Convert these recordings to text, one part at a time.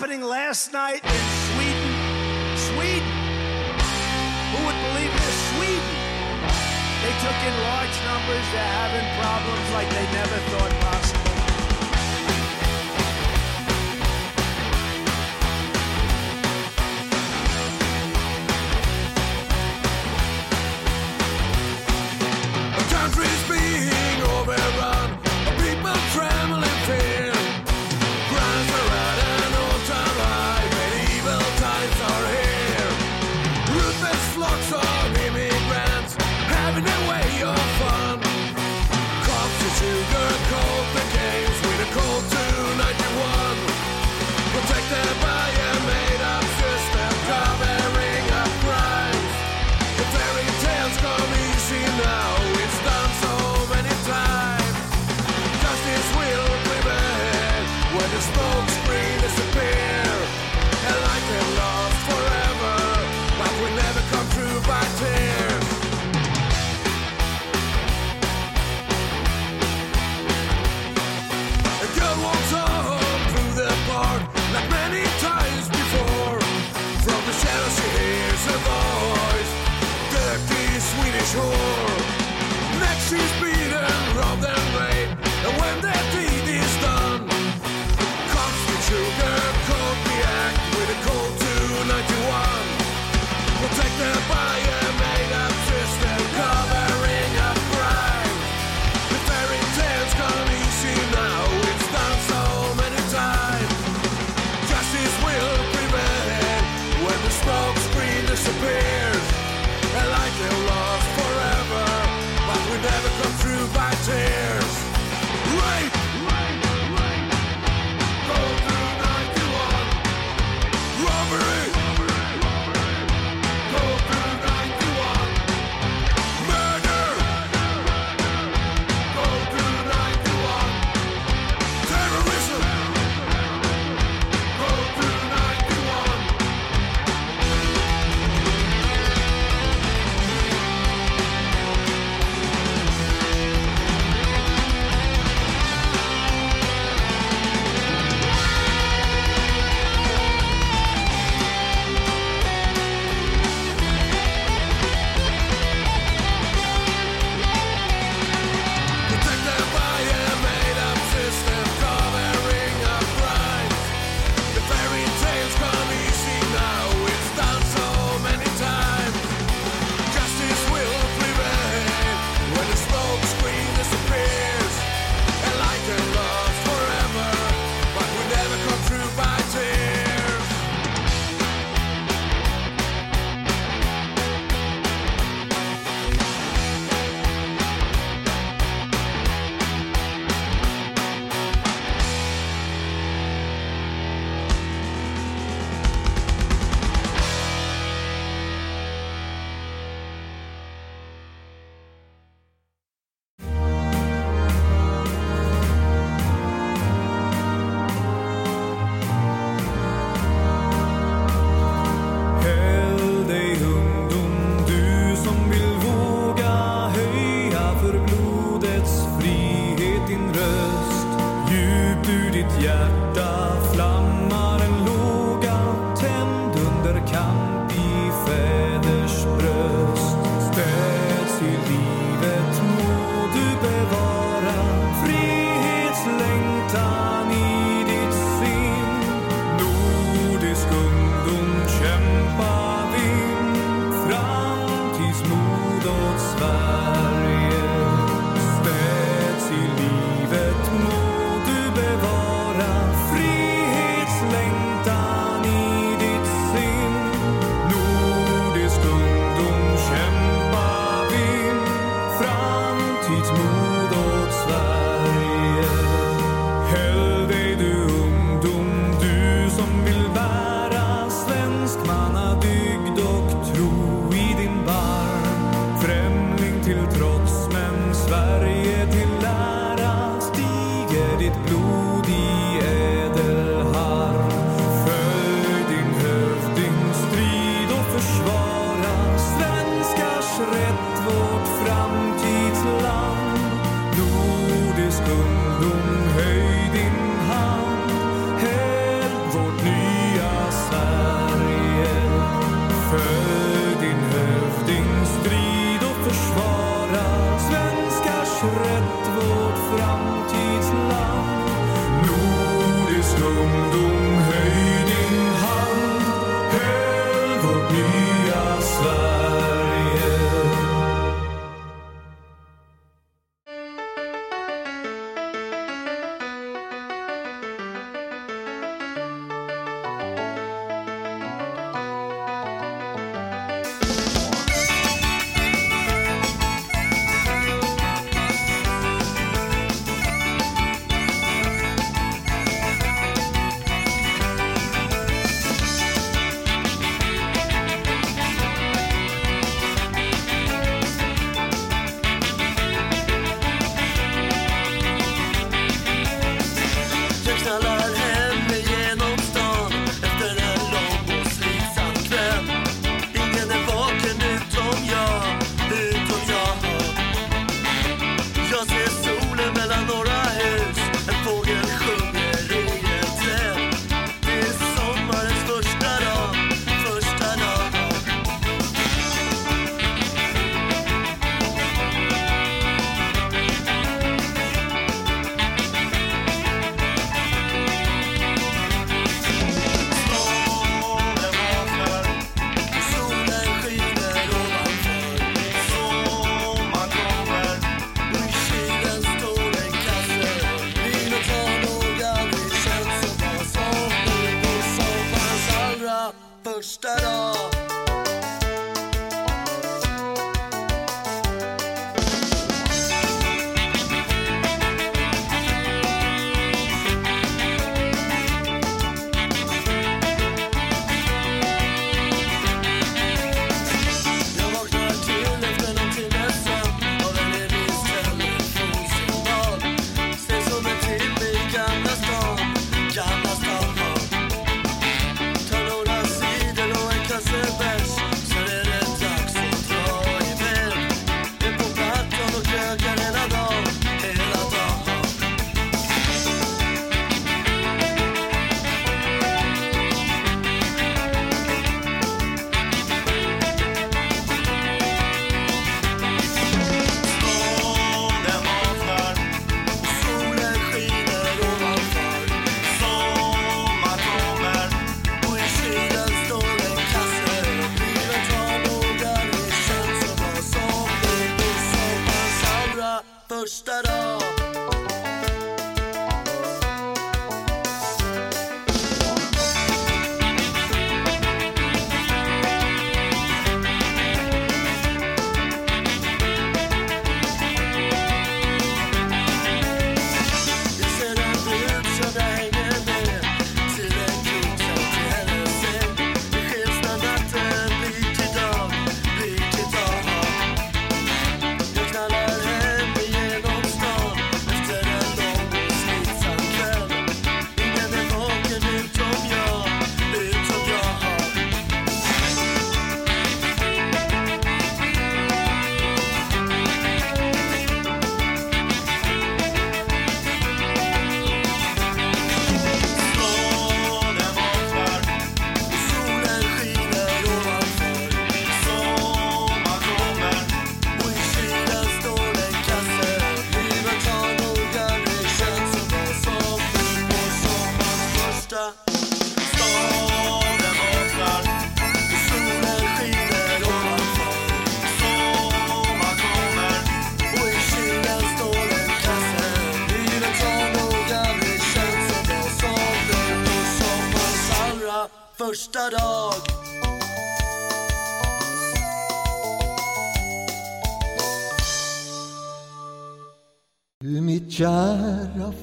happening last night in Sweden. Sweden! Who would believe this? Sweden! They took in large numbers. They're having problems like they never thought.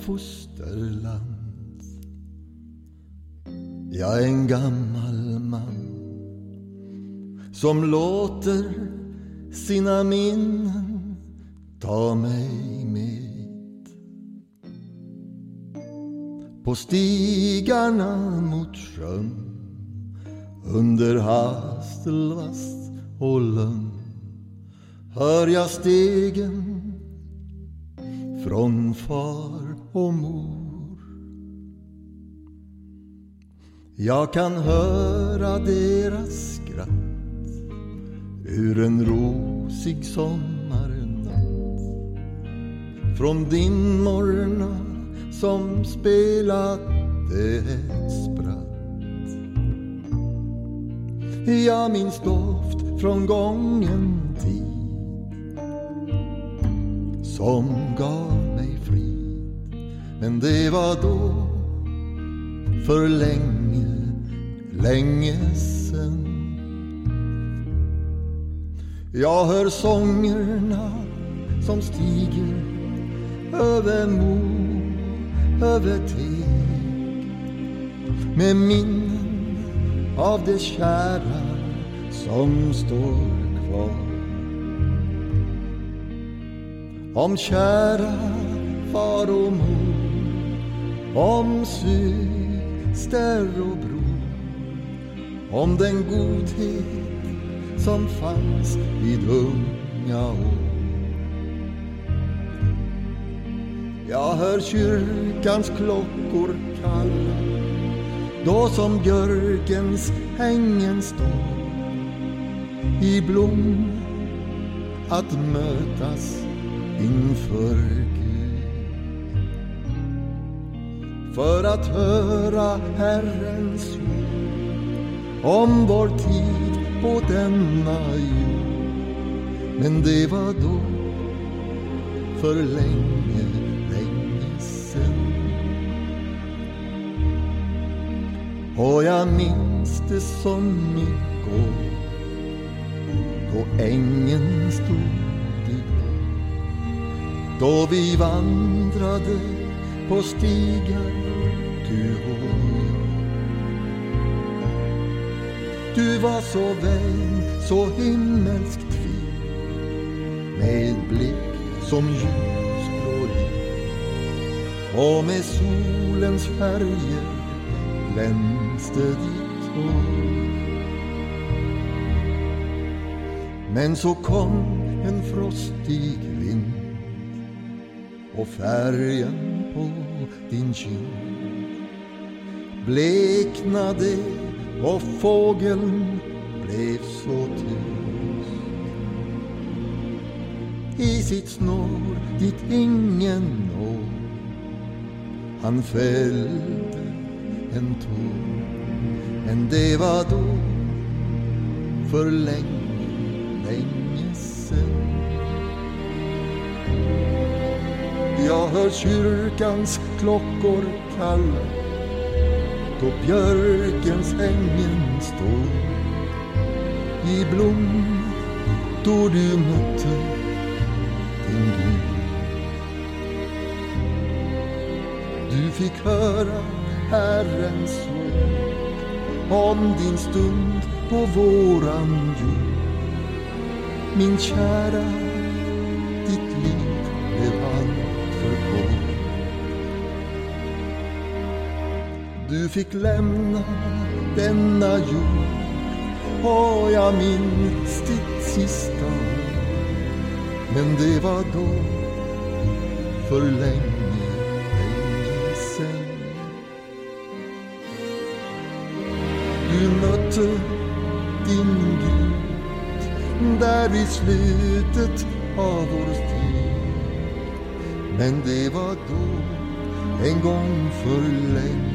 fosterland. Jag är en gammal man som låter sina minnen ta mig med. På stigarna mot sjön under Hasselvast och Lönn hör jag stegen från far och mor. Jag kan höra deras skratt ur en rosig sommarnatt. Från din morgon som spelade ett spratt. Jag minns doft från gången tid som gav men det var då för länge, länge sen. Jag hör sångerna som stiger över mo, över teg med minnen av det kära som står kvar. Om kära far och mor, om syster och bror, om den godhet som fanns vid unga år. Jag hör kyrkans klockor kalla då som björkens hängen står i blom att mötas inför För att höra Herrens ord om vår tid på denna jord. Men det var då för länge, länge sen. Och jag minns det som igår då ängen stod i blå. Då vi vandrade på stigar du och jag. Du var så vän, så himmelskt fin med blick som ljusblå och med solens färger glänste ditt hår. Men så kom en frostig vind och färgen på din kind bleknade och fågeln blev så tyst. I sitt snår dit ingen når han fällde en tår. Men det var då för länge, länge sen. Jag hör kyrkans klockor kalla då björkens ängen står i blom då du mötte din Gud. Du fick höra Herrens ord om din stund på våran jord. Min kära, Du fick lämna denna jord och jag minns ditt sista. Men det var då för länge, länge sen. Du mötte din Gud där i slutet av vår tid. Men det var då en gång för länge, länge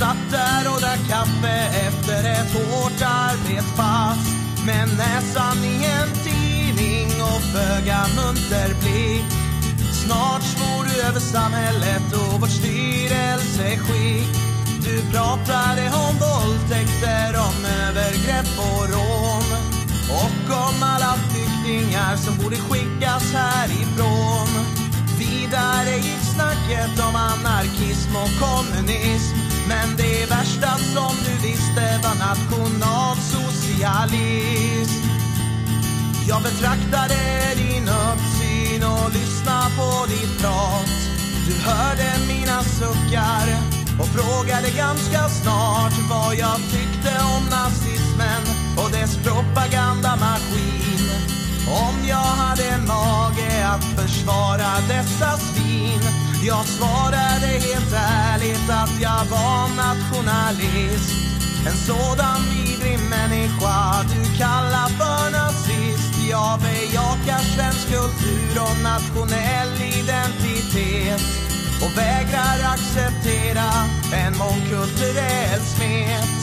satt där och drack kaffe efter ett hårt arbetspass. Med näsan i en tidning och föga munter blick. Snart svor du över samhället och vårt styrelseskick. Du pratade om våldtäkter, om övergrepp och rån. Och om alla flyktingar som borde skickas härifrån. Vidare gick snacket om anarkism och kommunism. Men det värsta som du visste var nationalsocialism. Jag betraktade din uppsyn och lyssnade på ditt prat. Du hörde mina suckar och frågade ganska snart vad jag tyckte om nazismen och dess propagandamaskin. Om jag hade mage att försvara dessa svin jag svarade helt ärligt att jag var nationalist. En sådan vidrig människa du kallar för nazist. Jag bejakar svensk kultur och nationell identitet och vägrar acceptera en mångkulturell smet.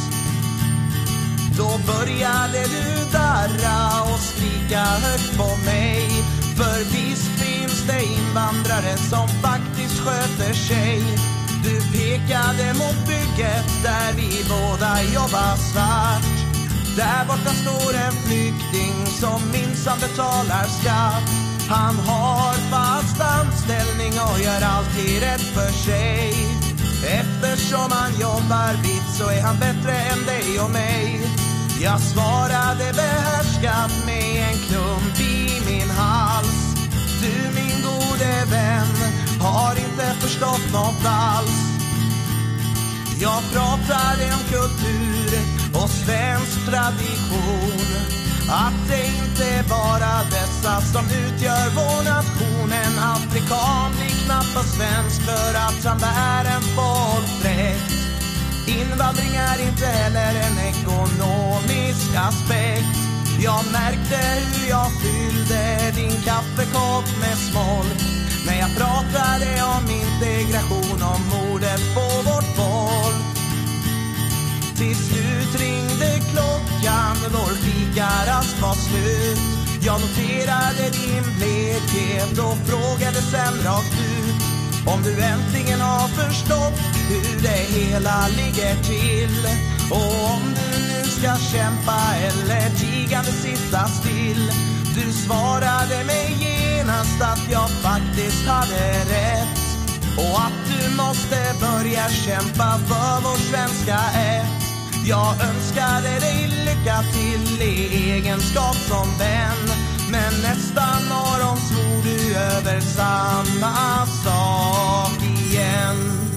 Då började du darra och skrika högt på mig. För visst finns det invandrare som faktiskt sköter sig. Du pekade mot bygget där vi båda jobbar svart. Där borta står en flykting som minsann betalar skatt. Han har fast anställning och gör alltid rätt för sig. Eftersom han jobbar vitt så är han bättre än dig och mig. Jag svarade behärskat med en klump i min hals. Du min gode vän har inte förstått något alls. Jag pratar om kultur och svensk tradition. Att det inte bara dessa som utgör vår nation. En afrikan blir knappast svensk för att han bär en folkdräkt Invandring är inte heller en ekonomisk aspekt. Jag märkte hur jag fyllde din kaffekopp med smolk. När jag pratade om integration, om mordet på vårt folk. Till slut ringde klockan, vår fikarast var slut. Jag noterade din blekhet och frågade sen rakt ut om du äntligen har förstått hur det hela ligger till. Och om du nu ska kämpa eller tigande sitta still. Du svarade mig genast att jag faktiskt hade rätt. Och att du måste börja kämpa för vår svenska ett. Jag önskade dig lycka till i egenskap som vän. Men nästa morgon svor du över samma sak igen.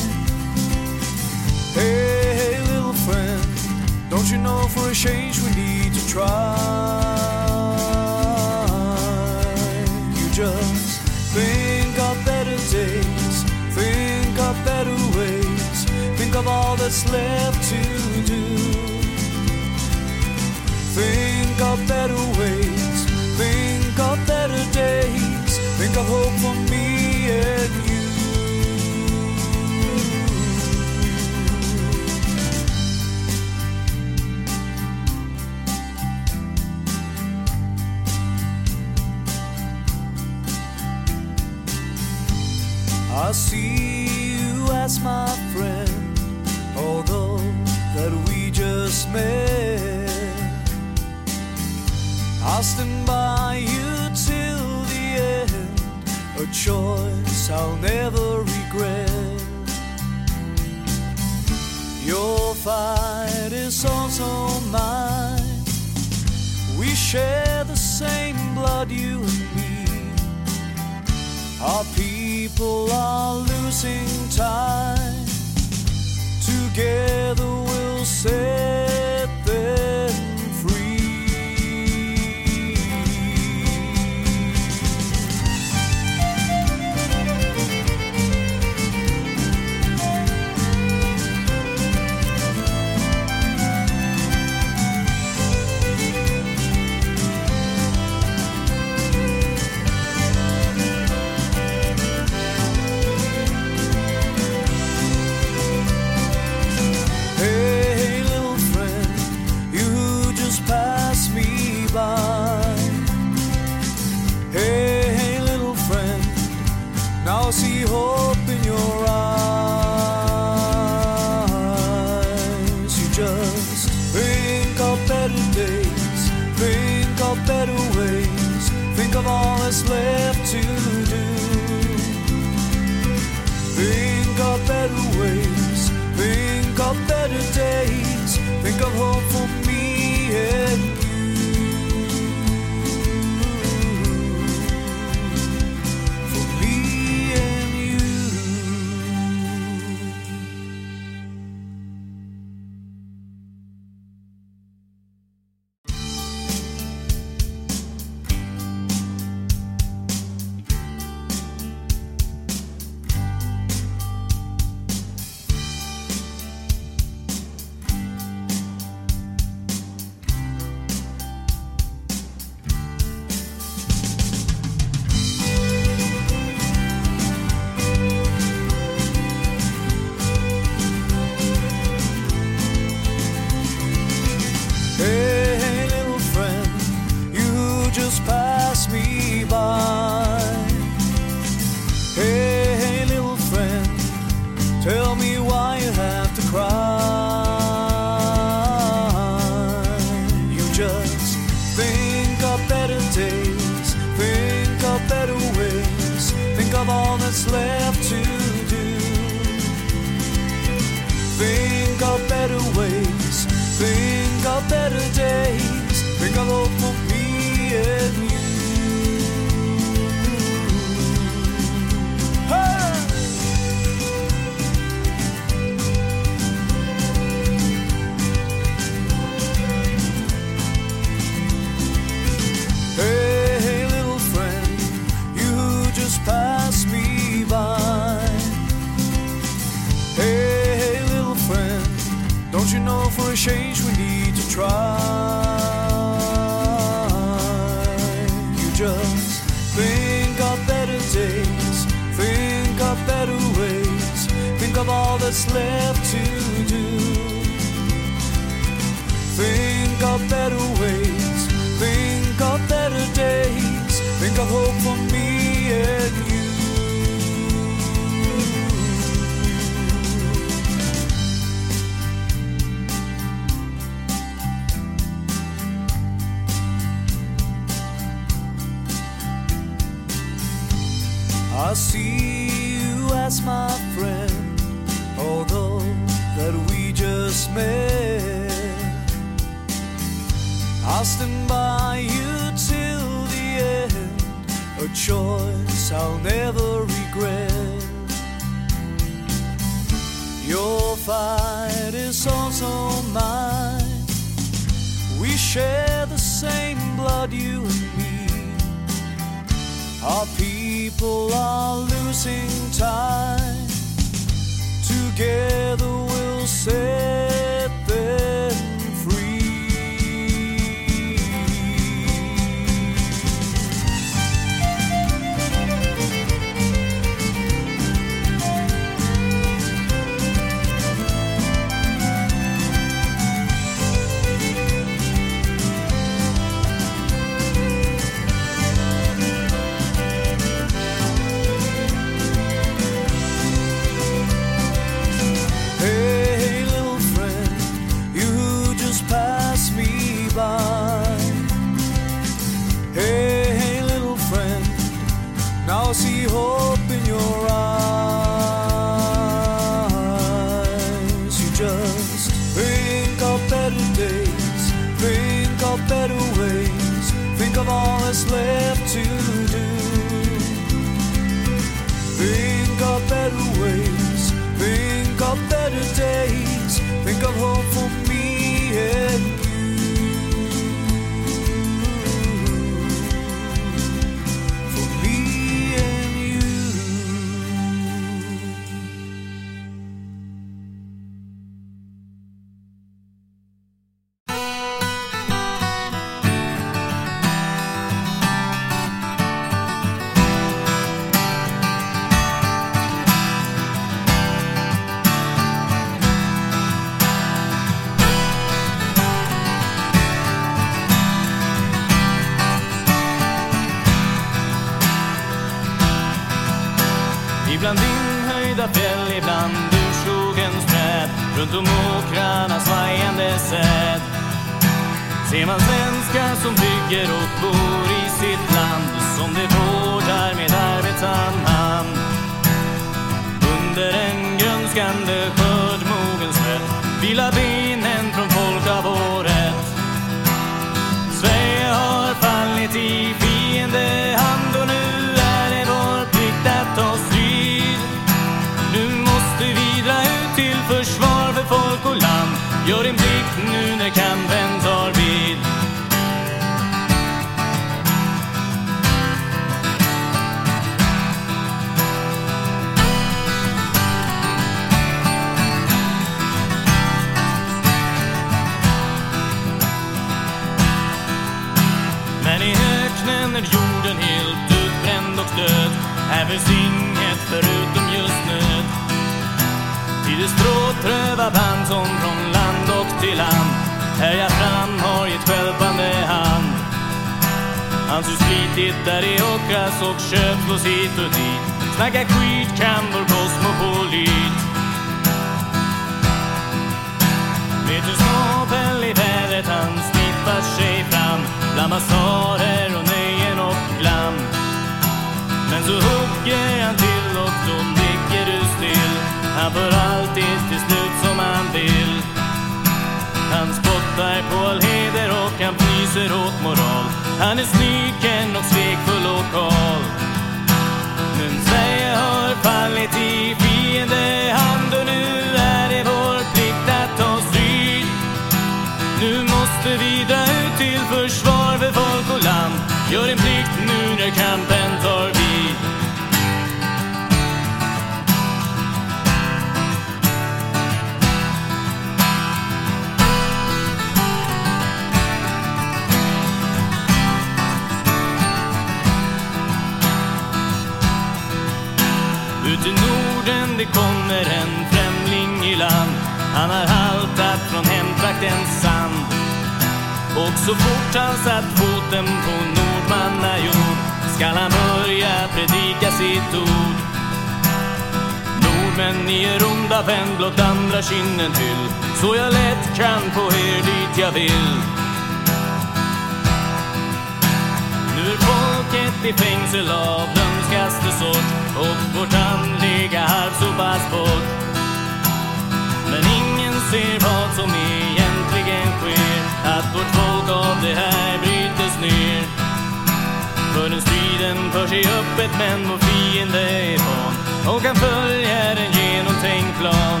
Striden för sig öppet men vår fiende är van och kan följa den genomtänkt plan.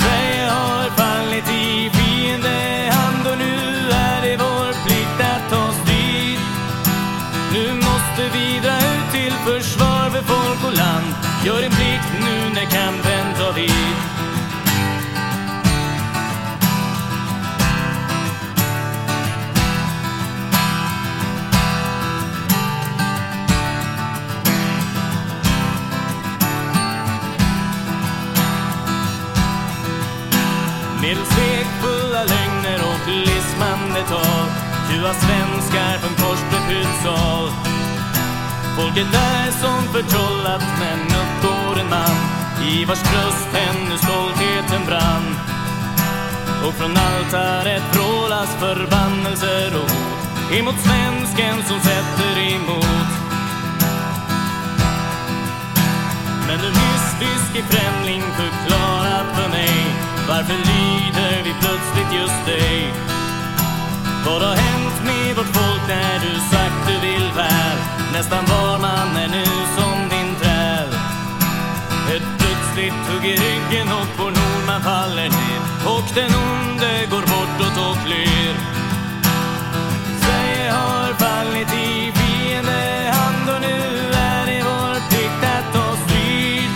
Sverige har fallit i fiendehand och nu är det vår plikt att ta strid. Nu måste vi dra ut till försvar för folk och land. Gör Sjua svenskar från en korsbefylld Folket är som förtrollat men uppgår en man i vars bröst ännu stoltheten brann. Och från altaret vrålas förbannelser och hot emot svensken som sätter emot. Men du mystiske främling förklara för mig Varför lyder vi plötsligt just dig? Vad har hänt med vårt folk när du sagt du vill väl? Nästan var man är nu som din träl. Ett plötsligt hugg i ryggen och vår Nordman faller ner. Och den onde går bortåt och flyr. Sverige har fallit i fiendehand och nu är det vår plikt att ta strid.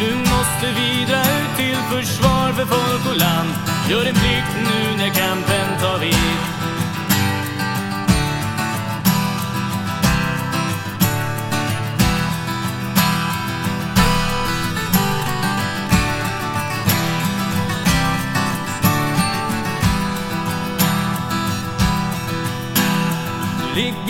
Nu måste vi dra ut till försvar för folk och land. Gör din plikt nu när kampen tar vid.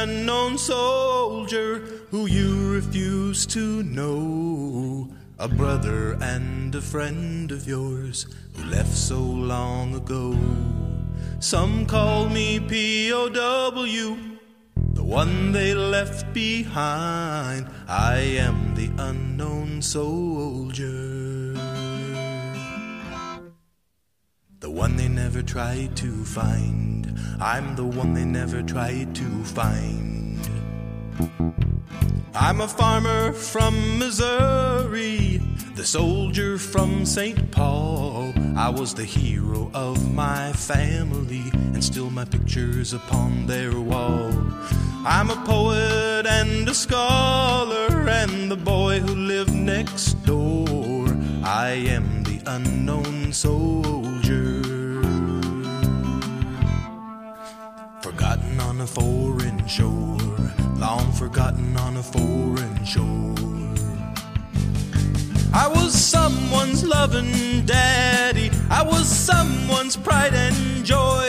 Unknown soldier who you refuse to know. A brother and a friend of yours who left so long ago. Some call me POW, the one they left behind. I am the unknown soldier. The one they never tried to find. I'm the one they never tried to find. I'm a farmer from Missouri, the soldier from St. Paul. I was the hero of my family, and still my picture's upon their wall. I'm a poet and a scholar, and the boy who lived next door. I am unknown soldier. Forgotten on a foreign shore, long forgotten on a foreign shore. I was someone's loving daddy, I was someone's pride and joy.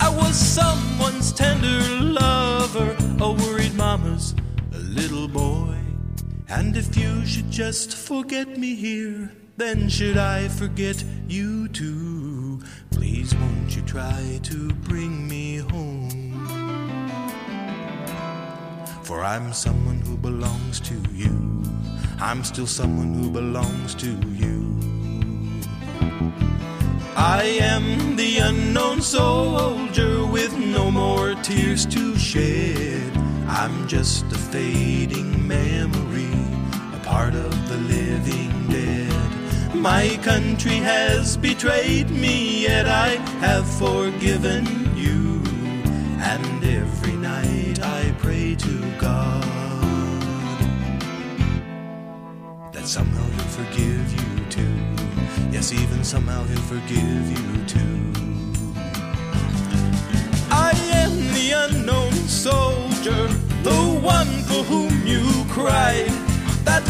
I was someone's tender lover, a worried mama's little boy. And if you should just forget me here, then should I forget you too? Please won't you try to bring me home? For I'm someone who belongs to you. I'm still someone who belongs to you. I am the unknown soldier with no more tears to shed. I'm just a fading memory, a part of the living. My country has betrayed me, yet I have forgiven you. And every night I pray to God that somehow He'll forgive you too. Yes, even somehow He'll forgive you too. I am the unknown soldier, the one for whom you cried. That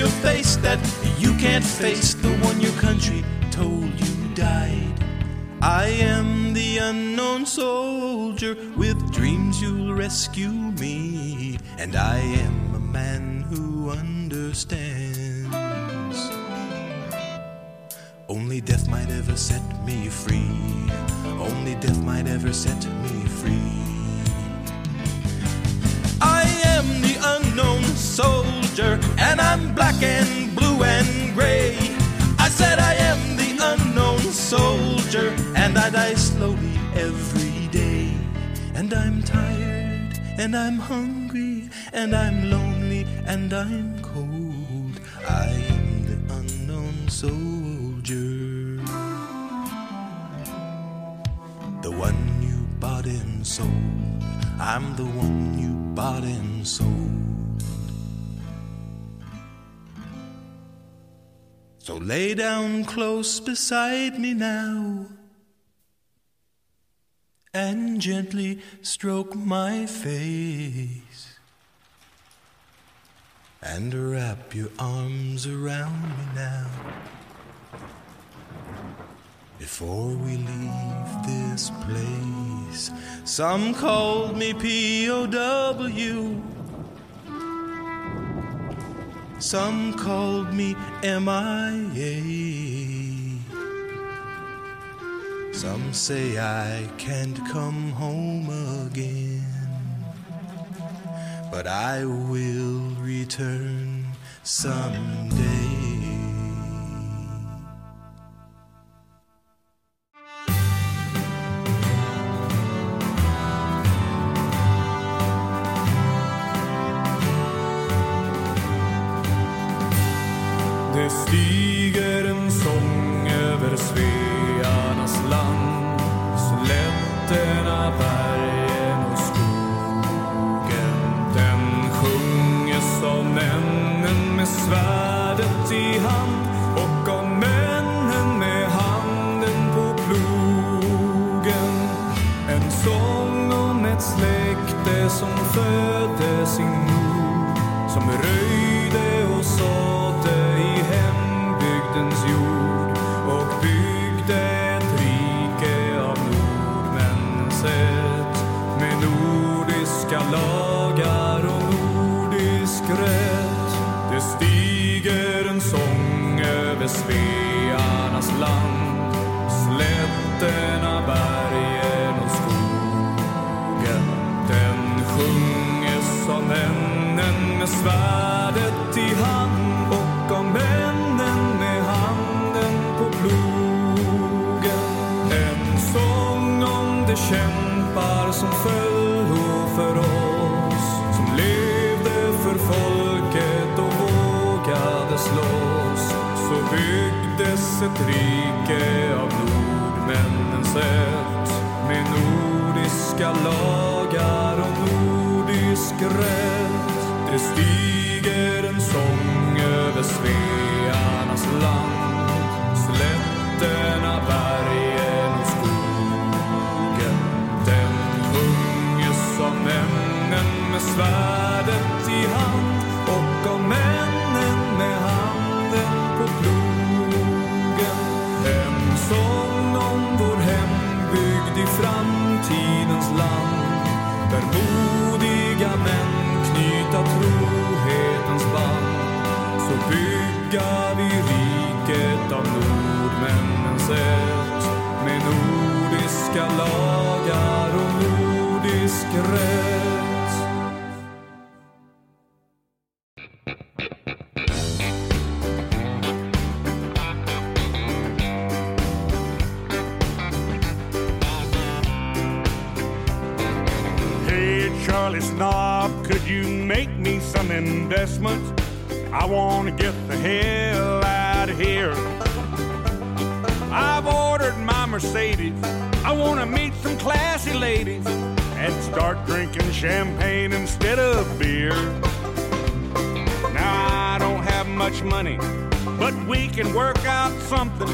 familiar face that you can't face, the one your country told you died. I am the unknown soldier with dreams you'll rescue me, and I am a man who understands. Only death might ever set me free. Only death might ever set me free. I am the unknown soldier, and I'm black and blue and gray. I said I am the unknown soldier, and I die slowly every day. And I'm tired, and I'm hungry, and I'm lonely, and I'm cold. I am the unknown soldier. The one you bought and sold. I'm the one you bought and sold. So lay down close beside me now and gently stroke my face and wrap your arms around me now before we leave this place. Some called me POW. Some called me MIA. Some say I can't come home again. But I will return someday. stiger en sång över Svearnas land. Slätterna, bergen och skogen. Den sjunges av männen med svärdet i hand och av männen med handen på plogen. En sång om ett släkte som födde sin mor, som röjde finns ett rike av nordmännens sätt med nordiska lagar och nordisk rätt. Det styr bygga vi riket av nordmännens ätt, med nordiska lagar och nordisk rätt. Champagne instead of beer. Now, I don't have much money, but we can work out something.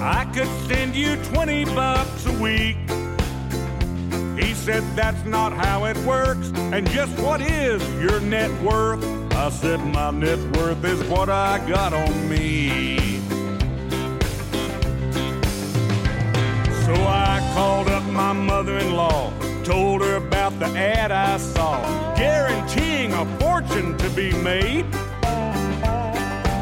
I could send you 20 bucks a week. He said that's not how it works. And just what is your net worth? I said my net worth is what I got on me. So I called up my mother-in-law, told her about the ad I saw, guaranteeing a fortune to be made.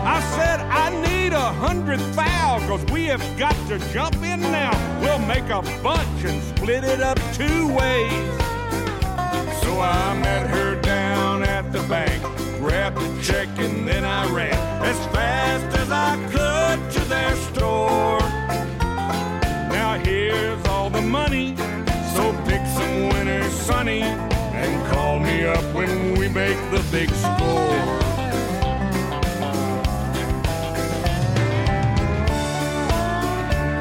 I said I need a hundred thou, cause we have got to jump in now. We'll make a bunch and split it up two ways. So I met her down at the bank, grabbed the check and then I ran as fast as I could to their store. Now here's all the money, and call me up when we make the big score.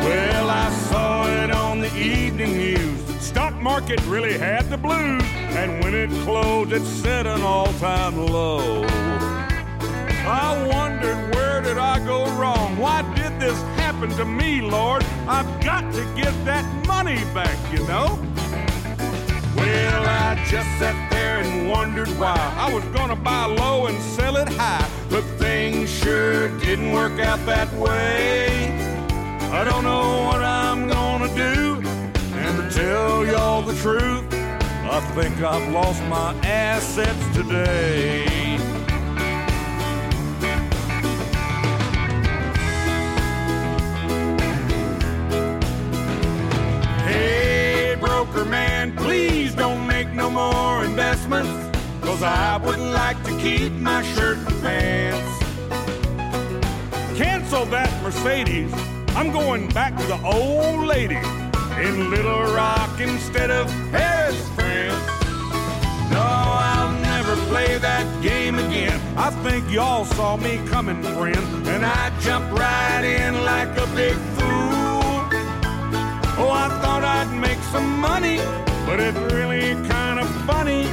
Well, I saw it on the evening news. Stock market really had the blues, and when it closed, it set an all-time low. I wondered where did I go wrong? Why did this happen to me, Lord? I've got to get that money back, you know. Well, I just sat there and wondered why I was gonna buy low and sell it high, but things sure didn't work out that way. I don't know what I'm gonna do, and to tell y'all the truth, I think I've lost my assets today. Investments, cause I wouldn't like to keep my shirt and pants. Cancel that Mercedes. I'm going back to the old lady in Little Rock instead of Paris, France. No, I'll never play that game again. I think y'all saw me coming, friend, and I jumped right in like a big fool. Oh, I thought I'd make some money, but it's really kind of funny,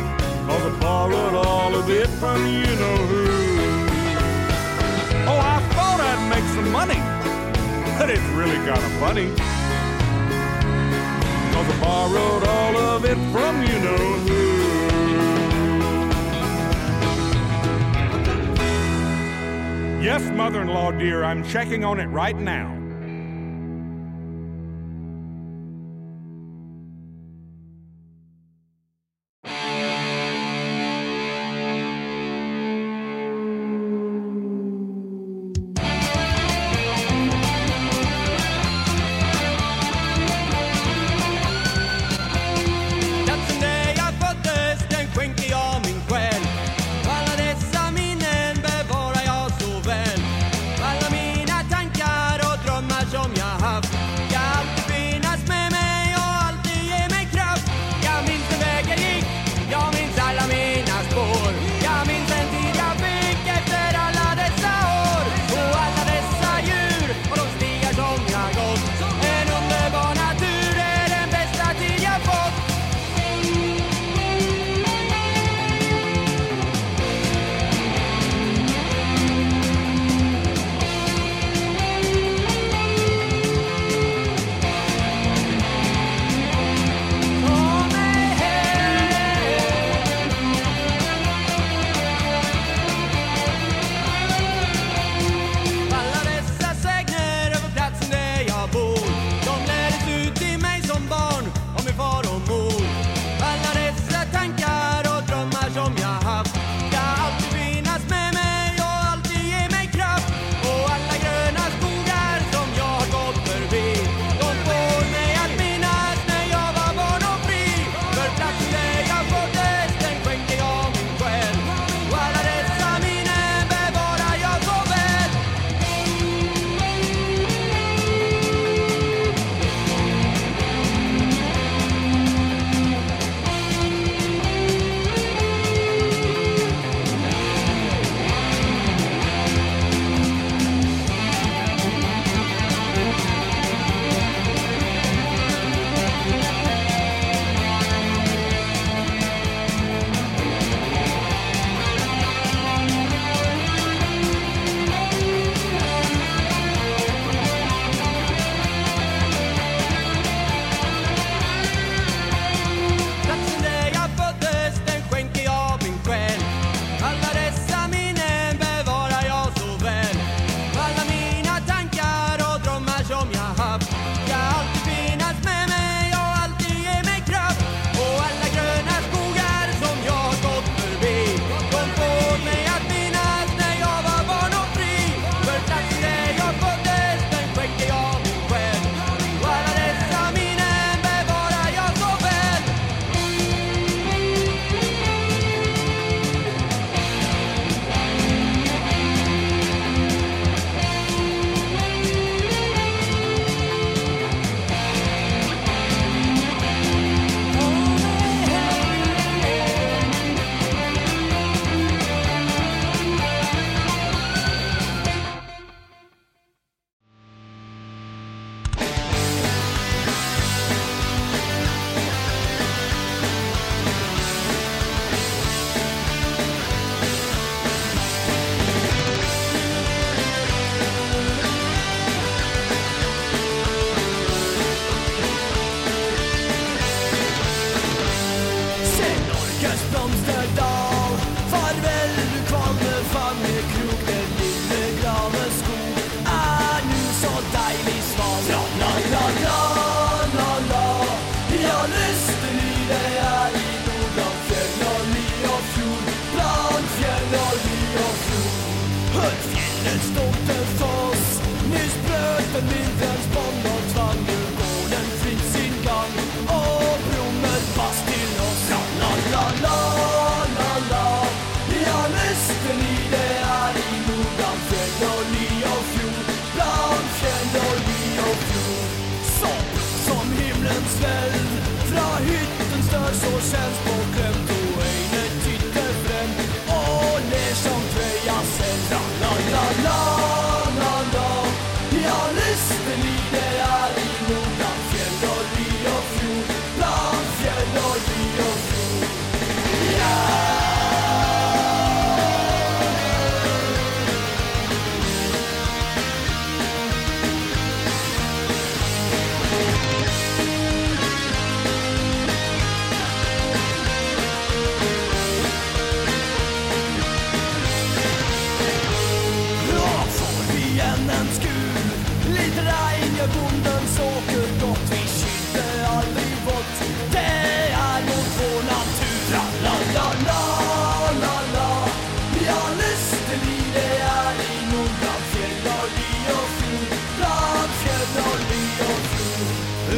cause I borrowed all of it from you know who. Oh, I thought I'd make some money, but it's really kind of funny, cause I borrowed all of it from you know who. Yes, mother in law, dear, I'm checking on it right now.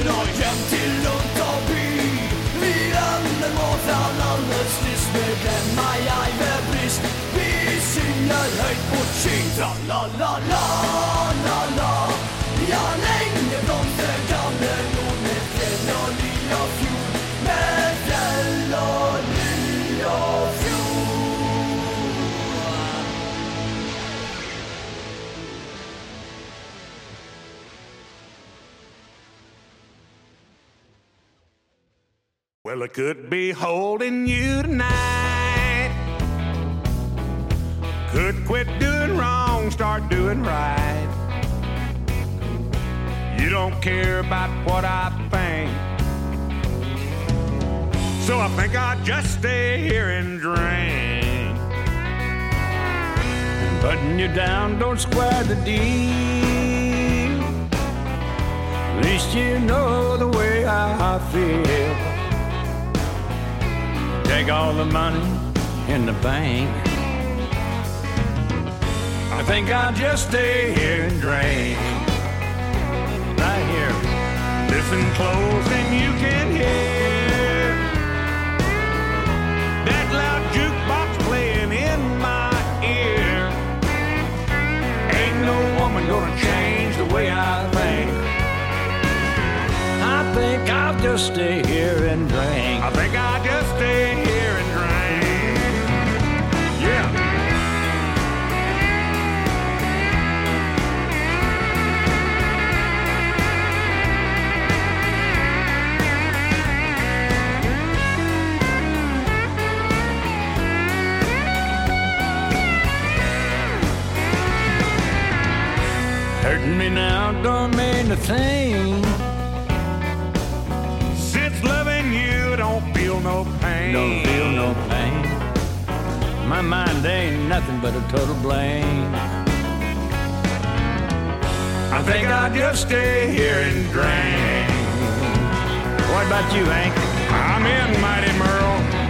har jämt till Lund og by Vi renner mot landets lyst med glemma jeg brist Vi synger høyt på sky, tra-la-la-la Well, I could be holding you tonight. Could quit doing wrong, start doing right. You don't care about what I think. So I think I'll just stay here and drink. Putting you down, don't square the deal. At least you know the way I feel. Take all the money in the bank. I think I'll just stay here and drink. Right here. Listen close and you can hear that loud jukebox playing in my ear. Ain't no woman gonna change the way I. think I'll just stay here and drink. I think I'll just stay here and drink. Yeah. Hurting me now don't mean a thing. Feel no pain. Don't feel no pain. My mind ain't nothing but a total blame. I think I'll just stay here and drink. What about you, Hank? I'm in, Mighty Merle.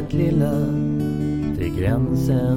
landet lilla till gränsen.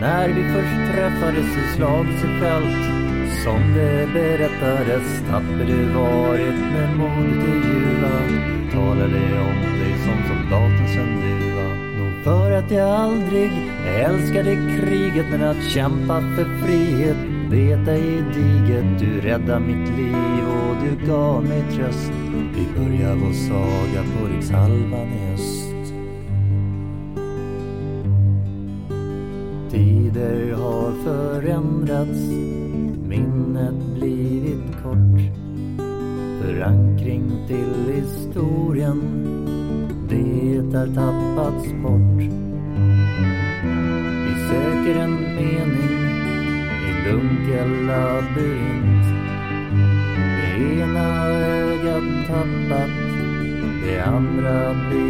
När vi först träffades i slagets fält som det berättades tappade du varit med modet i jula. Talade om dig som soldatens en duva Nog för att jag aldrig älskade kriget men att kämpa för frihet Vet ej diget, du räddade mitt liv och du gav mig tröst. Vi börjar vår saga på rikshalvan i öst. förändrats, minnet blivit kort. Förankring till historien, det har tappats bort. Vi söker en mening i dunkel labyrint. Det ena ögat tappat, det andra blir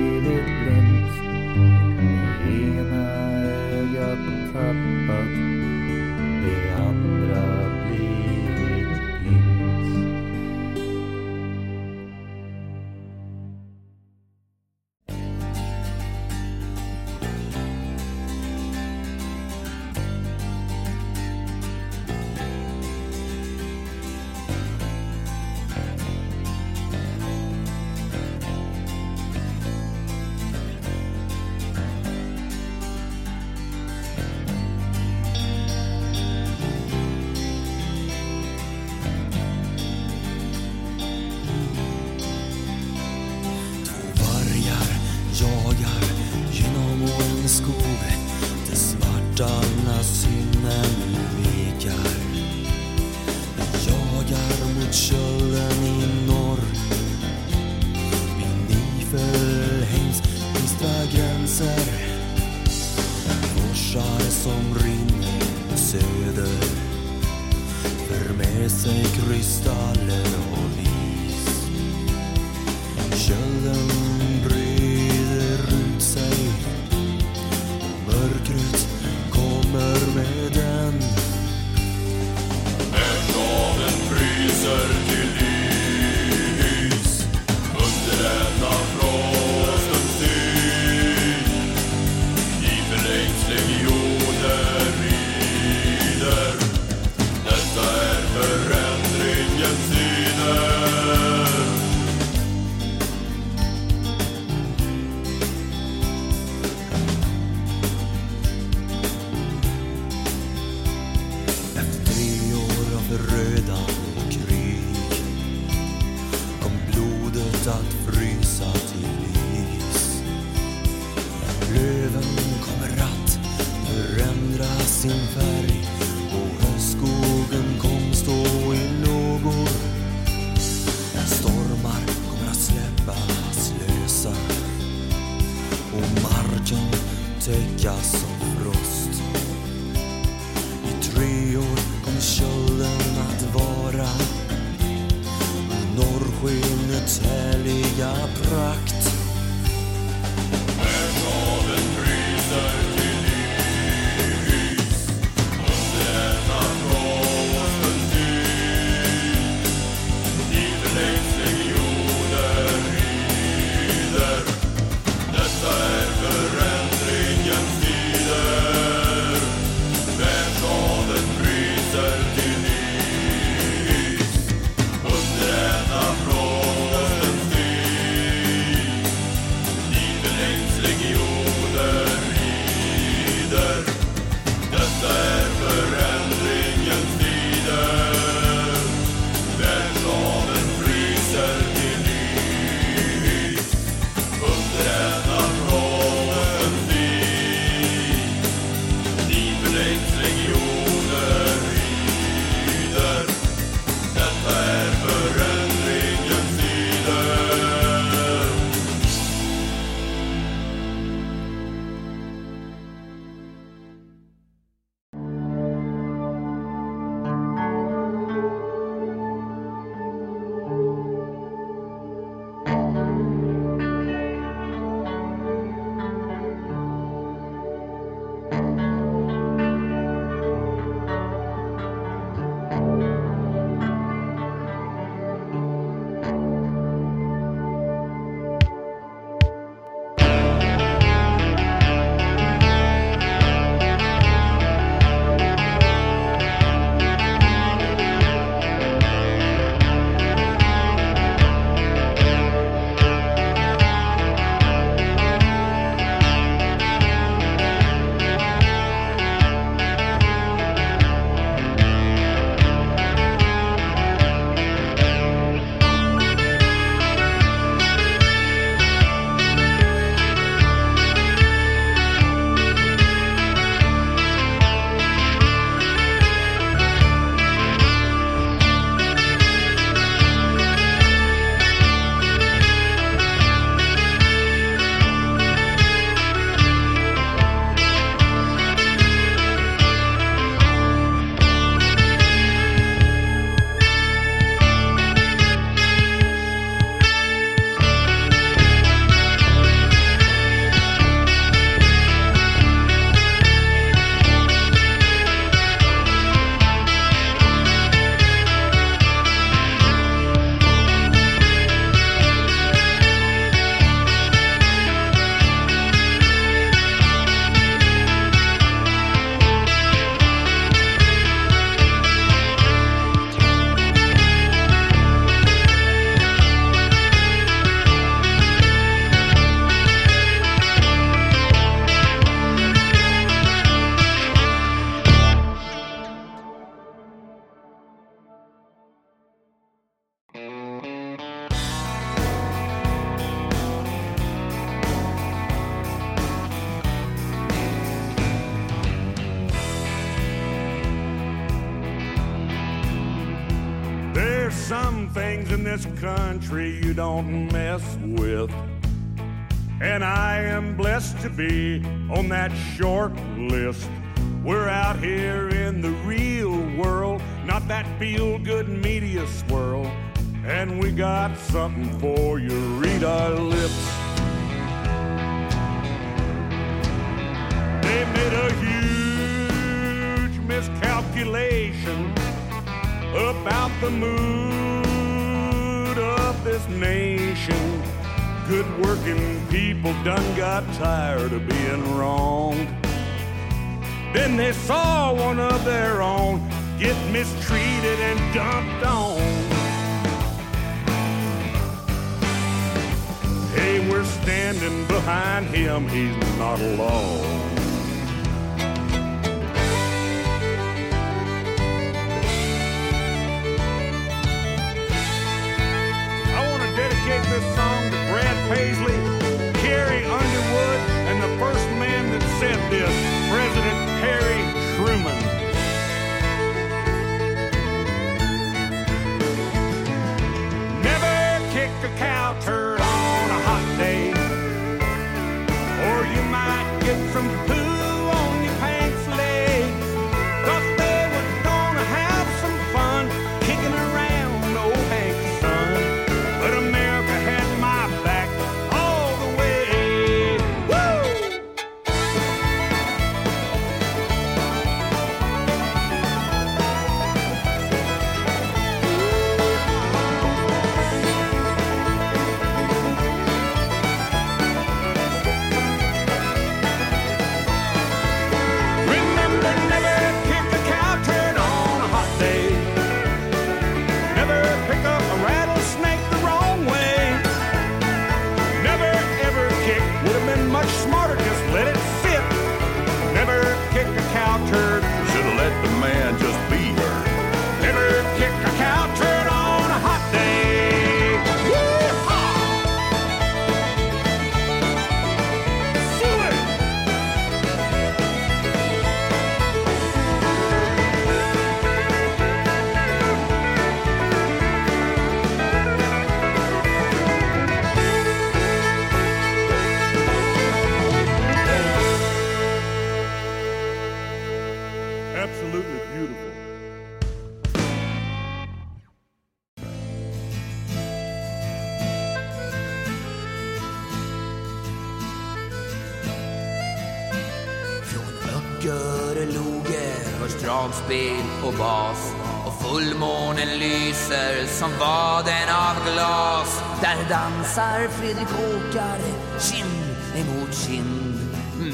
som vaden av glas. Där dansar Fredrik Åkare kind emot kind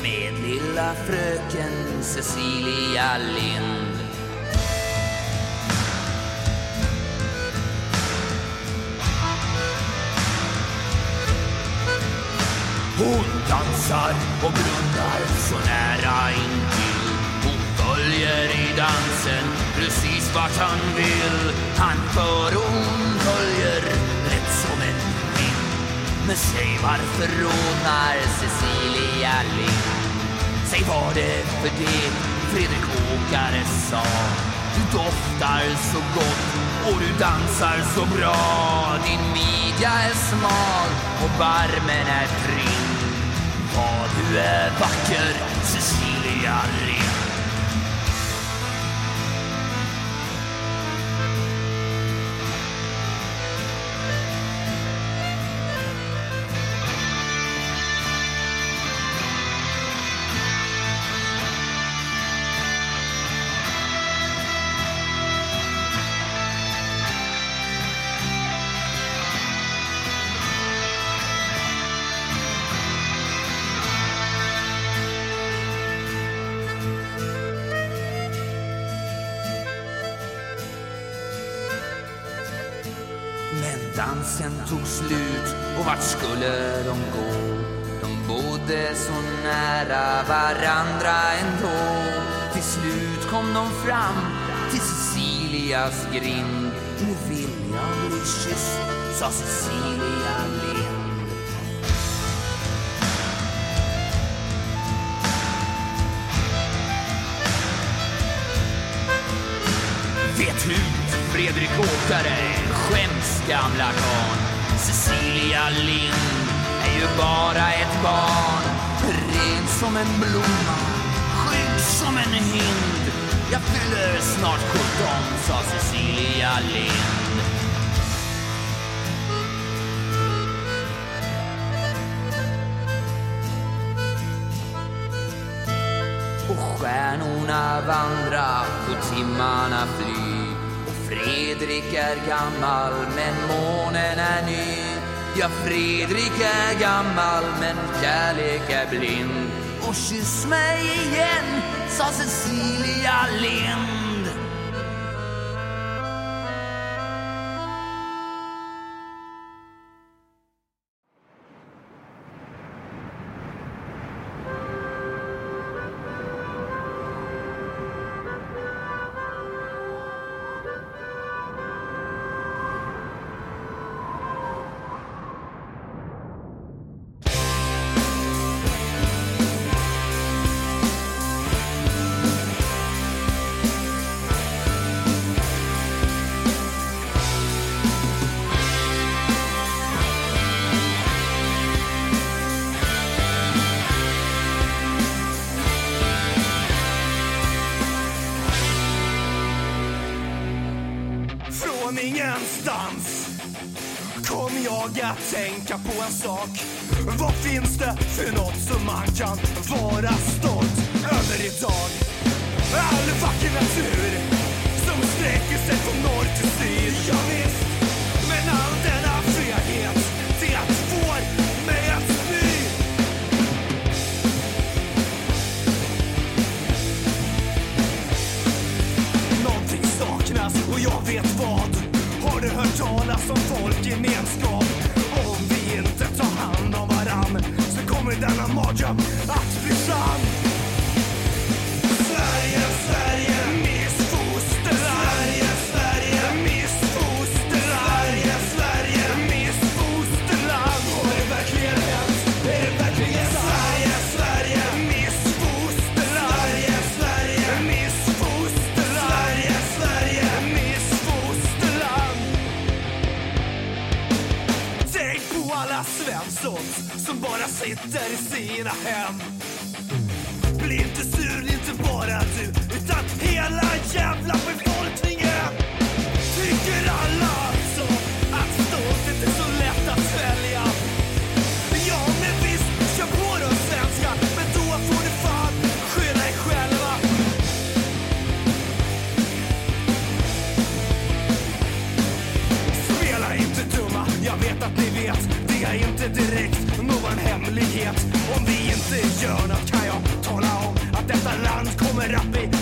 med lilla fröken Cecilia Lind. Hon dansar och blundar så nära intill. Hon följer i dansen precis vart han vill. Han för Men säg varför rodnar Cecilia Lind? Säg vad det för det Fredrik Åkare sa. Du doftar så gott och du dansar så bra. Din midja är smal och barmen är prim. Vad du är vacker, Cecilia Lind. Tog slut och vart skulle de gå? De bodde så nära varandra ändå. Till slut kom de fram till Cecilias grind. Nu vill jag bli kysst, sa Cecilia Lind. Vet hut, Fredrik Åkare skäms gamla karln. Cecilia Lind är ju bara ett barn. Ren som en blomma, skygg som en hind. Jag fyller snart 17, sa Cecilia Lind. Och stjärnorna vandra och timmarna fly Och Fredrik är gammal men månen är ny Ja, Fredrik är gammal men kärlek är blind. Och kyss mig igen, sa Cecilia Lind. Alla Svenssons som bara sitter i sina hem. Bli inte sur, inte bara du, utan hela jävla befolkningen. Tycker alla alltså att stolthet är så lätt att svälja? Ja, men visst, kör på då svenska, men då får du fan skylla er själva. Spela inte dumma, jag vet att ni vet är inte direkt någon hemlighet. Om vi inte gör något kan jag tala om Att detta land kommer att bli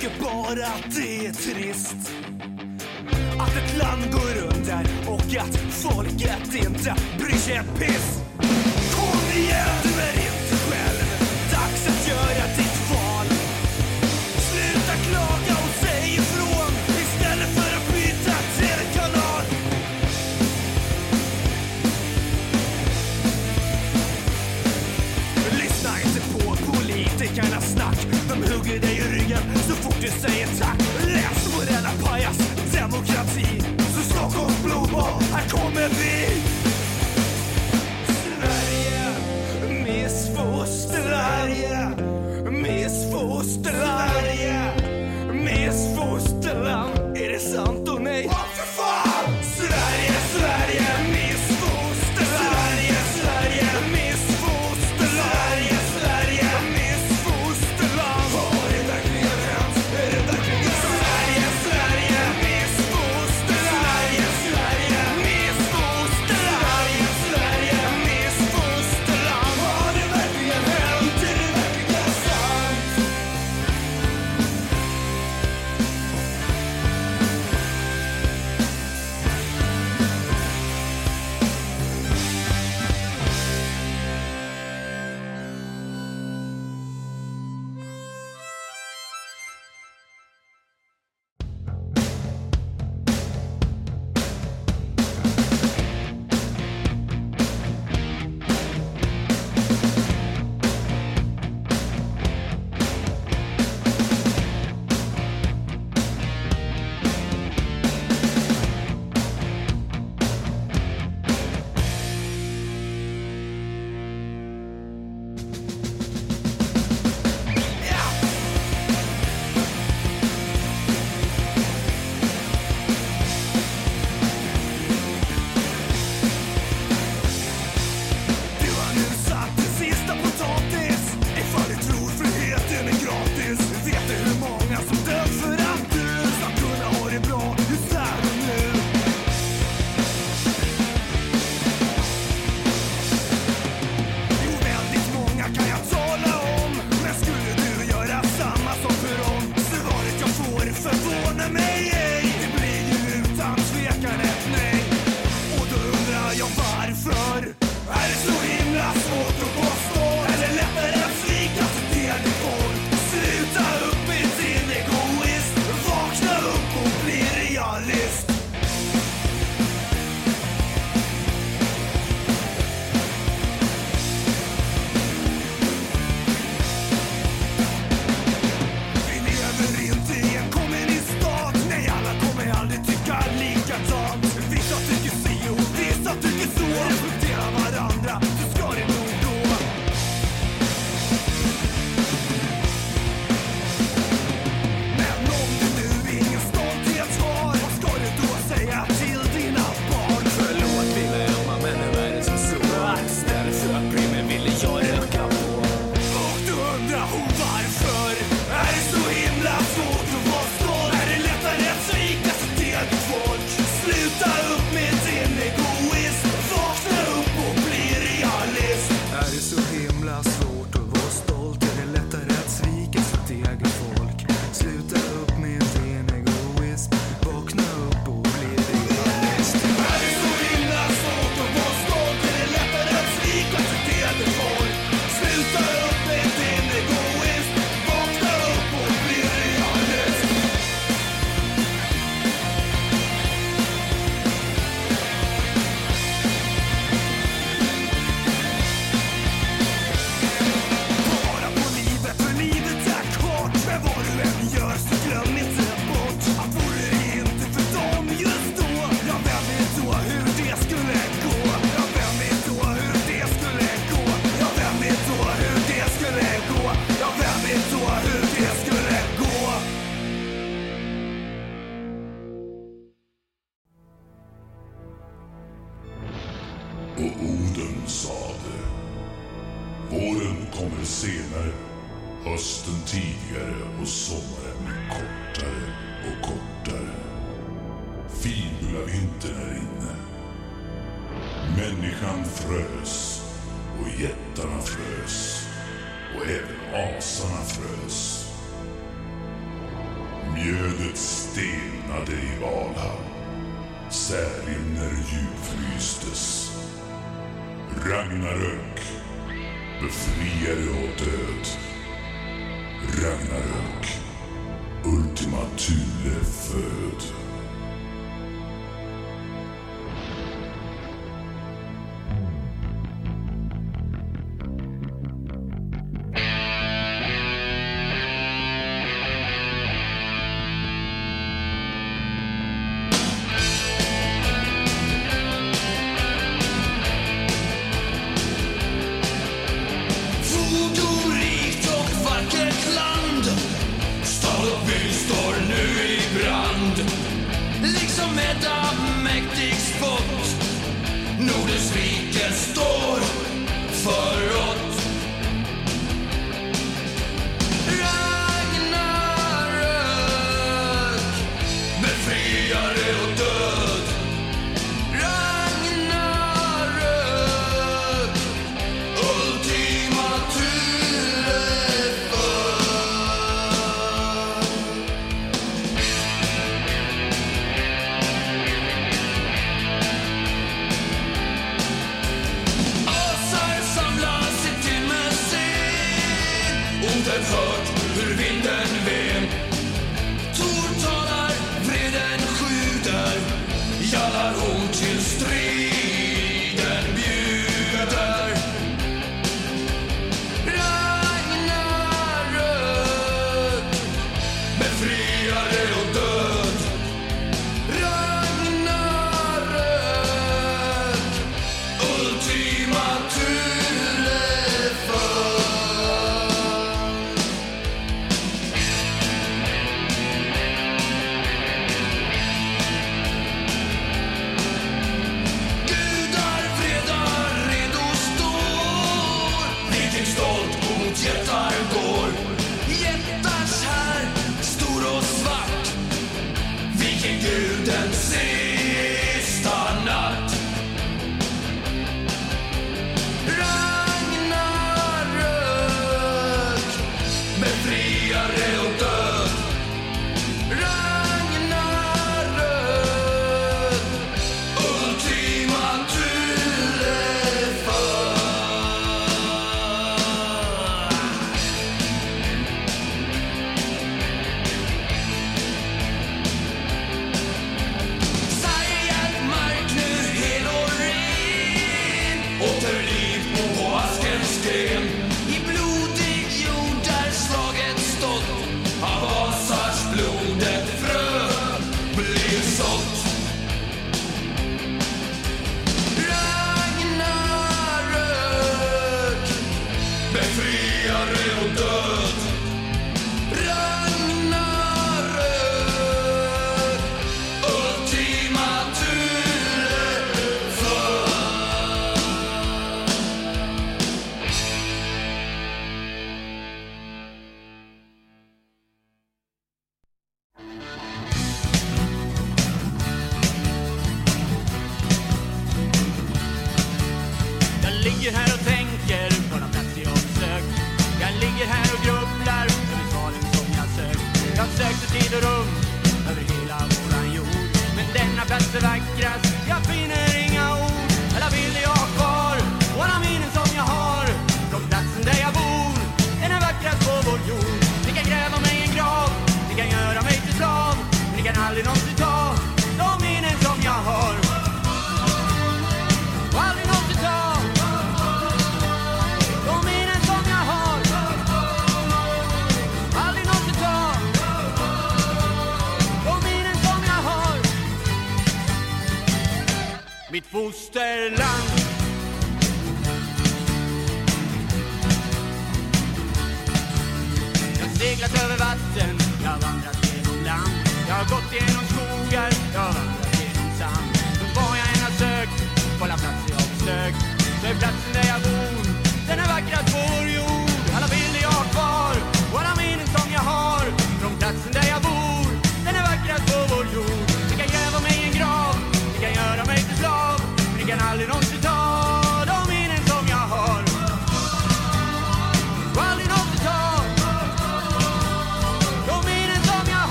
tycker bara att det är trist. Att ett land går under och att folket inte bryr sig ett piss. Kom igen, du är inte själv, dags att göra ditt val. Sluta klaga och säg ifrån istället för att byta TV-kanal Lyssna inte på politikernas snack. De hugger dig i ryggen så fort du säger tack. Läs på denna pajas. Demokrati. Så Stockholms blodbad, här kommer vi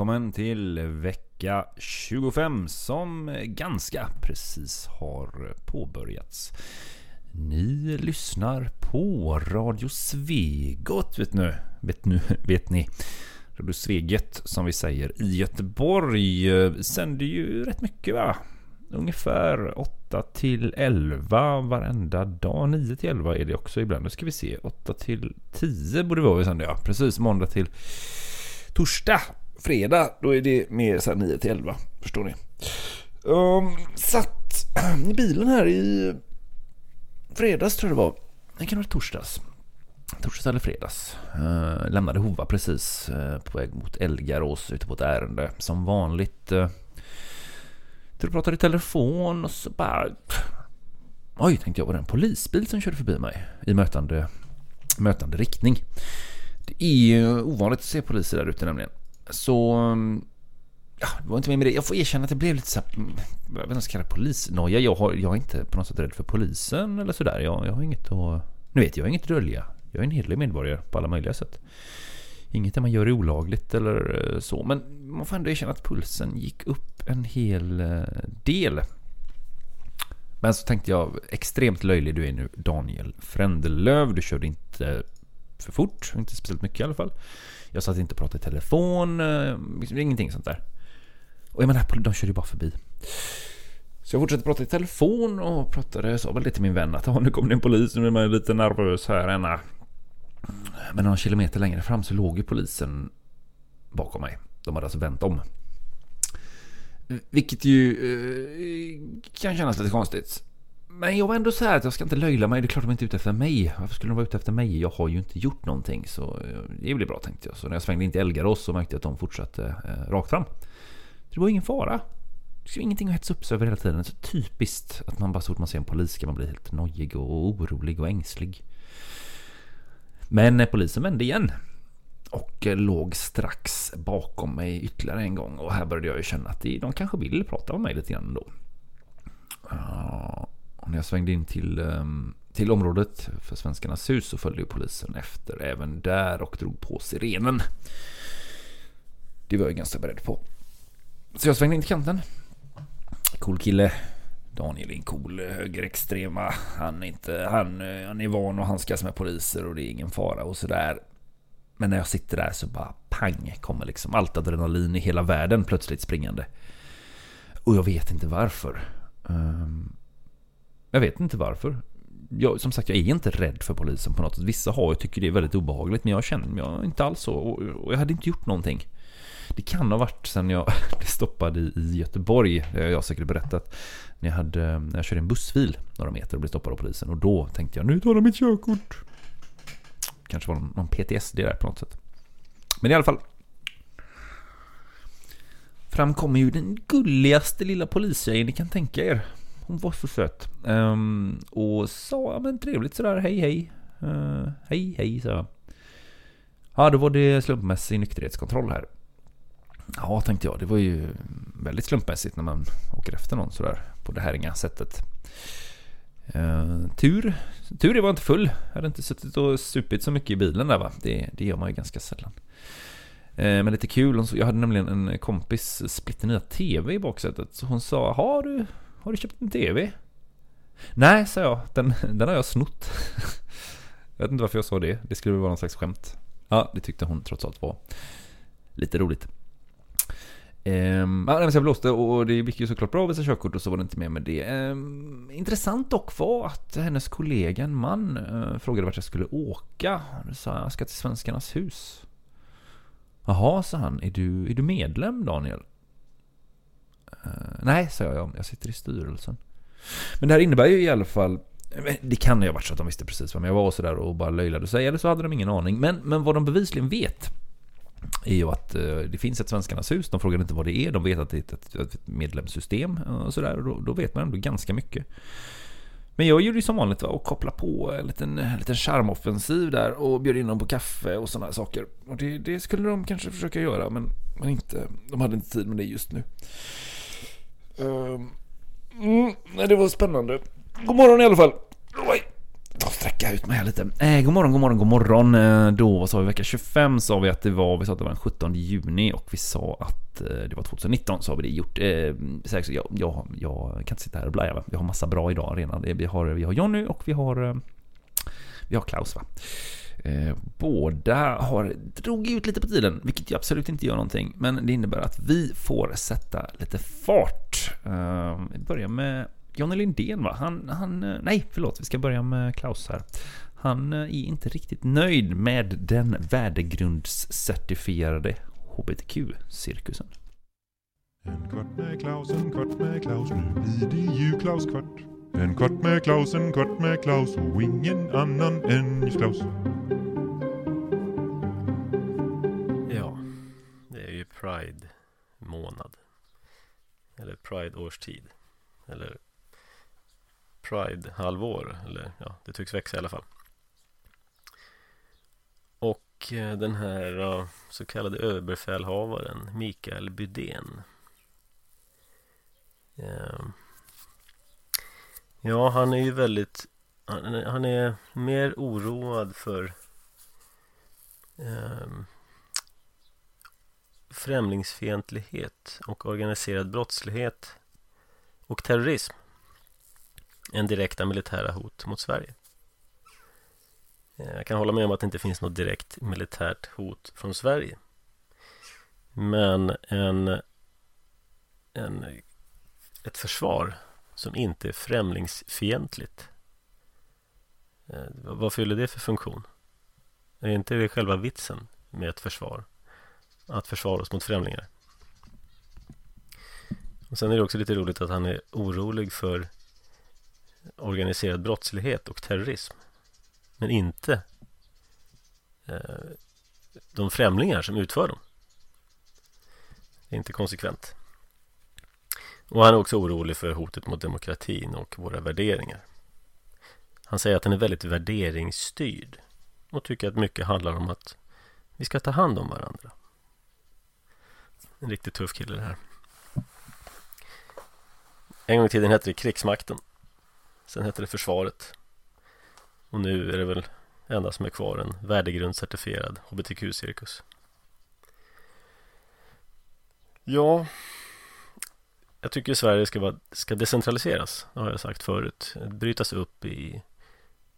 Välkommen till vecka 25 som ganska precis har påbörjats. Ni lyssnar på Radio Svegot vet nu, vet nu, vet ni. Radio Sveget som vi säger i Göteborg eh, sänder ju rätt mycket va? Ungefär 8 till 11 varenda dag. 9 till 11 är det också ibland. Nu ska vi se. 8 till 10 borde det vara vi sänder ja. Precis måndag till torsdag. Fredag då är det mer så här 9 till 11. Förstår ni? Ehm, um, satt i bilen här i fredags tror jag det var. Det kan vara torsdags. Torsdags eller fredags. Uh, lämnade Hova precis uh, på väg mot Elgarås ute på ett ärende. Som vanligt. Eh, uh, du pratade i telefon och så bara... Oj, tänkte jag, var det en polisbil som körde förbi mig i mötande, mötande riktning? Det är ovanligt att se poliser där ute nämligen. Så... Mm, ja, det var inte mer med det. Jag får erkänna att det blev lite så här, mm, jag vet inte vad kalla polisnoja. Jag, har, jag är inte på något sätt rädd för polisen eller sådär. Jag, jag har inget att... Nu vet jag, jag har inget att dölja. Jag är en hederlig medborgare på alla möjliga sätt. Inget där man gör är olagligt eller eh, så. Men man får ändå erkänna att pulsen gick upp en hel eh, del. Men så tänkte jag, extremt löjlig du är nu Daniel Frändelöv. Du körde inte för fort, inte speciellt mycket i alla fall. Jag satt inte och pratade i telefon, eh, liksom ingenting sånt där. Och jag menar, de körde ju bara förbi. Så jag fortsatte prata i telefon och pratade, sa väl det till min vän att nu kommer det en polis, nu är man lite nervös här ena. Men några kilometer längre fram så låg ju polisen bakom mig. De hade alltså vänt om. Vilket ju eh, kan kännas lite konstigt. Men jag var ändå så här att jag ska inte löjla mig. Det är klart de är inte ute efter mig. Varför skulle de vara ute efter mig? Jag har ju inte gjort någonting. Så eh, det blir bra tänkte jag. Så när jag svängde in till Elgarås så märkte jag att de fortsatte eh, rakt fram. Det var ingen fara. Det var ingenting att hetsa upp sig över hela tiden. Så typiskt att man bara så fort man ser en polis ska man bli helt nojig och orolig och ängslig. Men eh, polisen vände igen. Och eh, låg strax bakom mig ytterligare en gång. Och här började jag ju känna att de kanske vill prata med mig lite grann då. Och när jag svängde in till, ehm, till området för Svenskarnas hus så följde ju polisen efter även där och drog på sirenen. Det var jag ganska beredd på. Så jag svängde in till kanten. Cool kille. Daniel är en cool eh, högerextrema. Han är, inte, han, eh, han är van att handskas med poliser och det är ingen fara och sådär. Men när jag sitter där så bara pang kommer liksom allt adrenalin i hela världen plötsligt springande. Och jag vet inte varför. Um, jag vet inte varför. Jag, som sagt, jag är inte rädd för polisen på något sätt. Vissa har ju, tycker det är väldigt obehagligt, men jag känner mig inte alls så. Och, och jag hade inte gjort någonting. Det kan ha varit sen jag blev stoppad i, i Göteborg, det har jag säkert berättat. När jag, hade, när jag körde en bussfil några meter och blev stoppad av polisen. Och då tänkte jag, nu tar de mitt körkort. Kanske var någon PTSD där på något sätt. Men i alla fall. Fram kommer ju den gulligaste lilla polistjejen ni kan tänka er. Hon var så söt. Um, och sa, ja men trevligt sådär, hej hej. Uh, hej hej, sa jag. Ja, då var det slumpmässig nykterhetskontroll här. Ja, tänkte jag. Det var ju väldigt slumpmässigt när man åker efter någon sådär på det här inga sättet. Uh, tur. Tur jag var inte full. Jag hade inte suttit och supit så mycket i bilen där va. Det, det gör man ju ganska sällan. Uh, men lite kul. Jag hade nämligen en kompis splitternya TV i baksätet. Så hon sa, har du, har du köpt en TV? Nej, sa jag. Den, den har jag snott. jag vet inte varför jag sa det. Det skulle väl vara någon slags skämt. Ja, det tyckte hon trots allt var lite roligt. Ehm, ja, jag blåste och det gick ju såklart bra att visa körkort och så var det inte mer med det. Ehm, intressant dock var att hennes kollega, en man, uh, frågade vart jag skulle åka. Då sa jag, jag ska till Svenskarnas hus. Jaha, sa han. Är du, är du medlem, Daniel? Eh, nej, sa jag. Jag sitter i styrelsen. Men det här innebär ju i alla fall det kan ju ha varit så att de visste precis vem jag var och sådär och bara löjlade sig. Eller så hade de ingen aning. Men, men vad de bevisligen vet är ju att eh, det finns ett Svenskarnas hus. De frågar inte vad det är. De vet att det är ett, ett medlemssystem eh, och sådär. Och då, då, vet man ändå ganska mycket. Men jag gjorde ju som vanligt va, och kopplade på en liten, en liten charmoffensiv där och bjöd in dem på kaffe och sådana saker. Och det, det, skulle de kanske försöka göra men, men inte, de hade inte tid med det just nu. Ehm, mm, nej, det var spännande. God morgon i alla fall. Oj, ta sträcka. jag ut mig här lite. Eh, god morgon, god morgon, god morgon. Eh, då, vad sa vi, vecka 25 sa vi att det var, vi sa att det var den 17 juni och vi sa att eh, det var 2019 så har vi det gjort. Eh, säkert, jag, jag, jag kan inte sitta här och blaja va? Vi har massa bra idag redan. Eh, vi har, vi har Jonny och vi har, eh, vi har Klaus va. Eh, båda har drog ut lite på tiden, vilket ju absolut inte gör någonting. Men det innebär att vi får sätta lite fart. Ehm, vi börjar med Johnny Lindén va? Han, han, eh, nej förlåt, vi ska börja med Klaus här. Han eh, är inte riktigt nöjd med den värdegrundscertifierade HBTQ-cirkusen. En kvart med Klaus, en kvart med Klaus, nu blir det ju Klaus-kvart. En kvart med Klaus, en kvart med Klaus och ingen annan än just Klaus. Ja, det är ju Pride-månad. Eller Pride-årstid. Eller Pride-halvår. Eller ja, det tycks växa i alla fall. Och eh, den här så kallade överbefälhavaren Mikael Bydén. Ehm, Ja, han är ju väldigt Han är, han är mer oroad för eh, Främlingsfientlighet och organiserad brottslighet och terrorism än direkta militära hot mot Sverige. Eh, jag kan hålla med om att det inte finns något direkt militärt hot från Sverige. Men en, en, ett försvar som inte är främlingsfientligt. Eh, vad fyller det för funktion? Är inte det själva vitsen med ett försvar? Att försvara oss mot främlingar. Och sen är det också lite roligt att han är orolig för organiserad brottslighet och terrorism. Men inte eh, de främlingar som utför dem. Det är inte konsekvent. Och han är också orolig för hotet mot demokratin och våra värderingar. Han säger att den är väldigt värderingsstyrd och tycker att mycket handlar om att vi ska ta hand om varandra. En riktigt tuff kille det här. En gång i tiden hette det krigsmakten. Sen hette det försvaret. Och nu är det väl enda som är kvar en värdegrundscertifierad HBTQ-cirkus. Ja, jag tycker Sverige ska, vara, ska decentraliseras, det har jag sagt förut. Brytas upp i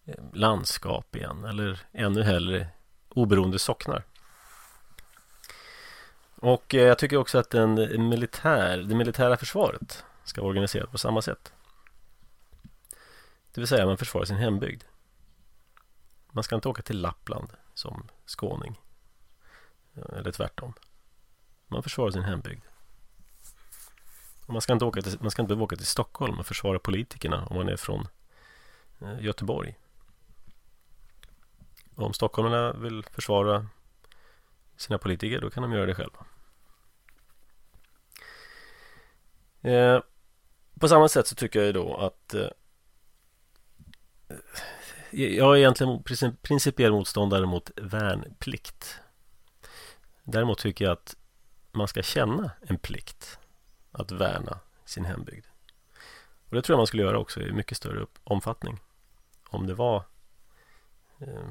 eh, landskap igen, eller ännu hellre oberoende socknar. Och eh, jag tycker också att den militär, det militära försvaret ska vara organiserat på samma sätt. Det vill säga man försvarar sin hembygd. Man ska inte åka till Lappland som skåning. Eller tvärtom. Man försvarar sin hembygd. Man, ska inte åka till, man ska inte behöva åka till Stockholm och försvara politikerna om man är från eh, Göteborg. Och om stockholmarna vill försvara sina politiker då kan de göra det själva. Eh, på samma sätt så tycker jag då att eh, eh, jag är egentligen principiell motståndare mot värnplikt. Däremot tycker jag att man ska känna en plikt att värna sin hembygd. Och det tror jag man skulle göra också i mycket större omfattning. Om det var eh,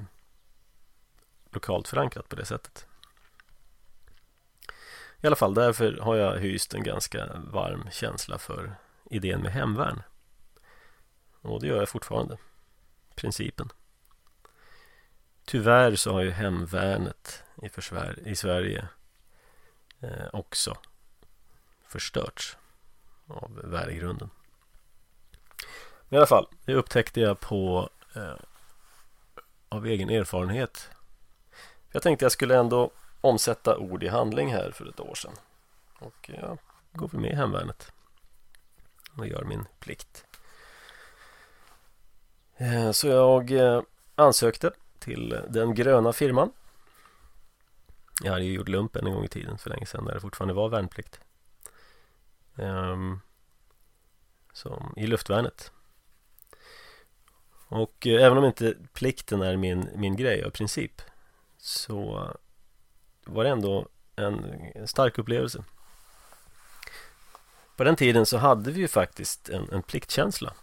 lokalt förankrat på det sättet. I alla fall därför har jag hyst en ganska varm känsla för idén med hemvärn. Och det gör jag fortfarande. Principen. Tyvärr så har ju hemvärnet i, i Sverige eh, också förstörts av värdegrunden. I alla fall, det upptäckte jag på eh, av egen erfarenhet. Jag tänkte jag skulle ändå omsätta ord i handling här för ett år sedan. Och jag går väl med i hemvärnet och gör min plikt. Eh, så jag eh, ansökte till den gröna firman. Jag hade ju gjort lumpen en gång i tiden för länge sedan när det fortfarande var värnplikt. Um, som i luftvärnet. Och eh, även om inte plikten är min, min grej av princip så var det ändå en, en stark upplevelse. På den tiden så hade vi ju faktiskt en, en pliktkänsla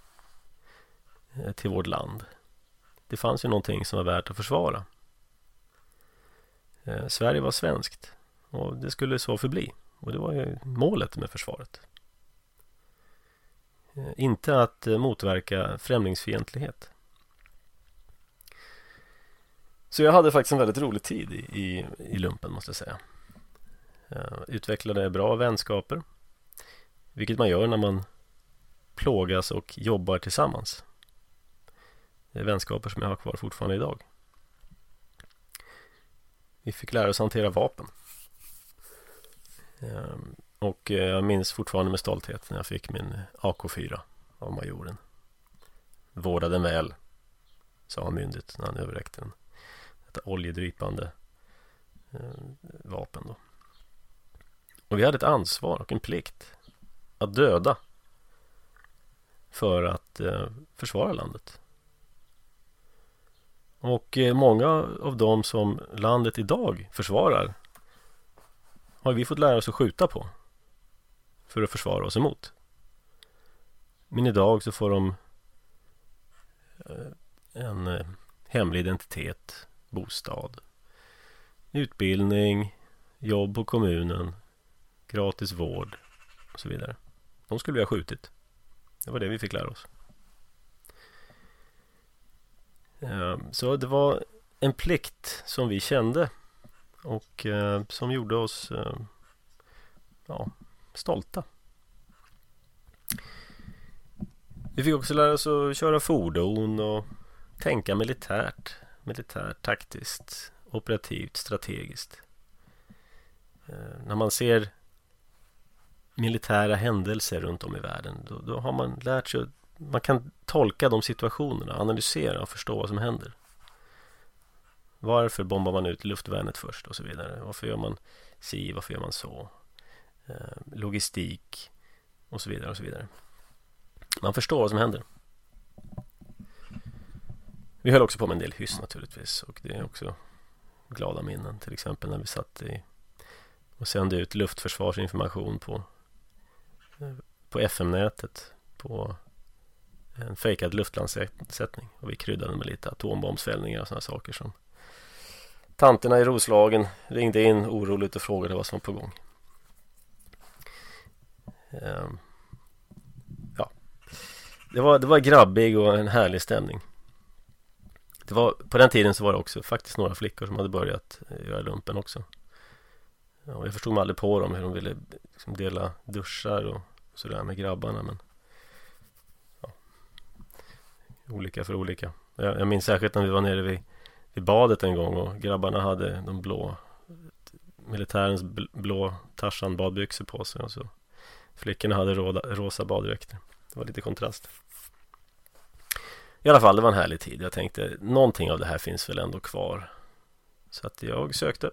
eh, till vårt land. det fanns ju någonting som var värt att försvara. Eh, Sverige var svenskt och det skulle så förbli. Och det var ju målet med försvaret. Eh, inte att eh, motverka främlingsfientlighet. Så jag hade faktiskt en väldigt rolig tid i, i, i lumpen måste jag säga. Jag utvecklade bra vänskaper. Vilket man gör när man plågas och jobbar tillsammans. Det är vänskaper som jag har kvar fortfarande idag. Vi fick lära oss hantera vapen. Ehm, och eh, jag minns fortfarande med stolthet när jag fick min AK4 av majoren. Vårda den väl, sa han myndigt när han överräckte den. Detta oljedrypande ehm, vapen då. Och vi hade ett ansvar och en plikt att döda för att eh, försvara landet. Och eh, många av dem som landet idag försvarar har vi fått lära oss att skjuta på för att försvara oss emot. Men idag så får de eh, en eh, hemlig identitet, bostad, utbildning, jobb på kommunen, gratis vård och så vidare. De skulle vi ha skjutit. Det var det vi fick lära oss. Eh, så det var en plikt som vi kände och eh, som gjorde oss eh, ja, stolta. Vi fick också lära oss att köra fordon och tänka militärt, militärt, taktiskt, operativt, strategiskt. Eh, När man ser militära händelser runt om i världen då, då har man lärt sig att man kan tolka de situationerna, analysera och förstå vad som händer. Varför bombar man ut luftvärnet först och så vidare? Varför gör man si? Varför gör man så? Eh, logistik och så vidare och så vidare. Man förstår vad som händer. Vi höll också på med en del hyss naturligtvis och det är också glada minnen. Till exempel när vi satt i och sände ut luftförsvarsinformation på eh, på FM-nätet på en fejkad luftlandsättning och vi kryddade med lite atombombsfällningar och sådana saker som tanterna i Roslagen ringde in oroligt och frågade vad som var på gång. Ehm, ja, det var, det var grabbig och en härlig stämning. Det var, på den tiden så var det också faktiskt några flickor som hade börjat eh, göra lumpen också. Och jag förstod mig aldrig på dem hur de ville liksom dela duschar och sådär med grabbarna men ja, Olika för olika jag, jag minns särskilt när vi var nere vid, i badet en gång och grabbarna hade de blå Militärens bl- blå Tarzan badbyxor på sig och så Flickorna hade råda, rosa baddräkter. Det var lite kontrast. I alla fall, det var en härlig tid. Jag tänkte, någonting av det här finns väl ändå kvar. Så att jag sökte.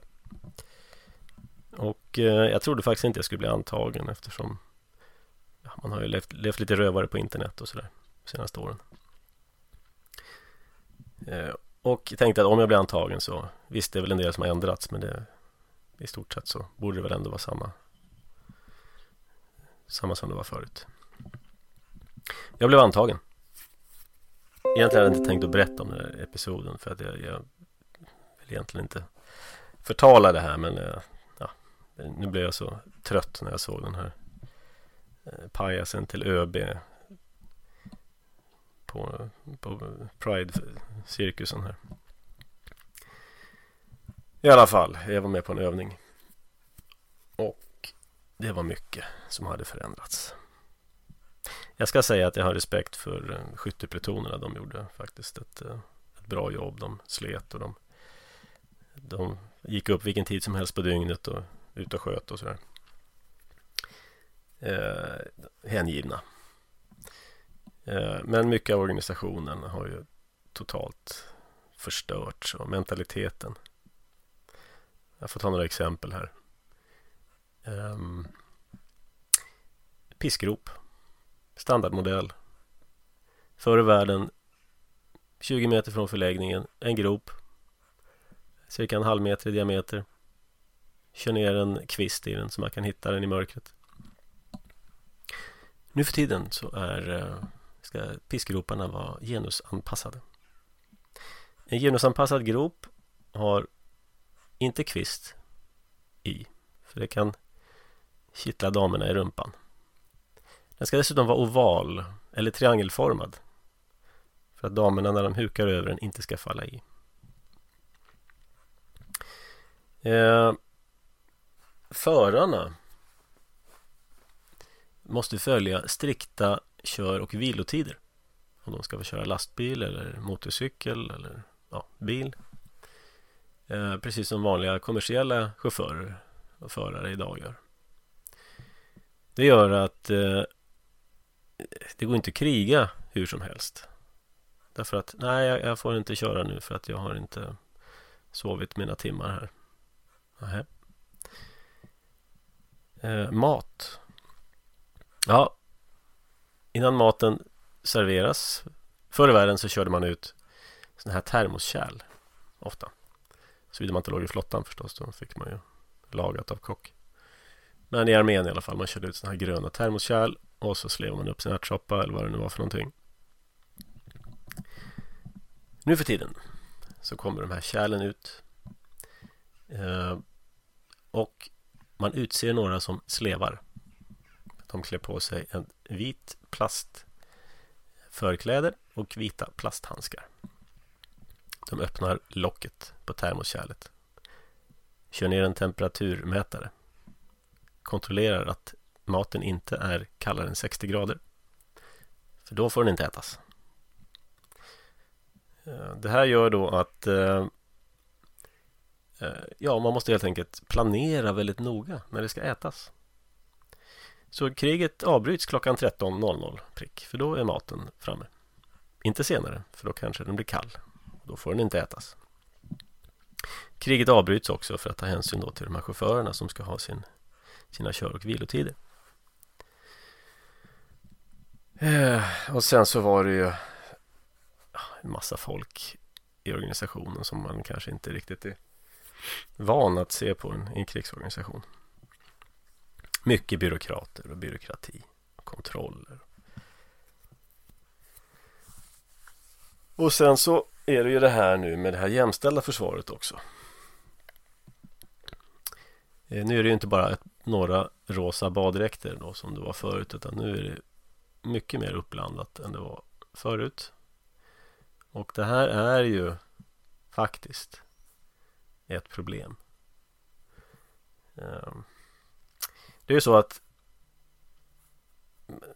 Och eh, jag trodde faktiskt inte jag skulle bli antagen eftersom ja, man har ju levt, levt lite rövare på internet och sådär de senaste åren. Eh, och tänkte att om jag blir antagen så visst det är väl en del som har ändrats men det i stort sett så borde det väl ändå vara samma samma som det var förut. Jag blev antagen. Egentligen hade jag inte tänkt att berätta om den här episoden för att jag, jag vill egentligen inte förtala det här men eh, ja, nu blev jag så trött när jag såg den här eh, pajasen till ÖB på, på Pride-cirkusen här. I alla fall, jag var med på en övning. Och det var mycket som hade förändrats. Jag ska säga att jag har respekt för eh, skytteplutonerna. De gjorde faktiskt ett, eh, ett bra jobb. De slet och de, de gick upp vilken tid som helst på dygnet och ut och sköt och sådär. Eh, hängivna. Eh, men mycket av organisationen har ju totalt förstörts och mentaliteten. Jag får ta några exempel här. Ehm, um, piskrop. Standardmodell. Förr i världen 20 meter från förläggningen, en grop. Cirka en halv meter i diameter. Kör ner en kvist i den så man kan hitta den i mörkret. Nu för tiden så är eh, ska piskgroparna vara genusanpassade. En genusanpassad grop har inte kvist i. För det kan kittla damerna i rumpan. Den ska dessutom vara oval eller triangelformad. För att damerna när de hukar över den inte ska falla i. Eh, förarna måste följa strikta kör och vilotider. Om de ska få köra lastbil eller motorcykel eller ja, bil. Eh, precis som vanliga kommersiella chaufförer och förare idag gör. Det gör att eh, det går inte att kriga hur som helst. Därför att nej, jag, jag får inte köra nu för att jag har inte sovit mina timmar här. Nähä. Eh, mat. Ja, innan maten serveras. Förr i världen så körde man ut sådana här termoskärl ofta. Såvida man inte låg i flottan förstås. Då fick man ju lagat av kock. Men i armén i alla fall. Man körde ut sådana här gröna termoskärl och så slev man upp sin ärtsoppa eller vad det nu var för någonting. Nu för tiden så kommer de här kärlen ut. Eh, och man utser några som slevar. De klär på sig en vit plastförkläde och vita plasthandskar. De öppnar locket på termoskärlet. Kör ner en temperaturmätare. Kontrollerar att maten inte är kallare än 60 grader. För då får den inte ätas. Eh, det här gör då att eh, eh, Ja, man måste helt enkelt planera väldigt noga när det ska ätas. Så kriget avbryts klockan 13.00 prick, för då är maten framme. Inte senare, för då kanske den blir kall. Då får den inte ätas. Kriget avbryts också för att ta hänsyn då till de här chaufförerna som ska ha sin, sina kör och vilotider. Eh, och sen så var det ju en massa folk i organisationen som man kanske inte riktigt är van att se på en, i en krigsorganisation. Mycket byråkrater och byråkrati och kontroller. Och sen så är det ju det här nu med det här jämställda försvaret också. Eh, nu är det ju inte bara ett, några rosa baddräkter då som det var förut utan nu är det mycket mer uppblandat än det var förut. Och det här är ju faktiskt ett problem. Um. Det är ju så att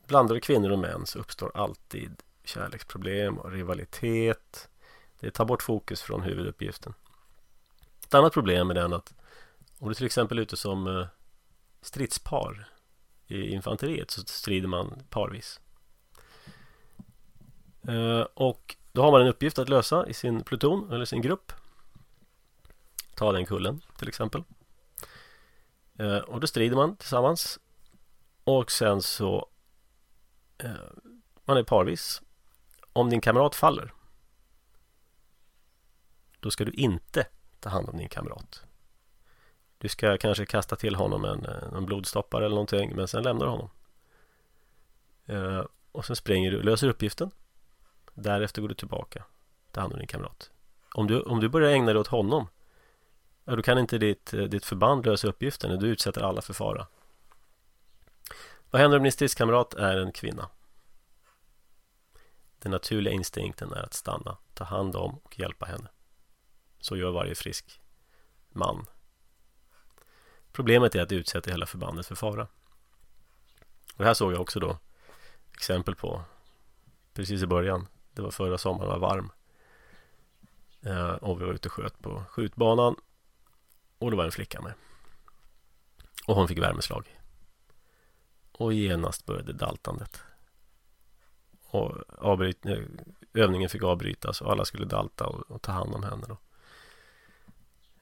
blandade kvinnor och män så uppstår alltid kärleksproblem och rivalitet. Det tar bort fokus från huvuduppgiften. Ett annat problem är den att om du till exempel är ute som eh, stridspar i infanteriet så strider man parvis. Eh, och då har man en uppgift att lösa i sin pluton eller sin grupp. Ta den kullen till exempel. Eh, Och då strider man tillsammans. Och sen så eh, man är parvis. Om din kamrat faller då ska du inte ta hand om din kamrat. Du ska kanske kasta till honom en, eh, en blodstoppare eller någonting men sen lämnar du honom. Eh, och sen springer du, löser uppgiften. Därefter går du tillbaka. Ta hand om din kamrat. Om du, om du börjar ägna dig åt honom ja, då kan inte ditt, eh, ditt förband lösa uppgiften. och Du utsätter alla för fara. Vad händer om din stridskamrat är en kvinna? Den naturliga instinkten är att stanna, ta hand om och hjälpa henne. Så gör varje frisk man. Problemet är att det utsätter hela förbandet för fara. Och det här såg jag också då exempel på precis i början. Det var förra sommaren, var varm. Eh, och vi var ute och sköt på skjutbanan. Och det var en flicka med. Och hon fick värmeslag. Och genast började daltandet. Och avbryt, eh, övningen fick avbrytas och alla skulle dalta och, och ta hand om henne. Då.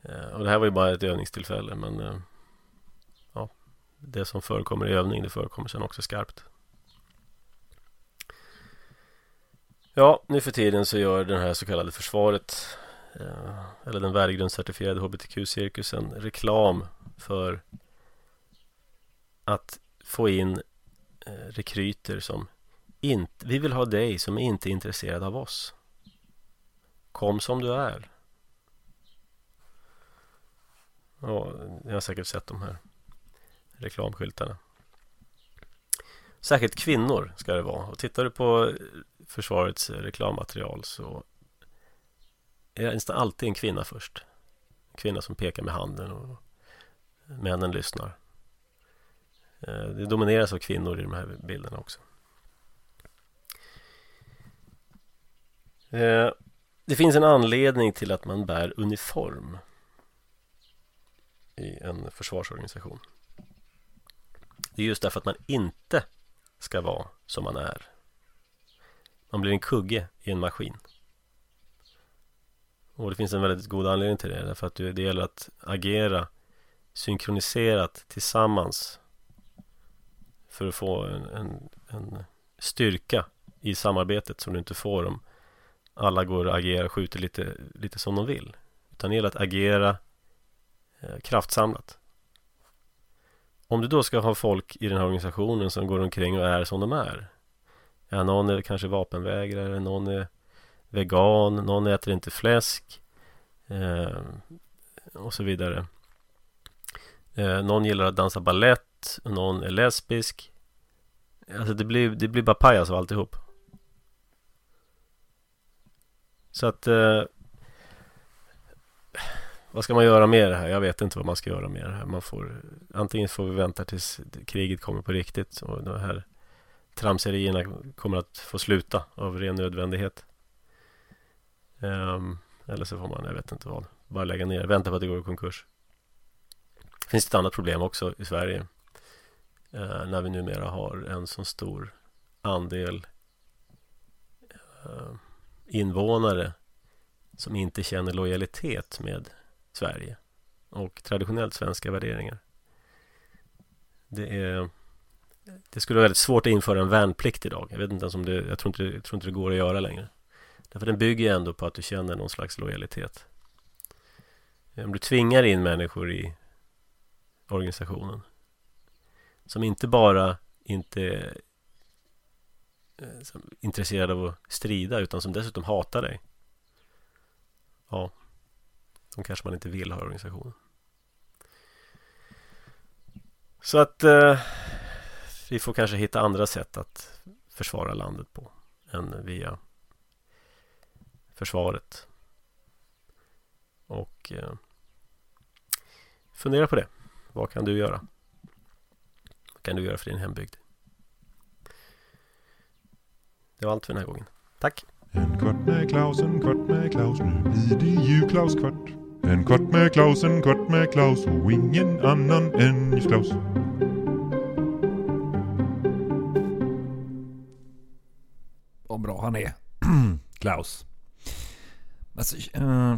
Eh, och det här var ju bara ett övningstillfälle men eh, ja, det som förekommer i övning det förekommer sen också skarpt. Ja, nu för tiden så gör den här så kallade försvaret Eh, eller den värdegrundscertifierade HBTQ-cirkusen reklam för att få in eh, rekryter som inte, vi vill ha dig som är inte är intresserad av oss. Kom som du är. Ja, ni har säkert sett de här reklamskyltarna. Särskilt kvinnor ska det vara. Och tittar du på eh, försvarets reklammaterial så är det nästan alltid en kvinna först. En kvinna som pekar med handen och männen lyssnar. Eh, det domineras av kvinnor i de här bilderna också. Eh, det finns en anledning till att man bär uniform i en försvarsorganisation. Det är just därför att man inte ska vara som man är. Man blir en kugge i en maskin. Och det finns en väldigt god anledning till det. Därför att det gäller att agera synkroniserat tillsammans för att få en, en, en styrka i samarbetet som du inte får om alla går och agerar och skjuter lite, lite som de vill. Utan det gäller att agera eh, kraftsamlat. Om du då ska ha folk i den här organisationen som går omkring och är som de är. Ja, någon är kanske vapenvägrare, någon är vegan, någon äter inte fläsk eh, och så vidare. Eh, någon gillar att dansa ballett, någon är lesbisk. Alltså det blir, det blir bara pajas av alltihop. Så att eh, Vad ska man göra med det här? Jag vet inte vad man ska göra med det här. Man får, antingen får vi vänta tills kriget kommer på riktigt och de här tramserierna kommer att få sluta av ren nödvändighet. Um, eller så får man, jag vet inte vad, bara lägga ner, vänta på att det går i konkurs. Det finns ett annat problem också i Sverige. Uh, när vi numera har en så stor andel uh, invånare som inte känner lojalitet med Sverige och traditionellt svenska värderingar. Det är Det skulle vara väldigt svårt att införa en värnplikt idag. Jag vet inte ens om det Jag tror inte, jag tror inte det går att göra längre. Därför den bygger ändå på att du känner någon slags lojalitet. Om du tvingar in människor i organisationen som inte bara inte eh, är är intresserade av att strida utan som dessutom hatar dig. Ja, de kanske man inte vill ha i organisationen. Så att eh, vi får kanske hitta andra sätt att försvara landet på än via försvaret. Och eh, fundera på det. Vad kan du göra? Vad kan du göra för din hembygd? Det var allt för den här gången. Tack! En kvart med Klaus, en kvart med Klaus, nu blir det ju Klaus kvart. En kvart med Klaus, en kvart med Klaus och ingen annan än just Klaus. Vad bra han är. Klaus. Alltså, uh,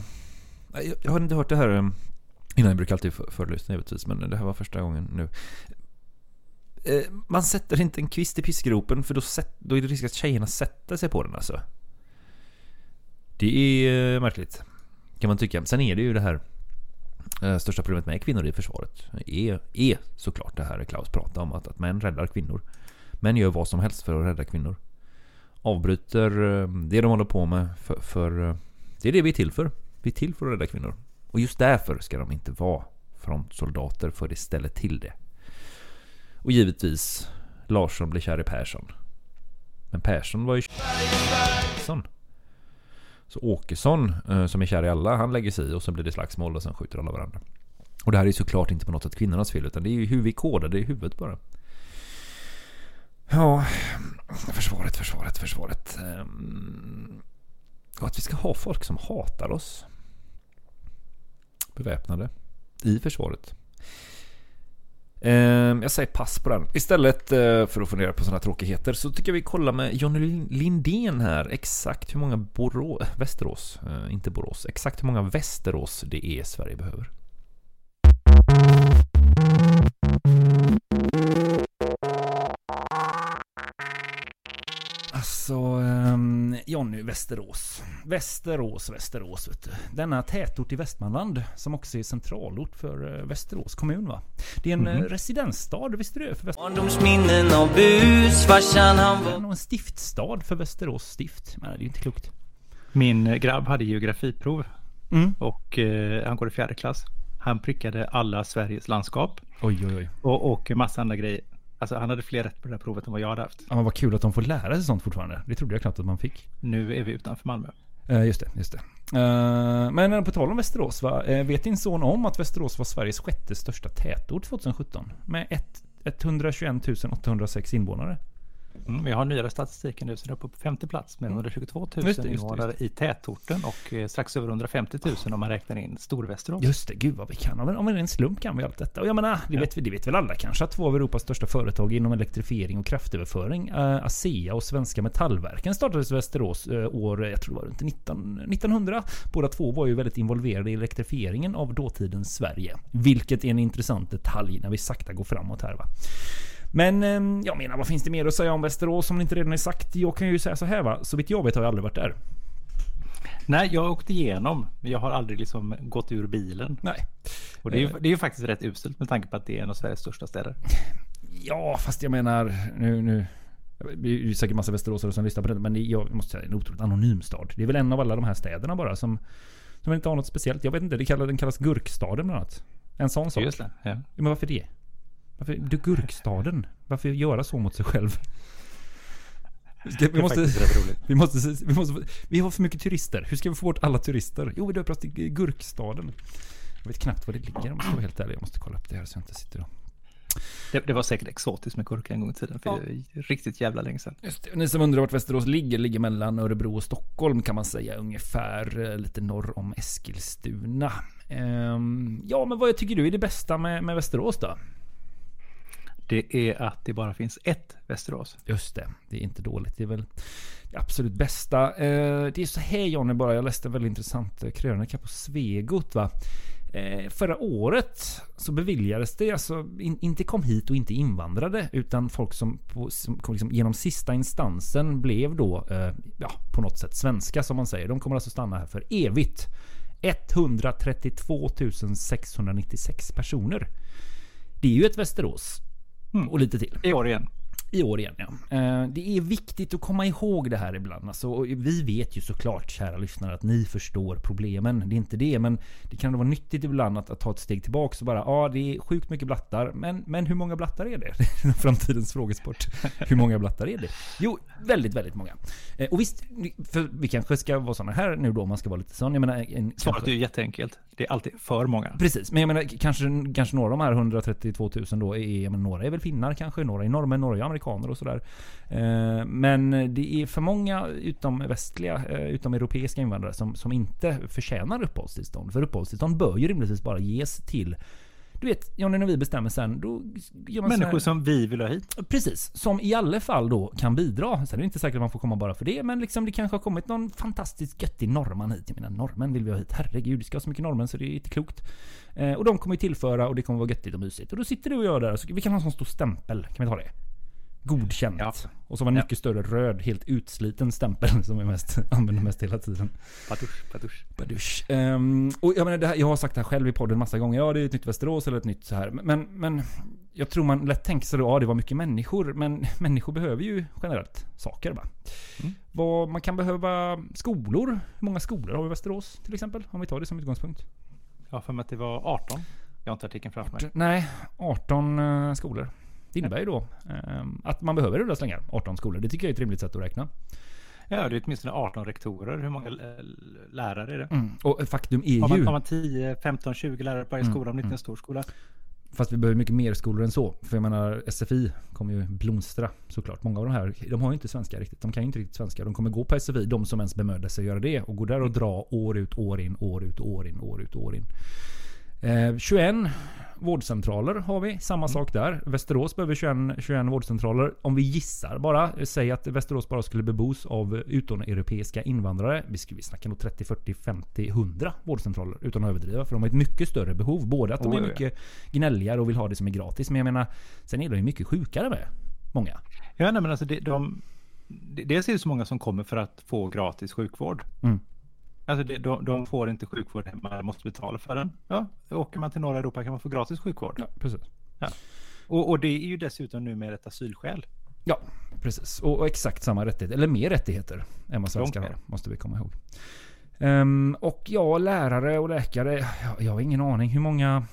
jag, jag har inte hört det här eh, innan. Jag brukar alltid för- föreläsa givetvis. Men det här var första gången nu. Uh, man sätter inte en kvist i pissgropen för då, sätt, då är det risk att tjejerna sätter sig på den alltså. Det är uh, märkligt. Kan man tycka. Sen är det ju det här största problemet med kvinnor i försvaret. Är, är såklart det här Klaus pratar om. Att, att män räddar kvinnor. Män gör vad som helst för att rädda kvinnor. Avbryter det de håller på med för, för det är det vi är till för. Vi är till för att rädda kvinnor. Och just därför ska de inte vara frontsoldater för det ställer till det. Och givetvis Larsson blir kär i Persson. Men Persson var ju Åkesson. Så Åkesson eh, som är kär i alla, han lägger sig i och så blir det slagsmål och sen skjuter alla varandra. Och det här är ju såklart inte på något sätt kvinnornas fel utan det är ju hur vi kodar det i huvudet bara. Ja, försvaret, försvaret, försvaret. Ehm, och att vi ska ha folk som hatar oss. Beväpnade. I försvaret. Ehm, jag säger pass på den. Istället eh, för att fundera på sådana tråkigheter så tycker jag vi kollar med Johnny Lindén här. Exakt hur många Borå Västerås, eh, inte Borås. Exakt hur många Västerås det är Sverige behöver. Alltså, um, Jonny, Västerås. Västerås, Västerås, vet du. Denna tätort i Västmanland som också är centralort för eh, Västerås kommun va? Det är en Mhm. eh, residensstad, visste du det? För Västerås. Barndomsminnen av bus, farsan han var Det är nog en stiftstad för Västerås stift. Men det är ju inte klokt. Min eh, grabb hade geografiprov Mm. och eh, han går i fjärde klass. Han prickade alla Sveriges landskap Oj, oj, oj. och, och massa andra grejer. Alltså han hade fler rätt på det här provet än vad jag hade haft. Ja, men vad kul att de får lära sig sånt fortfarande. Det trodde jag knappt att man fick. Nu är vi utanför Malmö. Eh, just det, just det. Eh, men eh, på tal om Västerås, va? Eh, vet din son om att Västerås var Sveriges sjätte största tätort 2017? Med ett, 121 806 invånare. Mm, vi har nyare statistiken nu så det är uppe på femte plats med 122 000 Mm. Just det, just det, invånare i tätorten och eh, strax över 150 000 om man räknar in Storvästerås. Just det, gud vad vi kan. Om, om en slump kan vi allt detta. Och jag menar, det, Ja. vet, vi- det vet väl alla kanske att två av Europas största företag inom elektrifiering och kraftöverföring, eh, ASEA och Svenska Metallverken startades i Västerås eh, år, jag tror det var runt 19, 1900. Båda två var ju väldigt involverade i elektrifieringen av dåtidens Sverige. Vilket är en intressant detalj när vi sakta går framåt här va. Men eh, jag menar, vad finns det mer att säga om Västerås om det inte redan är sagt? Jag kan ju säga så här va, så vitt jag vet har jag aldrig varit där. Nej, jag har åkt igenom, men jag har aldrig liksom gått ur bilen. Nej. Och det är, ju, Eh. det är ju faktiskt rätt uselt med tanke på att det är en av Sveriges största städer. Ja, fast jag menar nu... nu det är säkert massa västeråsare som lyssnar på det, men det- jag måste säga en otroligt anonym stad. Det är väl en av alla de här städerna bara som, som inte har något speciellt. Jag vet inte, det kallas, den kallas Gurkstaden bland annat. En sån sak. Just det, ja. Men varför det? Varför, du Gurkstaden? Varför göra så mot sig själv? Vi, måste, vi, måste, vi, måste, vi har för mycket turister. Hur ska vi få bort alla turister? Jo, vi döper oss till Gurkstaden. Jag vet knappt var det ligger om jag ska vara helt ärlig. Jag måste kolla upp det här så jag inte sitter och Det, det var säkert exotiskt med gurka en gång i tiden, för Ja. det är riktigt jävla länge sedan. Just det. Ni som undrar vart Västerås ligger, ligger mellan Örebro och Stockholm kan man säga ungefär eh, lite norr om Eskilstuna. Ehm, ja, men vad tycker du är det bästa med, med Västerås då? Det är att det bara finns ett Västerås. Just det, det är inte dåligt. Det är väl det absolut bästa. Eh, det är så här Johnny bara, jag läste en väldigt intressant eh, krönika på Svegot va. Eh, förra året så beviljades det, alltså in, inte kom hit och inte invandrade, utan folk som, på, som liksom genom sista instansen blev då, eh, ja, på något sätt svenska som man säger. De kommer alltså stanna här för evigt. 132 696 personer. Det är ju ett Västerås. Och lite till. I år igen. I år igen, ja. Eh, Det är viktigt att komma ihåg det här ibland. Alltså, vi vet ju såklart, kära lyssnare, att ni förstår problemen. Det är inte det, men det kan vara nyttigt ibland att, att ta ett steg tillbaka och bara, ja, det är sjukt mycket blattar, men, men hur många blattar är det? Framtidens frågesport. Hur många blattar är det? Jo, väldigt, väldigt många. Eh, Och visst, för vi kanske ska vara såna här nu då, om man ska vara lite sån. Jag menar, en, Svaret är ju jätteenkelt. Det är alltid för många. Precis, men jag menar kanske, kanske några av de här 132 000 då är, menar, några är väl finnar kanske, några är norrmän, några är amerikaner och sådär. Eh, men det är för många utom västliga, eh, utom europeiska invandrare som, som inte förtjänar uppehållstillstånd. För uppehållstillstånd bör ju rimligtvis bara ges till du vet, Johnny, när vi bestämmer sen, då gör man Människor här- som vi vill ha hit. Precis, som i alla fall då kan bidra. Sen är det inte säkert att man får komma bara för det, men liksom det kanske har kommit någon fantastiskt göttig norrman hit. Jag menar norrmän vill vi ha hit. Herregud, det ska ha så mycket norrmän så det är inte klokt. Eh, och de kommer ju tillföra och det kommer vara göttigt och mysigt. Och då sitter du och jag där, så vi kan ha en sån stor stämpel. Kan vi ta det? Godkänt. Och så var en mycket större röd, helt utsliten stämpel som vi mest, använder mest hela tiden. Badusch, badusch. Badusch. Ehm, och jag menar, det här, jag har sagt det här själv i podden massa gånger. Ja, det är ett nytt Västerås eller ett nytt så här. Men, men jag tror man lätt tänker sig då, ja det var mycket människor. Men människor behöver ju generellt saker va. Vad, man kan behöva skolor. Hur många skolor har vi i Västerås till exempel? Om vi tar det som utgångspunkt. Jag har för mig att det var 18. Jag har inte artikeln framför mig. Nej, 18 eh, skolor. Det innebär ju då eh, att man behöver rulla slängar 18 skolor. Det tycker jag är ett rimligt sätt att räkna. Ja, det är åtminstone 18 rektorer. Hur många eh, lärare är det? Mm. Och faktum är Har man, ju... har man 10, 15, 20 lärare på varje Mm, skola om det inte är mm. en stor skola? Fast vi behöver mycket mer skolor än så. För jag menar SFI kommer ju blomstra såklart. Många av de här, de har ju inte svenska riktigt. De kan ju inte riktigt svenska. De kommer gå på SFI, de som ens bemödar sig att göra det. Och gå där och dra år ut, år in, år ut, år in, år ut, år in. Eh, 21 vårdcentraler har vi. Samma sak där. Västerås behöver 21, 21 vårdcentraler. Om vi gissar bara. Säg att Västerås bara skulle bebos av utomeuropeiska invandrare. Vi skulle snacka nog 30, 40, 50, 100 vårdcentraler. Utan att överdriva. För de har ett mycket större behov. Både att de är mycket gnälligare och vill ha det som är gratis. Men jag menar, sen är de ju mycket sjukare med. Många. Ja, nej, men alltså det, de, dels är det så många som kommer för att få gratis sjukvård. Mm. Alltså det, de, de får inte sjukvård hemma, man måste betala för den. Ja, åker man till norra Europa kan man få gratis sjukvård. Ja, precis. Ja. Och, och det är ju dessutom nu med ett asylskäl. Ja, precis. Och, och exakt samma rättigheter, eller mer rättigheter än vad svenskar har. Måste vi komma ihåg. Ehm, och ja, lärare och läkare. Jag, jag har ingen aning hur många...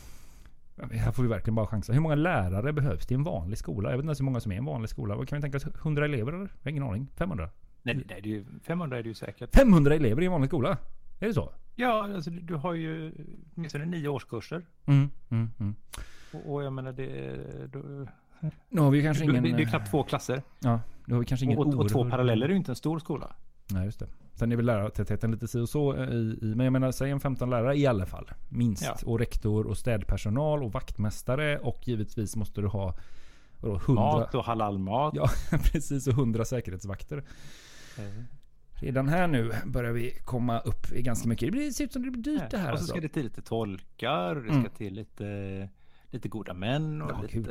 Här får vi verkligen bara chansa. Hur många lärare behövs i en vanlig skola? Jag vet inte ens hur många som är i en vanlig skola. Vad kan vi tänka oss? 100 elever eller? Jag har ingen aning. 500? Nej, nej det är ju, 500 är det ju säkert. 500 elever i en vanlig skola? Är det så? Ja, alltså du, har ju åtminstone nio årskurser. Mm, mm, mm. Och, och jag menar det... Då, Nu har vi kanske ingen... det, det är knappt två klasser. Ja, nu har vi kanske ingen och, och två paralleller är ju inte en stor skola. Nej, just det. Sen är väl lärartätheten lite si och så eh, i, i... Men jag menar, säg en 15 lärare i alla fall. Minst. Ja. Och rektor och städpersonal och vaktmästare. Och givetvis måste du ha... Vadå, 100... Mat och halalmat. Ja, precis. Och 100 säkerhetsvakter. Redan här nu börjar vi komma upp i ganska mycket. Det blir- det ser ut som det blir dyrt det här. Och så alltså. ska det till lite tolkar, det Mm. ska till lite, lite goda män och Ja, lite... gud,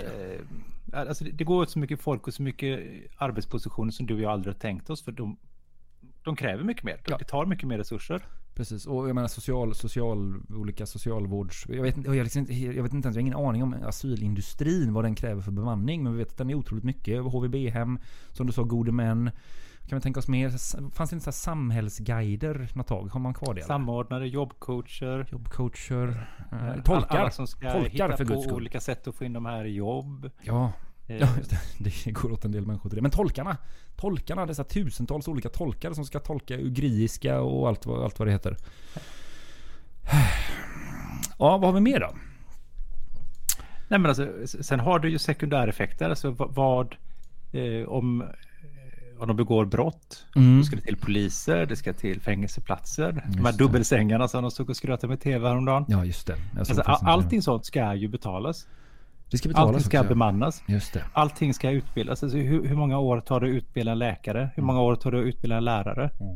ja. Alltså det, det går åt så mycket folk och så mycket arbetspositioner som du och jag aldrig har tänkt oss för de, de kräver mycket mer. Det tar mycket mer resurser. Precis, och jag menar social, social, olika socialvårds... Jag vet, inte- jag, liksom, jag vet inte ens, jag har ingen aning om asylindustrin, vad den kräver för bemanning. Men vi vet att den är otroligt mycket. HVB-hem, som du sa, gode män. Kan vi tänka oss mer? Fanns det inte så samhällsguider något tag? Har man kvar det? eller? Samordnare, jobbcoacher. Jobbcoacher. eh, Eh, tolkar. Alla som ska Tolkar hitta för på skull. olika sätt att få in de här i jobb. Ja. Eh, Ja, det. det går åt en del människor till det. Men tolkarna. Tolkarna, dessa tusentals olika tolkare som ska tolka ugriiska och allt, vad- allt vad det heter. Ja, vad har vi mer då? Nej men alltså, sen har du ju sekundäreffekter. Alltså va- vad eh, om, om de begår brott. Mm. Då ska det till poliser, det ska till fängelseplatser. de här Just dubbelsängarna som de stod och skröt med tv häromdagen. Ja, just det. Alltså, allting sånt ska ju betalas. Det ska betalas Allting ska också, bemannas. Just det. Allting ska utbildas. Alltså, hur, hur många år tar det att utbilda en läkare? Hur många år tar det att utbilda en lärare? Mm.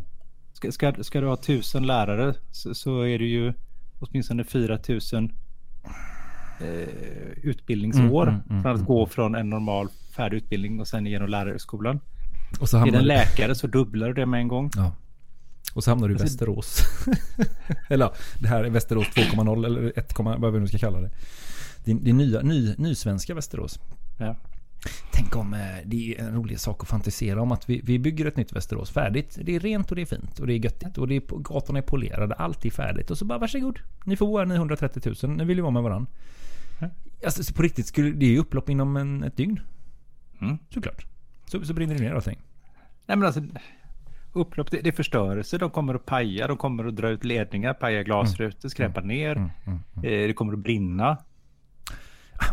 Ska, ska, ska du ha tusen lärare så, så är det ju åtminstone 4000 eh, utbildningsår Mm, mm, mm, för att mm, gå från en normal färdig utbildning och sen igenom lärarhögskolan. Och så är hamnar det en läkare så dubblar du det med en gång. Ja. Och så hamnar du i Alltså- Västerås. eller ja, det här är Västerås 2.0 eller 1, vad vi nu ska kalla det. Det är, det är nya, ny, nysvenska Västerås. Ja. Tänk om eh, det är en rolig sak att fantisera om att vi, vi bygger ett nytt Västerås färdigt. Det är rent och det är fint och det är göttigt och det är, gatorna är polerade. Allt är färdigt och så bara varsågod. Ni får här 930 000. Nu vill vi vara med varandra. Alltså så på riktigt, skulle, det är ju upplopp inom en, ett dygn. Mm. Såklart. Så, så brinner det ner allting. Nej men alltså upplopp, det, det är förstörelse. De kommer att paja, de kommer att dra ut ledningar, paja glasrutor, skräpa ner. Mm, Eh, det kommer att brinna.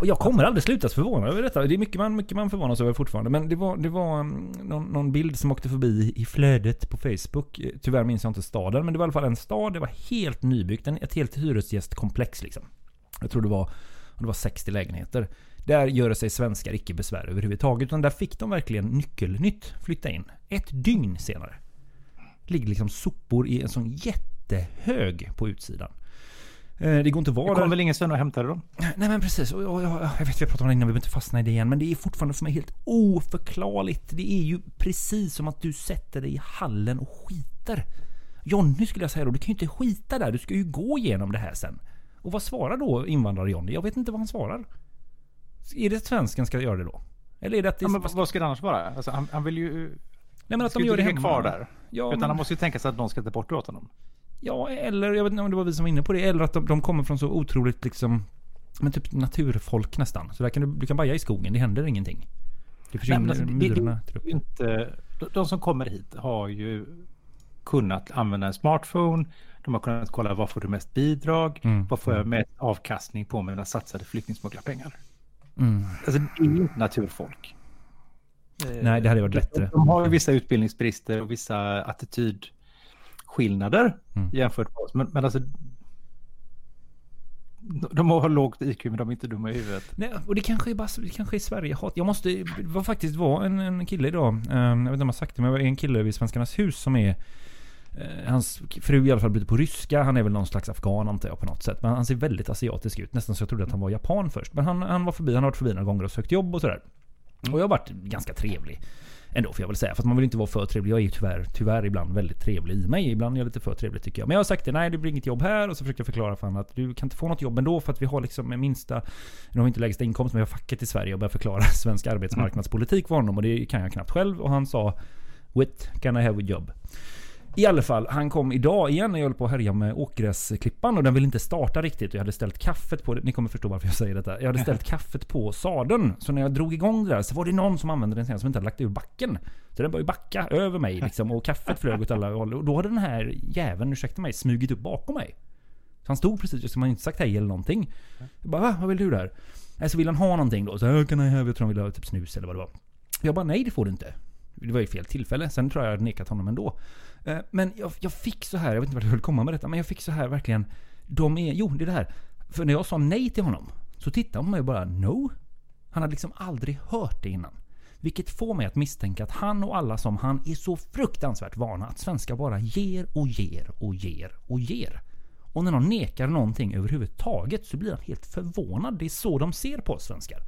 Och jag kommer aldrig sluta förvåna över detta. Det är mycket man, mycket man förvånas över fortfarande. Men det var, det var mm, någon, någon bild som åkte förbi i flödet på Facebook. Eh, Tyvärr minns jag inte staden. Men det var i alla fall en stad. Det var helt nybyggt. Ett helt hyresgästkomplex liksom. Jag tror det var, det var 60 lägenheter. Där gör sig svenskar icke besvär överhuvudtaget. Utan där fick de verkligen nyckelnytt flytta in. Ett dygn senare. Ligger liksom sopor i en sån jättehög på utsidan. Eh, Det går inte att vara Det där. kom väl ingen sen och hämtade dem? Nej men precis. Och, och, och, jag vet vi har pratat om det innan, vi behöver inte fastna i det igen. Men det är fortfarande för mig helt oförklarligt. Det är ju precis som att du sätter dig i hallen och skiter. Jonny skulle jag säga då, du kan ju inte skita där. Du ska ju gå igenom det här sen. Och vad svarar då invandrare-Jonny? Jag vet inte vad han svarar. Är det svensken ska göra det då? Eller är det att det Ja, men vad- ska det annars vara? Alltså, han, han vill ju... Nej, men att de gör det hemma. kvar där. Ja, Utan men- han måste ju tänka sig att någon ska ta bort det åt honom. Ja, eller jag vet inte om det var vi som var inne på det. Eller att de, de kommer från så otroligt liksom... Men typ naturfolk nästan. Så där kan du, du kan baja i skogen, det händer ingenting. Det försvinner, Nej, alltså, det- det- myrorna det ju inte, de, de som kommer hit har ju kunnat använda en smartphone. De har kunnat kolla vad får du mest bidrag? Mm, Vad får jag mm. mest avkastning på mina satsade flyktingsmugglarpengar? Mm. Alltså det är ju inte naturfolk. Eh, Nej, det hade varit de- bättre. De har ju vissa utbildningsbrister och vissa attitydskillnader Mm. jämfört med oss. Men, men alltså de har lågt IQ men de är inte dumma i huvudet. Nej, och det kanske är bara det kanske är Sverige hat. Jag måste, var faktiskt var en, en kille idag. eh, jag vet inte om jag har sagt det, men det var en kille vid Svenskarnas hus som är eh, Eh, hans fru i alla fall byter på ryska. Han är väl någon slags afghan antar jag på något sätt. Men han ser väldigt asiatisk ut. Nästan så jag trodde att han var japan först. Men han, han var förbi, han har varit förbi några gånger och sökt jobb och sådär. Och jag har varit ganska trevlig. Ändå får jag väl säga. För att man vill inte vara för trevlig. Jag är ju tyvärr, tyvärr ibland väldigt trevlig i mig. Ibland är jag lite för trevlig tycker jag. Men jag har sagt det. Nej det blir inget jobb här. Och så försökte jag förklara för honom att du kan inte få något jobb ändå. För att vi har liksom en minsta... Nu har vi inte lägsta inkomst men vi har facket i Sverige. Och börjar förklara svensk arbetsmarknadspolitik för honom. Och det kan jag knappt själv. Och han sa What can I have a job? I alla fall, han kom idag igen när jag höll på att härja med åkgräsklippan och den ville inte starta riktigt. Och jag hade ställt kaffet på, ni kommer förstå varför jag säger detta. Jag hade ställt kaffet på sadeln. Så när jag drog igång det där så var det någon som använde den sen som inte hade lagt ur backen. Så den började backa över mig liksom och kaffet flög åt alla håll. Och då hade den här jäveln, ursäkta mig, smugit upp bakom mig. Så han stod precis, så man inte sagt hej eller någonting. Jag bara, "Va? vad vill du där? Nej, så vill han ha någonting då. Så kan jag tror han ville ha typ snus eller vad det var. Jag bara, nej det får du inte. Det var ju fel tillfälle. Sen tror jag jag hade nekat honom ändå. Eh, men jag, jag fick så här, jag vet inte vart jag vill komma med detta, men jag fick så här verkligen. De är, jo det är det här. För när jag sa nej till honom, så tittade hon på mig och bara no. Han hade liksom aldrig hört det innan. Vilket får mig att misstänka att han och alla som han är så fruktansvärt vana att svenskar bara ger och ger och ger och ger. Och när någon nekar någonting överhuvudtaget så blir han helt förvånad. Det är så de ser på oss svenskar.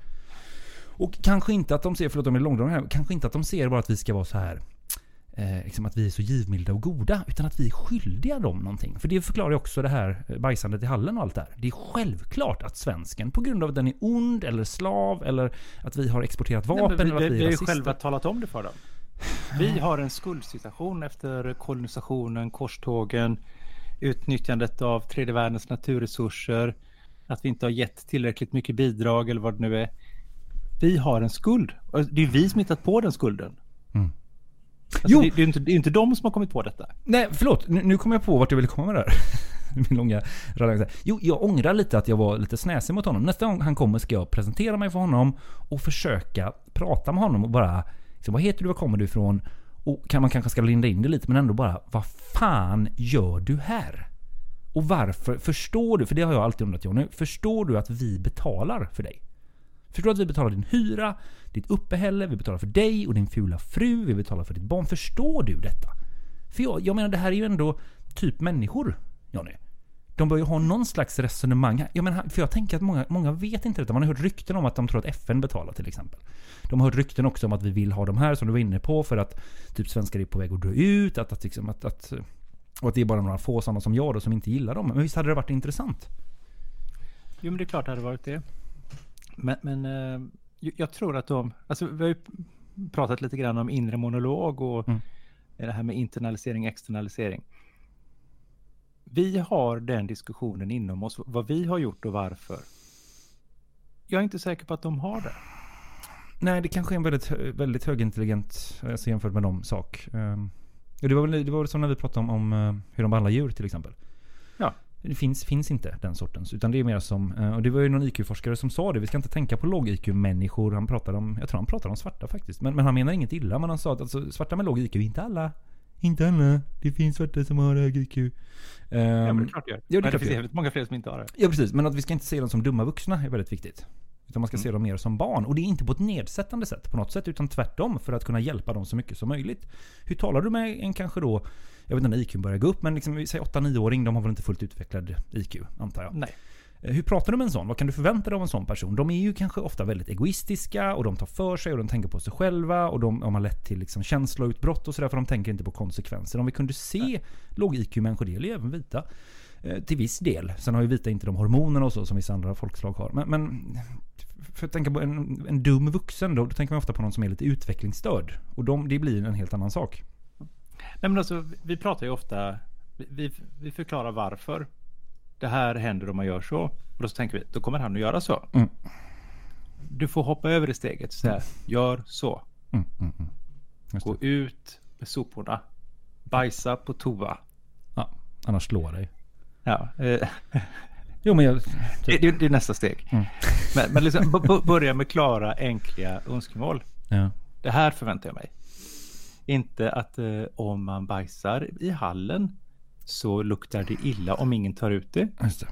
Och kanske inte att de ser, förlåt om jag är långdragen här, kanske inte att de ser bara att vi ska vara så här eh, liksom att vi är så givmilda och goda. Utan att vi är skyldiga dem någonting. För det förklarar ju också det här eh, bajsandet i hallen och allt det här. Det är självklart att svensken, på grund av att den är ond eller slav eller att vi har exporterat Nej, vapen men vi, eller att vi, vi vi är har ju själva talat om det för dem. Vi har en skuldsituation efter kolonisationen, korstågen, utnyttjandet av tredje världens naturresurser, att vi inte har gett tillräckligt mycket bidrag eller vad det nu är. Vi har en skuld. Det är vi som hittat på den skulden. Alltså, det, det, är inte, det är inte de som har kommit på detta. Nej, förlåt. Nu, nu kommer jag på vart jag ville komma med det här. Min långa raljans. Jo, jag ångrar lite att jag var lite snäsig mot honom. Nästa gång han kommer ska jag presentera mig för honom och försöka prata med honom och bara... Liksom, vad heter du? Var kommer du ifrån? Och kan man kanske ska linda in det lite men ändå bara... Vad fan gör du här? Och varför? Förstår du? För det har jag alltid undrat Johnny. Förstår du att vi betalar för dig? Förstår du att vi betalar din hyra, ditt uppehälle, vi betalar för dig och din fula fru, vi betalar för ditt barn. Förstår du detta? För jag, jag menar, det här är ju ändå typ människor, Johnny. De bör ju ha någon slags resonemang. här. Jag menar, för jag tänker att många, många vet inte detta. Man har hört rykten om att de tror att FN betalar till exempel. De har hört rykten också om att vi vill ha de här som du var inne på för att typ svenskar är på väg att dö ut. Att, att, liksom, att, att, och att det är bara några få sådana som jag då som inte gillar dem. Men visst hade det varit intressant? Jo, men det är klart det hade varit det. Men, men eh, jag- tror att de... Alltså, vi har ju pratat lite grann om inre monolog och Mm. det här med internalisering externalisering. Vi har den diskussionen inom oss, vad vi har gjort och varför. Jag är inte säker på att de har det. Nej, det kanske är en väldigt, väldigt högintelligent, alltså jämfört med dem, sak. Ehm, ja, det, var väl, det var väl som när vi pratade om, om eh, hur de behandlar djur till exempel. Det finns, finns inte den sortens. Utan det är mer som, eh, och det var ju någon IQ-forskare som sa det. Vi ska inte tänka på låg-IQ-människor. Han pratade om, jag tror han pratade om svarta faktiskt. Men, men han menar inget illa. Men han sa att alltså, svarta med låg IQ, inte alla. Inte alla. Det finns svarta som har hög IQ. Ja, men det Ehm, är klart det gör. Ja, det men det finns jävligt många fler som inte har det. Ja precis, men att vi ska inte se dem som dumma vuxna är väldigt viktigt. Utan man ska se dem mer som barn. Och det är inte på ett nedsättande sätt på något sätt, utan tvärtom för att kunna hjälpa dem så mycket som möjligt. Hur talar du med en kanske då, jag vet inte när IQ börjar gå upp, men liksom, säger 8-9-åring, de har väl inte fullt utvecklad IQ, antar jag. Nej. Eh, Hur pratar du med en sån? Vad kan du förvänta dig av en sån person? De är ju kanske ofta väldigt egoistiska och de tar för sig och de tänker på sig själva och de, de har lätt till liksom känsloutbrott och sådär för de tänker inte på konsekvenser. Om vi kunde se låg-IQ-människor, det gäller ju även vita, eh, till viss del. Sen har ju vita inte de hormonerna och så som vissa andra folkslag har. Men, men för att tänka på en, en dum vuxen då, då tänker man ofta på någon som är lite utvecklingsstörd. Och de, det blir en helt annan sak. Nej men alltså, vi pratar ju ofta, vi, vi, förklarar varför det här händer om man gör så. Och då så tänker vi, då kommer han att göra så. Mm. Du får hoppa över det steget och säga, gör så. Mm, mm, mm. Gå ut med soporna. Bajsa på toa. Ja, annars slår dig. Ja. Eh, Jo men jag... det, det, det är nästa steg. Mm. Men, men liksom, börja med klara, enkla önskemål. Ja. Det här förväntar jag mig. Inte att eh, om man bajsar i hallen så luktar det illa om ingen tar ut det. Just det.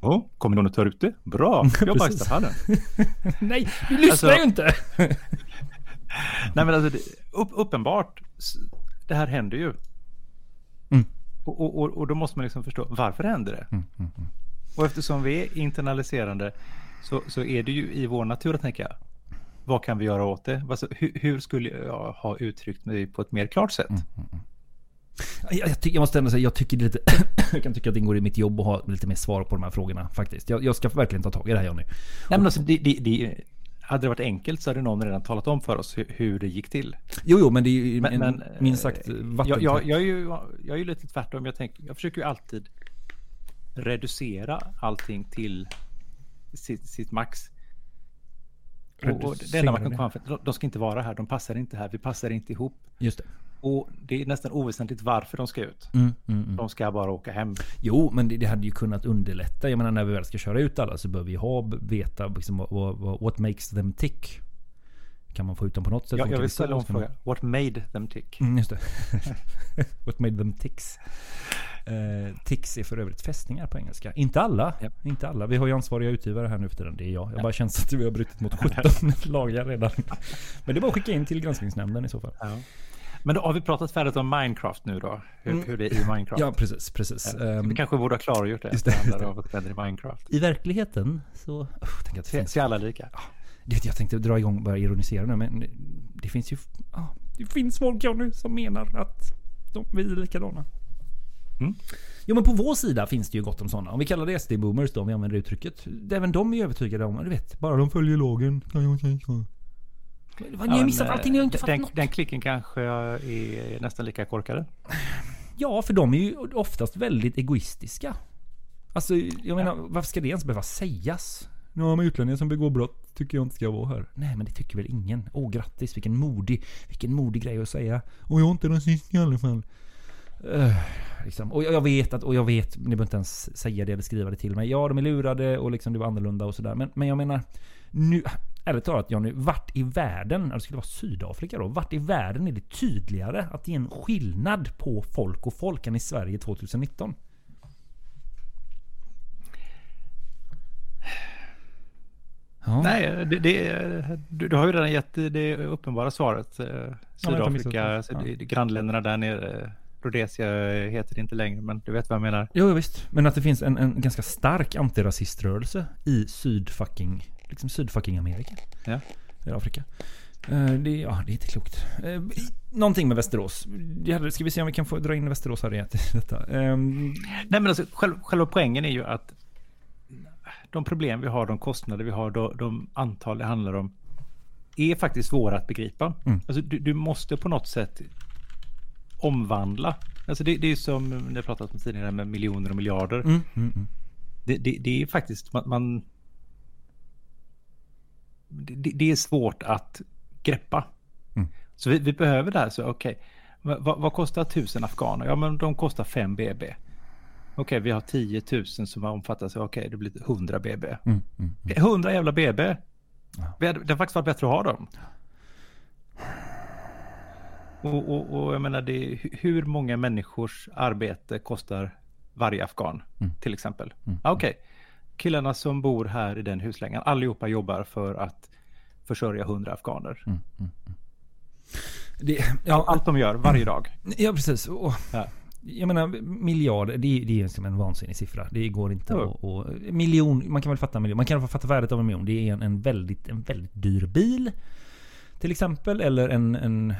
Oh, kommer någon att ta ut det? Bra, jag bajsar i hallen. Nej, du lyssnar Alltså- ju inte! Nej men alltså, det, upp, uppenbart, det här händer ju. Mm. Och, och, och, och då måste man liksom förstå, varför händer det? Mm, mm, mm. Och eftersom vi är internaliserande så, så är det ju i vår natur att tänka, vad kan vi göra åt det? Alltså, hur, hur skulle jag ha uttryckt mig på ett mer klart sätt? Jag, jag, tycker, jag måste ändå säga, jag tycker lite... jag kan tycka att det ingår i mitt jobb att ha lite mer svar på de här frågorna faktiskt. Jag, jag ska verkligen ta tag i det här Jonny. Nej, men alltså, det, det, det, hade det varit enkelt så hade någon redan talat om för oss hur, hur det gick till. Jo, jo, men det är ju Men- en, men, minst sagt eh, vatten... Jag, jag, jag, är ju, jag är ju lite tvärtom. Jag, tänker, jag försöker ju alltid reducera allting till sitt, sitt max. Och, och det enda man kan komma till, de- de ska inte vara här, de passar inte här, vi passar inte ihop. Just det. Och det är nästan oväsentligt varför de ska ut. Mm, mm, mm. De ska bara åka hem. Jo, men det, det hade ju kunnat underlätta. Jag menar när vi väl ska köra ut alla så behöver vi ha, veta liksom, vad, what makes them tick. Kan man få ut dem på något sätt? Jag, Funkar jag vill ställa man- frågan. What made them tick? Mm, just det. What made them ticks. Uh, ticks är för övrigt fästningar på engelska. Inte alla. Inte alla. Vi har ju ansvariga utgivare här nu för tiden. Det är jag. Jag bara känns att vi har brutit mot 17 lagar redan. Men det är bara att skicka in till granskningsnämnden i så fall. Ja. Men då har vi pratat färdigt om Minecraft nu då? Hur, Mm. hur det är i Minecraft? Ja, precis. precis. Ja, Ehm, vi kanske borde ha klargjort det. just det, just det. händer i Minecraft. I verkligheten så... Usch, tänk att det finns... se alla lika. Det jag, jag tänkte dra igång och börja ironisera nu men det finns ju... Ja, det finns folk Johnny som menar att de, vi är likadana. Mm. Jo men på vår sida finns det ju gott om sådana. Om vi kallar det SD-boomers då, om vi använder uttrycket. Även de är ju övertygade om, du vet, bara de följer lagen. Ja, jag. Vad, ni har missat allting, ni har inte eh, fattat den, något. den klicken kanske är nästan lika korkade. Ja, för de är ju oftast väldigt egoistiska. Alltså, jag menar, varför ska det ens behöva sägas? Ja, men utlänningar som begår brott tycker jag inte ska vara här. Nej, men det tycker väl ingen. Åh, grattis, vilken modig, vilken modig grej att säga. Och jag är inte rasist i alla fall. Uh, liksom. Och jag jag vet att, och jag vet, ni behöver inte ens säga det eller skriva det till mig. Ja, de är lurade och liksom det var annorlunda och sådär. Men, men jag menar, nu, ärligt talat Johnny, vart i världen, det skulle vara Sydafrika då, vart i världen är det tydligare att det är en skillnad på folk och folk än i Sverige 2019? Nej, det, det, du, du har ju redan gett det uppenbara svaret. Eh, Sydafrika, Ja. det, grannländerna där nere. Rhodesia heter det inte längre, men du vet vad jag menar. Jo, visst. Men att det finns en, en ganska stark antirasiströrelse i sydfucking, liksom sydfucking Amerika. Ja. I Afrika. Eh, Det, ja, det är inte klokt. Eh, Någonting med Västerås. Ska vi se om vi kan få dra in Västerås här i detta. Ehm, Nej, men alltså, själv, själva poängen är ju att de problem vi har, de kostnader vi har, de, de antal det handlar om är faktiskt svåra att begripa. Mm. Alltså, du, du måste på något sätt omvandla. Alltså det, det är som ni har pratat om tidigare med miljoner och miljarder. Mm, mm, mm. Det, det, det är faktiskt man, man det, är svårt att greppa. Mm. Så vi, vi behöver det här. Så okej, vad, vad- vad kostar tusen afghaner? Ja, men de kostar 5 BB. Okej, vi har 10 000 som omfattas. Okej, det blir 100 BB. Mm, mm, Okej, 100 jävla BB. Vi hade- Det har faktiskt varit bättre att ha dem. Och, och, och jag menar, det, hur många människors arbete kostar varje afghan? Mm. Till exempel. Ah, Okej, killarna som bor här i den huslängan, allihopa jobbar för att försörja 100 afghaner. Mm, Det, ja, Allt de gör varje dag. Ja, precis. Och, Ja. Jag menar, miljarder, det är, det är som en vansinnig siffra. Det går inte att... Och, miljon, man kan väl fatta en miljon. Man kan fall fatta värdet av en miljon. Det är en, en, väldigt, en väldigt dyr bil. Till exempel. Eller en... en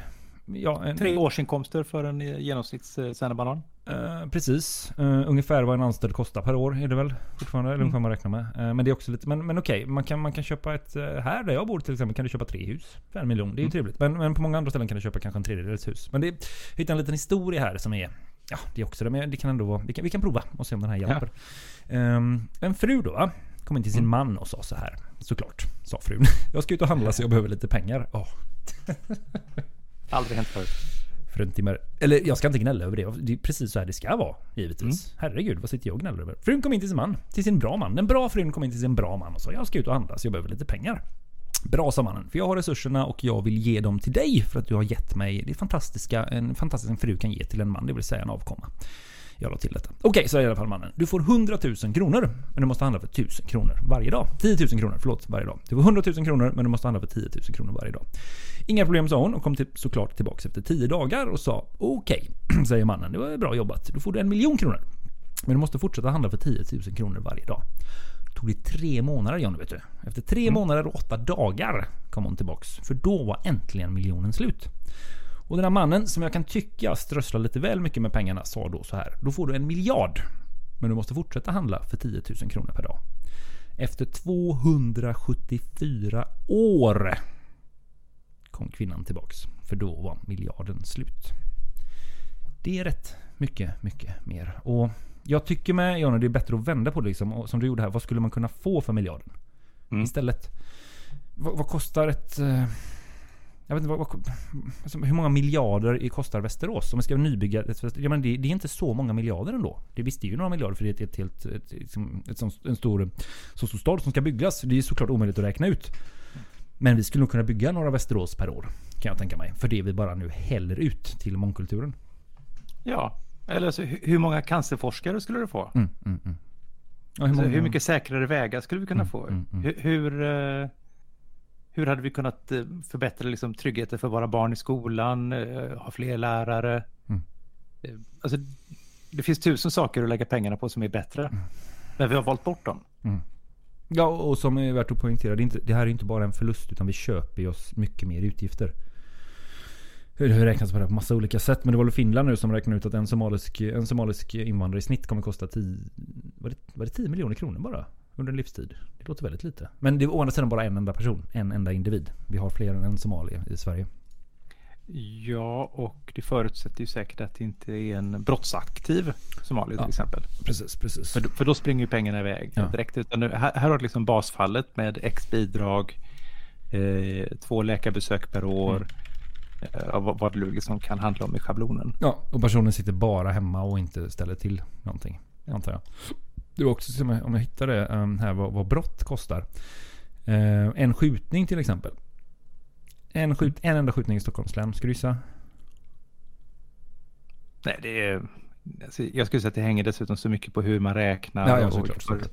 ja, en, Tre årsinkomster för en genomsnitts eh, banan. Eh, precis. Eh, ungefär vad en anställd kostar per år är det väl fortfarande. Eller Mm. ungefär vad man räknar med. Eh, men det är också lite... Men, men okej, man, kan, man kan köpa ett... eh, här där jag bor till exempel kan du köpa tre hus för en miljon. Det är ju Mm. trevligt. Men, men på många andra ställen kan du köpa kanske en tredjedels hus. Men det. Jag hittade en liten historia här som är... Ja, det är också det. Men det kan ändå vara... Vi kan, vi kan prova och se om den här hjälper. Ehm, en fru då va? Kom in till sin Mm. man och sa så här. Såklart, sa frun. Jag ska ut och handla så jag behöver lite pengar. Åh. Aldrig hänt förut. Fruntimmer. Eller jag ska inte gnälla över det. Det är precis så här det ska vara. Givetvis. Mm. Herregud, vad sitter jag och gnäller över? Frun kom in till sin man. Till sin bra man. Den bra frun kom in till sin bra man och sa jag ska ut och handla så jag behöver lite pengar. Bra sa mannen, för jag har resurserna och jag vill ge dem till dig för att du har gett mig det fantastiska en fantastisk fru kan ge till en man, det vill säga en avkomma. Jag la till detta. Okej, okay, så i alla fall mannen. Du får 100 000 kronor, men du måste handla för 1000 kronor varje dag. 10 000 kronor, förlåt, varje dag. Du får 100 000 kronor, men du måste handla för 10 000 kronor varje dag. Inga problem sa hon och kom till, såklart tillbaka efter 10 dagar och sa okej, okay, säger mannen. Det var bra jobbat. Då får du en miljon kronor. Men du måste fortsätta handla för 10 000 kronor varje dag tog det tre månader Johnny vet du. Efter tre Mm. månader och åtta dagar kom hon tillbaks. För då var äntligen miljonen slut. Och den här mannen som jag kan tycka strösslar lite väl mycket med pengarna sa då så här. Då får du en miljard. Men du måste fortsätta handla för 10 000 kronor per dag. Efter 274 år kom kvinnan tillbaks. För då var miljarden slut. Det är rätt mycket, mycket mer. Och jag tycker med Johnny, det är bättre att vända på det liksom. Och som du gjorde här, vad skulle man kunna få för miljarden? Istället. Vad, vad kostar ett... eh, Jag vet inte, vad, vad, alltså, hur många miljarder kostar Västerås? Om man ska nybygga ett, ja, men det, det är inte så många miljarder ändå. Det visste ju några miljarder för det är ett, helt, ett, liksom, ett, en stor, så stor stad som ska byggas. Det är såklart omöjligt att räkna ut. Men vi skulle nog kunna bygga några Västerås per år. Kan jag tänka mig. För det vi bara nu häller ut till mångkulturen. Ja, eller så, hur många cancerforskare skulle du få? Mm, mm, mm. Hur, många- hur mycket säkrare vägar skulle vi kunna Mm, få? mm, mm. Hur, hur, eh, hur hade vi kunnat eh, förbättra liksom, tryggheten för våra barn i skolan? eh, Ha fler lärare? Alltså, det finns tusen saker att lägga pengarna på som är bättre. Men vi har valt bort dem. Mm. Ja, och som är värt att poängtera. Det, är inte, det här är inte bara en förlust utan vi köper oss mycket mer utgifter. Hur det räknas på det på massa olika sätt. Men det var väl Finland nu som räknade ut att en somalisk, en somalisk invandrare i snitt kommer kosta 10, var det, var det 10 miljoner kronor bara? Under en livstid. Det låter väldigt lite. Men det är å andra sidan bara en enda person. En enda individ. Vi har fler än en somalier i Sverige. Ja, och det förutsätter ju säkert att det inte är en brottsaktiv somalier till Ja, exempel. Precis, precis. För, då- för då springer ju pengarna iväg Ja. direkt. Utan nu, här, här har du liksom basfallet med X bidrag, eh, två läkarbesök per år. Mm. Eh, vad, vad nu liksom kan handla om i schablonen. Ja, och personen sitter bara hemma och inte ställer till någonting. Antar jag. Det var också om jag hittar det um, här vad, vad brott kostar. Eh, en skjutning till exempel. En, skjut, en enda skjutning i Stockholms län. Ska du gissa? Nej, det är... alltså, Jag skulle säga att det hänger dessutom så mycket på hur man räknar. Ja, ja, och- såklart, såklart.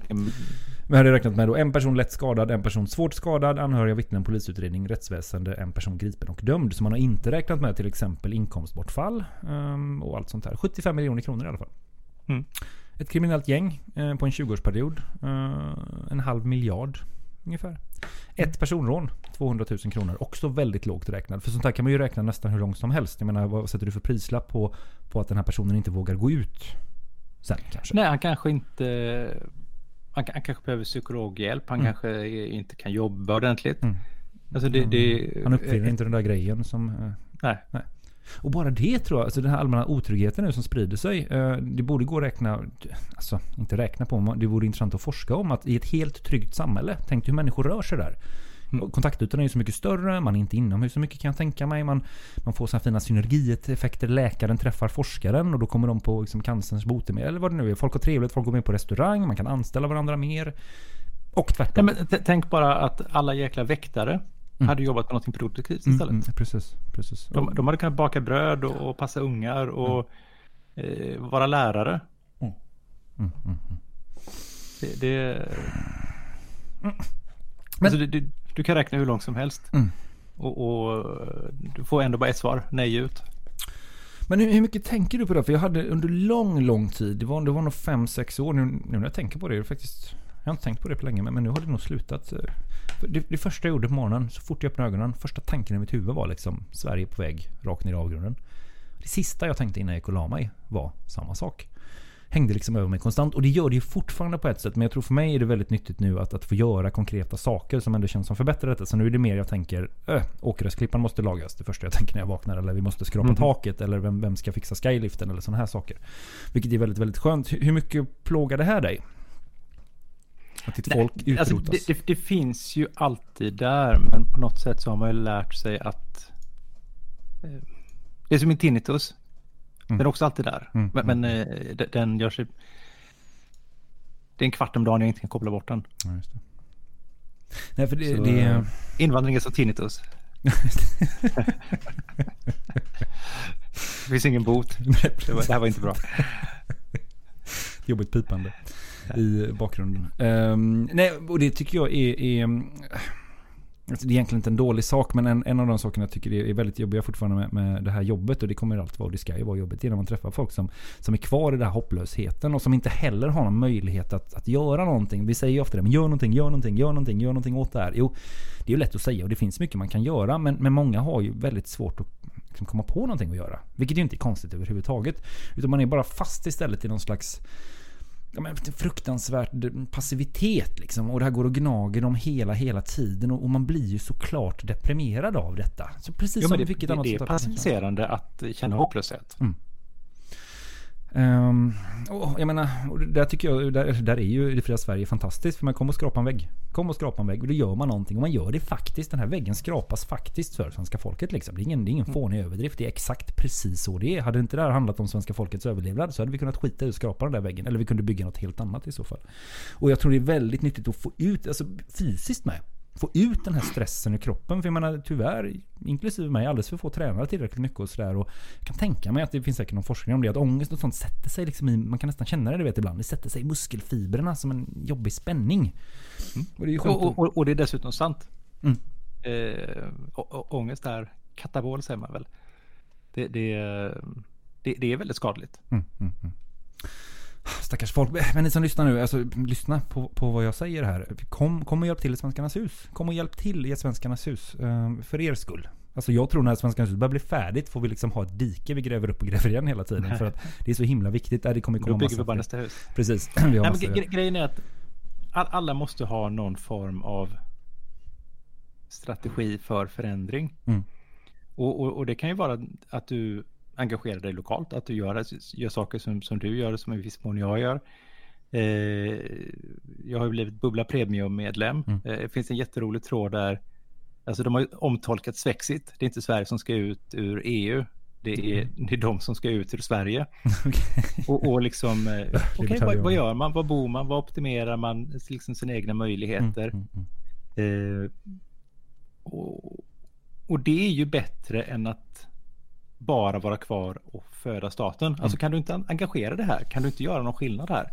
Vi hade räknat med då en person lätt skadad, en person svårt skadad, anhöriga, vittnen, polisutredning, rättsväsende, en person gripen och dömd. Så man har inte räknat med till exempel inkomstbortfall ehm, och allt sånt här. 75 miljoner kronor i alla fall. Mm. Ett kriminellt gäng eh, på en 20-årsperiod. eh, en halv miljard ungefär. Ett personrån, 200 000 kronor. Också väldigt lågt räknat. För sånt här kan man ju räkna nästan hur långt som helst. Jag menar, vad sätter du för prislapp på, på att den här personen inte vågar gå ut sen kanske? Nej, han kanske inte... Han, han kanske behöver psykologhjälp. Han Mm. kanske inte kan jobba ordentligt. Mm. Alltså det, det, Han uppfinner inte den där grejen som... eh, Nej. Och bara det tror jag, alltså den här allmänna otryggheten nu som sprider sig. eh, Det borde gå att räkna, alltså inte räkna på, men det vore intressant att forska om att i ett helt tryggt samhälle, tänk hur människor rör sig där. Mm. Kontaktytan är ju så mycket större, man är inte inomhus så mycket kan jag tänka mig. Man, man får så här fina synergieffekter. Läkaren träffar forskaren och då kommer de på liksom cancerns botemedel. Eller vad det nu är. Folk har trevligt, folk går med på restaurang, man kan anställa varandra mer. Och tvärtom. Nej, tänk bara att alla jäkla väktare hade jobbat på något produktivt Mm, istället. mm, precis, precis. De, de hade kunnat baka bröd och, och passa ungar och eh, vara lärare. Mm, mm, mm. Det, det, alltså, det, du, du kan räkna hur långt som helst. Mm. Och, och du får ändå bara ett svar, nej ut. Men hur, hur mycket tänker du på det? För jag hade under lång, lång tid, det var, det var nog 5-6 år nu, nu när jag tänker på det, är faktiskt, jag har inte tänkt på det på länge, men, men nu har det nog slutat. Det, det första jag gjorde på morgonen, så fort jag öppnade ögonen, första tanken i mitt huvud var liksom Sverige på väg rakt ner i avgrunden. Det sista jag tänkte innan jag gick och la mig var samma sak. Hängde liksom över mig konstant och det gör det ju fortfarande på ett sätt. Men jag tror för mig är det väldigt nyttigt nu att, att få göra konkreta saker som ändå känns som förbättrar detta. Så nu är det mer jag tänker, äh, åkgräsklippan måste lagas. Det första jag tänker när jag vaknar. Eller vi måste skrapa Mhm. taket. Eller vem, vem ska fixa skyliften eller sådana här saker. Vilket är väldigt, väldigt skönt. Hur mycket plågar det här dig? Att ditt folk Nej, alltså, utrotas? det, det, det finns ju alltid där, men på något sätt så har man ju lärt sig att... eh, Det är som en tinnitus. Den är också alltid där. Mm, Men, men eh, de- den gör sig... Det är en kvart om dagen jag inte kan koppla bort den. Ja, just det. Nej, för det, Så, det, eh, Invandring är som tinnitus. det finns ingen bot. Det, var, det här var inte bra. Jobbigt pipande i bakgrunden. Um, nej, och det tycker jag är... är Alltså det är egentligen inte en dålig sak men en, en av de sakerna jag tycker är väldigt jobbiga fortfarande med, med det här jobbet och det kommer alltid vara och det ska ju vara jobbigt det är när man träffar folk som, som är kvar i den här hopplösheten och som inte heller har någon möjlighet att, att göra någonting. Vi säger ju ofta det, men gör någonting, gör någonting, gör någonting, gör någonting åt det här. Jo, det är ju lätt att säga och det finns mycket man kan göra men, men många har ju väldigt svårt att liksom komma på någonting att göra. Vilket ju inte är konstigt överhuvudtaget. Utan man är bara fast istället i någon slags ja, men, fruktansvärt passivitet liksom. Och det här går och gnager dem hela, hela tiden. Och, och man blir ju såklart deprimerad av detta. Så precis Jo, som det, vilket det, annat det är passiviserande att känna hopplöshet. Mm. Ehm, um, och jag menar, och där tycker jag, där, alltså, där är ju det fria Sverige fantastiskt. För man kommer och skrapa en vägg. Kom och skrapa en vägg och då gör man någonting. Och man gör det faktiskt. Den här väggen skrapas faktiskt för svenska folket. Liksom. Det är ingen, det är ingen fånig överdrift. Det är exakt precis så det är. Hade inte det här handlat om svenska folkets överlevnad så hade vi kunnat skita i att skrapa den där väggen. Eller vi kunde bygga något helt annat i så fall. Och jag tror det är väldigt nyttigt att få ut, alltså fysiskt med. Få ut den här stressen ur kroppen. För jag menar tyvärr, inklusive mig, alldeles för få tränare tillräckligt mycket och sådär. Och jag kan tänka mig att det finns säkert någon forskning om det. Att ångest och sånt sätter sig liksom i, man kan nästan känna det du vet ibland. Det sätter sig i muskelfibrerna som en jobbig spänning. Och det är Och, och, och det är dessutom sant. Mm. Eh, ångest är katabol säger man väl. Det, det, det, det är väldigt skadligt. Mm, mm, mm. Stackars folk. Men ni som lyssnar nu, alltså, lyssna på, på vad jag säger här. Kom, kom och hjälp till i Svenskarnas hus. Kom och hjälp till i Svenskarnas hus. eh, för er skull. Alltså jag tror när Svenskarnas hus börjar bli färdigt får vi liksom ha ett dike vi gräver upp och gräver igen hela tiden. För att det är så himla viktigt. Det kommer komma Då bygger vi bara nästa hus. Precis. Vi har Nej, gre- grejen är att all, alla måste ha någon form av strategi för förändring. Mm. Och, och, och det kan ju vara att du engagerar dig lokalt, att du gör, gör saker som, som du gör, som i viss mån jag gör. Eh, jag har blivit Bubbla Premium-medlem. Mm. Eh, det finns en jätterolig tråd där. Alltså de har omtolkat Svexit. Det är inte Sverige som ska ut ur EU. Det är, Mm. det är de som ska ut ur Sverige. och, och liksom, eh, okej, vad, vad gör man? Vad bor man? Vad optimerar man liksom sina egna möjligheter? Mm, Eh, och, och det är ju bättre än att bara vara kvar och föda staten. Alltså Mm. kan du inte engagera det här? Kan du inte göra någon skillnad här?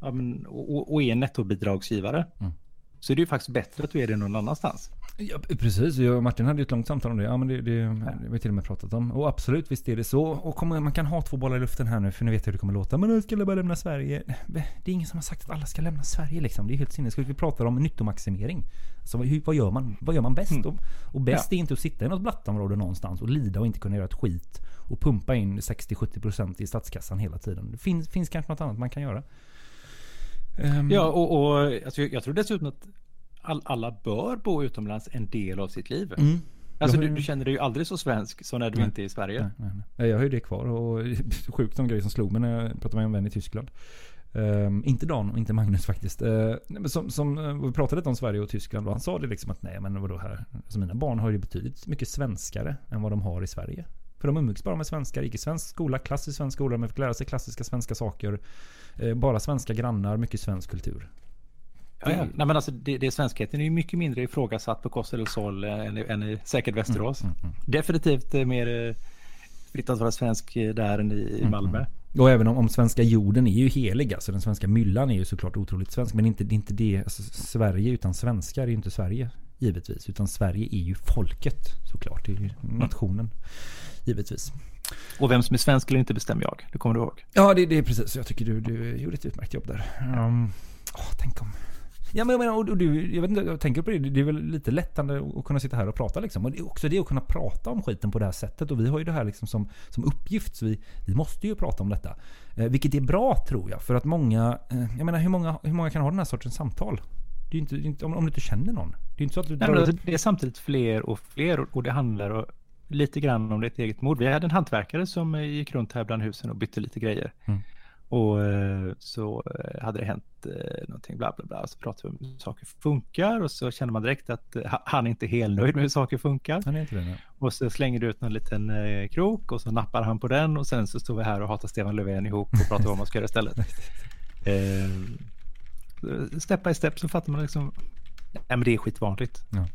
Ja, men, och, och är nettobidragsgivare. Mm. Så är det ju faktiskt bättre att du är det någon annanstans. Ja, precis, jag och Martin hade ju ett långt samtal om det. Ja, men det, det, det har vi till och med pratat om. Och absolut, visst är det så. Och kommer, man kan ha två bollar i luften här nu, för nu vet jag hur det kommer låta. Men nu ska jag bara lämna Sverige. Det är ingen som har sagt att alla ska lämna Sverige liksom. Det är helt sinnessjukt. Vi pratar om nyttomaximering. Alltså, hur, vad, gör man, vad gör man bäst? Och, och bäst är inte att sitta i något blattområde någonstans och lida och inte kunna göra ett skit. Och pumpa in 60-70% i statskassan hela tiden. Det finns, finns kanske något annat man kan göra. Ehm, Ja, och, och alltså, jag, jag tror dessutom att all, alla bör bo utomlands en del av sitt liv. Mm. Alltså du, du känner dig ju aldrig så svensk som när du Nej. inte är i Sverige. Nej, nej, nej. Jag har ju det kvar och sjukt de grejer som slog mig när jag pratade med en vän i Tyskland. Ehm, inte Dan och inte Magnus faktiskt. Uh, som, som, eh, vi pratade lite om Sverige och Tyskland och han sa det liksom att nej men vadå här. Alltså mina barn har ju betydligt mycket svenskare än vad de har i Sverige. För de umgicks bara med svenskar, gick i svensk skola, klassisk svensk skola, men fick lära sig klassiska svenska saker. Eh, bara svenska grannar, mycket svensk kultur. Ja, ja. Nej, men alltså, det, det svenskheten är ju mycket mindre ifrågasatt på Costa del Sol eh, än, än i säkert Västerås. Mm, Definitivt eh, mer eh, fritt att vara svensk eh, där än i, i Mm, Malmö. Och även om, om svenska jorden är ju helig, alltså den svenska myllan är ju såklart otroligt svensk. Men inte, det är inte det, alltså, Sverige utan svenskar är ju inte Sverige. Givetvis. Utan Sverige är ju folket såklart. Det är ju nationen. Givetvis. Och vem som är svensk eller inte bestämmer jag. Det kommer du ihåg. Ja, det, det är precis. Jag tycker du, du gjorde ett utmärkt jobb där. Um, åh, tänk om... Ja men jag menar, och du, jag vet inte, jag tänker på det. Det är väl lite lättande att kunna sitta här och prata liksom. Och det är också det att kunna prata om skiten på det här sättet. Och vi har ju det här liksom som, som uppgift. Så vi, vi måste ju prata om detta. Eh, vilket är bra tror jag. För att många, eh, jag menar hur många, hur många kan ha den här sortens samtal? Det är inte, det är inte om, om du inte känner någon. Det är inte så att du Nej, men alltså, det är samtidigt fler och fler och, och det handlar och, lite grann om ditt eget mod. Vi hade en hantverkare som eh, gick runt här bland husen och bytte lite grejer. Mm. Och eh, så eh, hade det hänt eh, någonting bla bla bla. Så pratade vi om hur saker funkar och så känner man direkt att ha- han är inte helt nöjd med hur saker funkar. Han är inte det, nej. Och så slänger du ut någon liten krok och så nappar han på den och sen så står vi här och hatar Stefan Löfven ihop och pratar om vad man ska göra istället. Eh, step by step så fattar man liksom, nej men det är skitvanligt. Ja.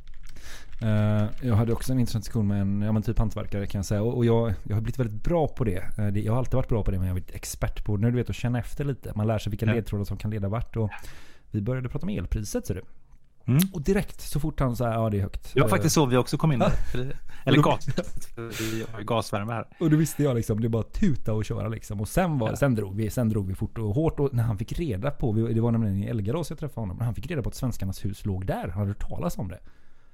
Eh, jag hade också en intressant diskussion med en ja, men typ hantverkare kan jag säga. Och jag, jag har blivit väldigt bra på det. Eh, det. Jag har alltid varit bra på det men jag har blivit expert på det. När du vet att känna efter lite. Man lär sig vilka Ja. ledtrådar som kan leda vart. Och vi började prata om elpriset ser du. Och direkt så fort han sa ja det är högt. Det var faktiskt så vi också kom in där. Eller- gas. Vi har ju gasvärme här. Och då visste jag liksom, det att tuta och köra liksom. Och sen, var, sen, drog vi, sen drog vi fort och hårt. Och när han fick reda på, det var nämligen i Elgarås jag träffade honom. När han fick reda på att Svenskarnas hus låg där. Han hade hört talas om det.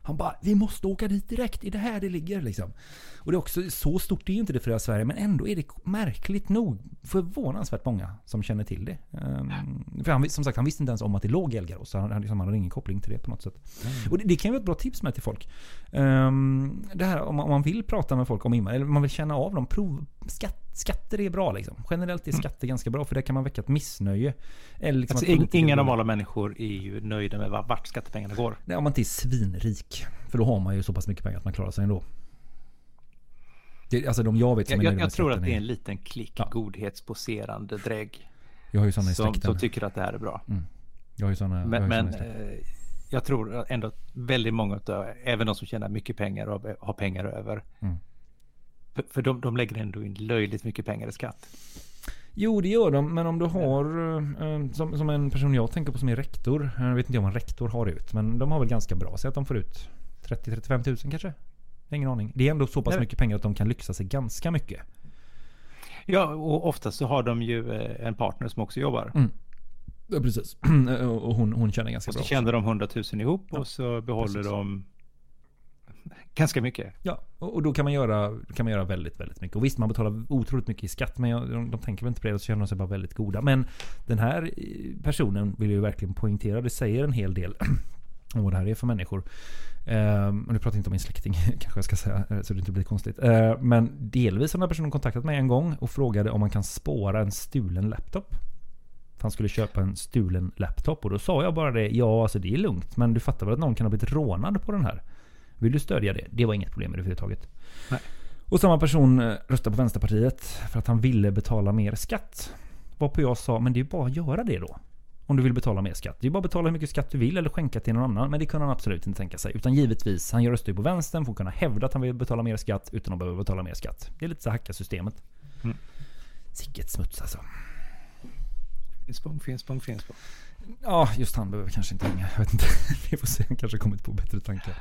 Han bara, vi måste åka dit direkt. Är det här det ligger liksom. Och det är också, så stort är ju inte det för Sverige. Men ändå är det märkligt nog förvånansvärt många som känner till det. Ehm, för han, som sagt, han visste inte ens om att det låg i Elgarås. Så han, han, liksom, han hade ingen koppling till det på något sätt. Och det, det kan ju vara ett bra tips med till folk. Ehm, det här om man, om man vill prata med folk om invandring, eller man vill känna av dem. Prov, skatt, skatter är bra liksom. Generellt är skatter ganska bra för där kan man väcka ett missnöje. Eller liksom Alltså, politiker- inga normala människor är ju nöjda med vart skattepengarna går. Nej, om man inte är svinrik. För då har man ju så pass mycket pengar att man klarar sig ändå. Det, alltså de jag vet som Jag, är jag, nöjda jag med tror att det är en liten klick godhetsposerande drägg. Jag har ju sådana i som, släkten. som tycker att det här är bra. Mm. Jag har ju sådana, jag Men, ju men eh, jag tror ändå att väldigt många av, även de som tjänar mycket pengar och har pengar över. Mm. För, de, de lägger ändå in löjligt mycket pengar i skatt. Jo, det gör de. Men om du har, eh, som, som en person jag tänker på som är rektor. eh, Jag vet inte om en rektor har ut. Men de har väl ganska bra. Säg att de får ut 30-35 tusen kanske. Ingen aning. Det är ändå så pass Nej. mycket pengar att de kan lyxa sig ganska mycket. Ja, och oftast så har de ju eh, en partner som också jobbar. Mm. Ja, precis. och hon, hon tjänar ganska Och så bra. tjänar de 100 000 ihop och så behåller precis. de ganska mycket. Ja, och och då kan man göra, kan man göra väldigt, väldigt mycket. Och visst, man betalar otroligt mycket i skatt, men jag, de, de tänker väl inte på det, så känner de sig bara väldigt goda. Men den här eh, personen vill ju verkligen poängtera, det säger en hel del om vad det här är för människor. Uh, och nu pratar jag inte om min släkting, kanske jag ska säga, eh, så det inte blir konstigt. Uh, men delvis har den här personen kontaktat mig en gång och frågade om man kan spåra en stulen laptop. För Han skulle köpa en stulen laptop och då sa jag bara det, ja alltså det är lugnt, men du fattar väl att någon kan ha blivit rånad på den här? Vill du stödja det? Det var inget problem överhuvudtaget. Nej. Och samma person eh, röstade på Vänsterpartiet för att han ville betala mer skatt. Varpå jag sa, men det är bara att göra det då. Om du vill betala mer skatt. Det är bara att betala hur mycket skatt du vill eller skänka till någon annan. Men det kunde han absolut inte tänka sig. Utan givetvis, han röstar ju på vänstern för att kunna hävda att han vill betala mer skatt utan att behöva betala mer skatt. Det är lite så hacka systemet. Mm. Sicket smuts alltså. Finspång, Finspång, Finspång. Ja, just han behöver kanske inte hänga. Jag vet inte. Vi får se. Han kanske har kommit på bättre tankar.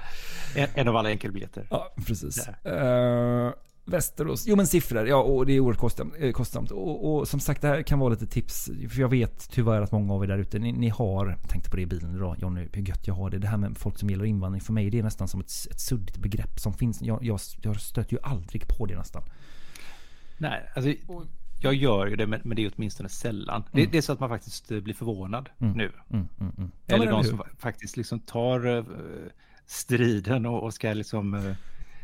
En, en av alla enkelbiljetter. Ja, precis. Uh, Västerås. Jo men siffror. Ja, och det är oerhört kostsamt. eh, kostsamt. Och, och som sagt, det här kan vara lite tips. För jag vet tyvärr att många av er där ute, ni, ni har, tänkte på det i bilen idag, Jonny, hur gött jag har det. Det här med folk som gillar invandring, för mig det är nästan som ett, ett suddigt begrepp som finns. Jag, jag, jag stöter ju aldrig på det nästan. Nej, alltså jag gör ju det men, det är åtminstone sällan. Det, Mm. det är så att man faktiskt eh, blir förvånad Mm. nu. Mm, mm, mm. Ja, Eller men de som faktiskt liksom tar eh, striden och, och ska liksom eh,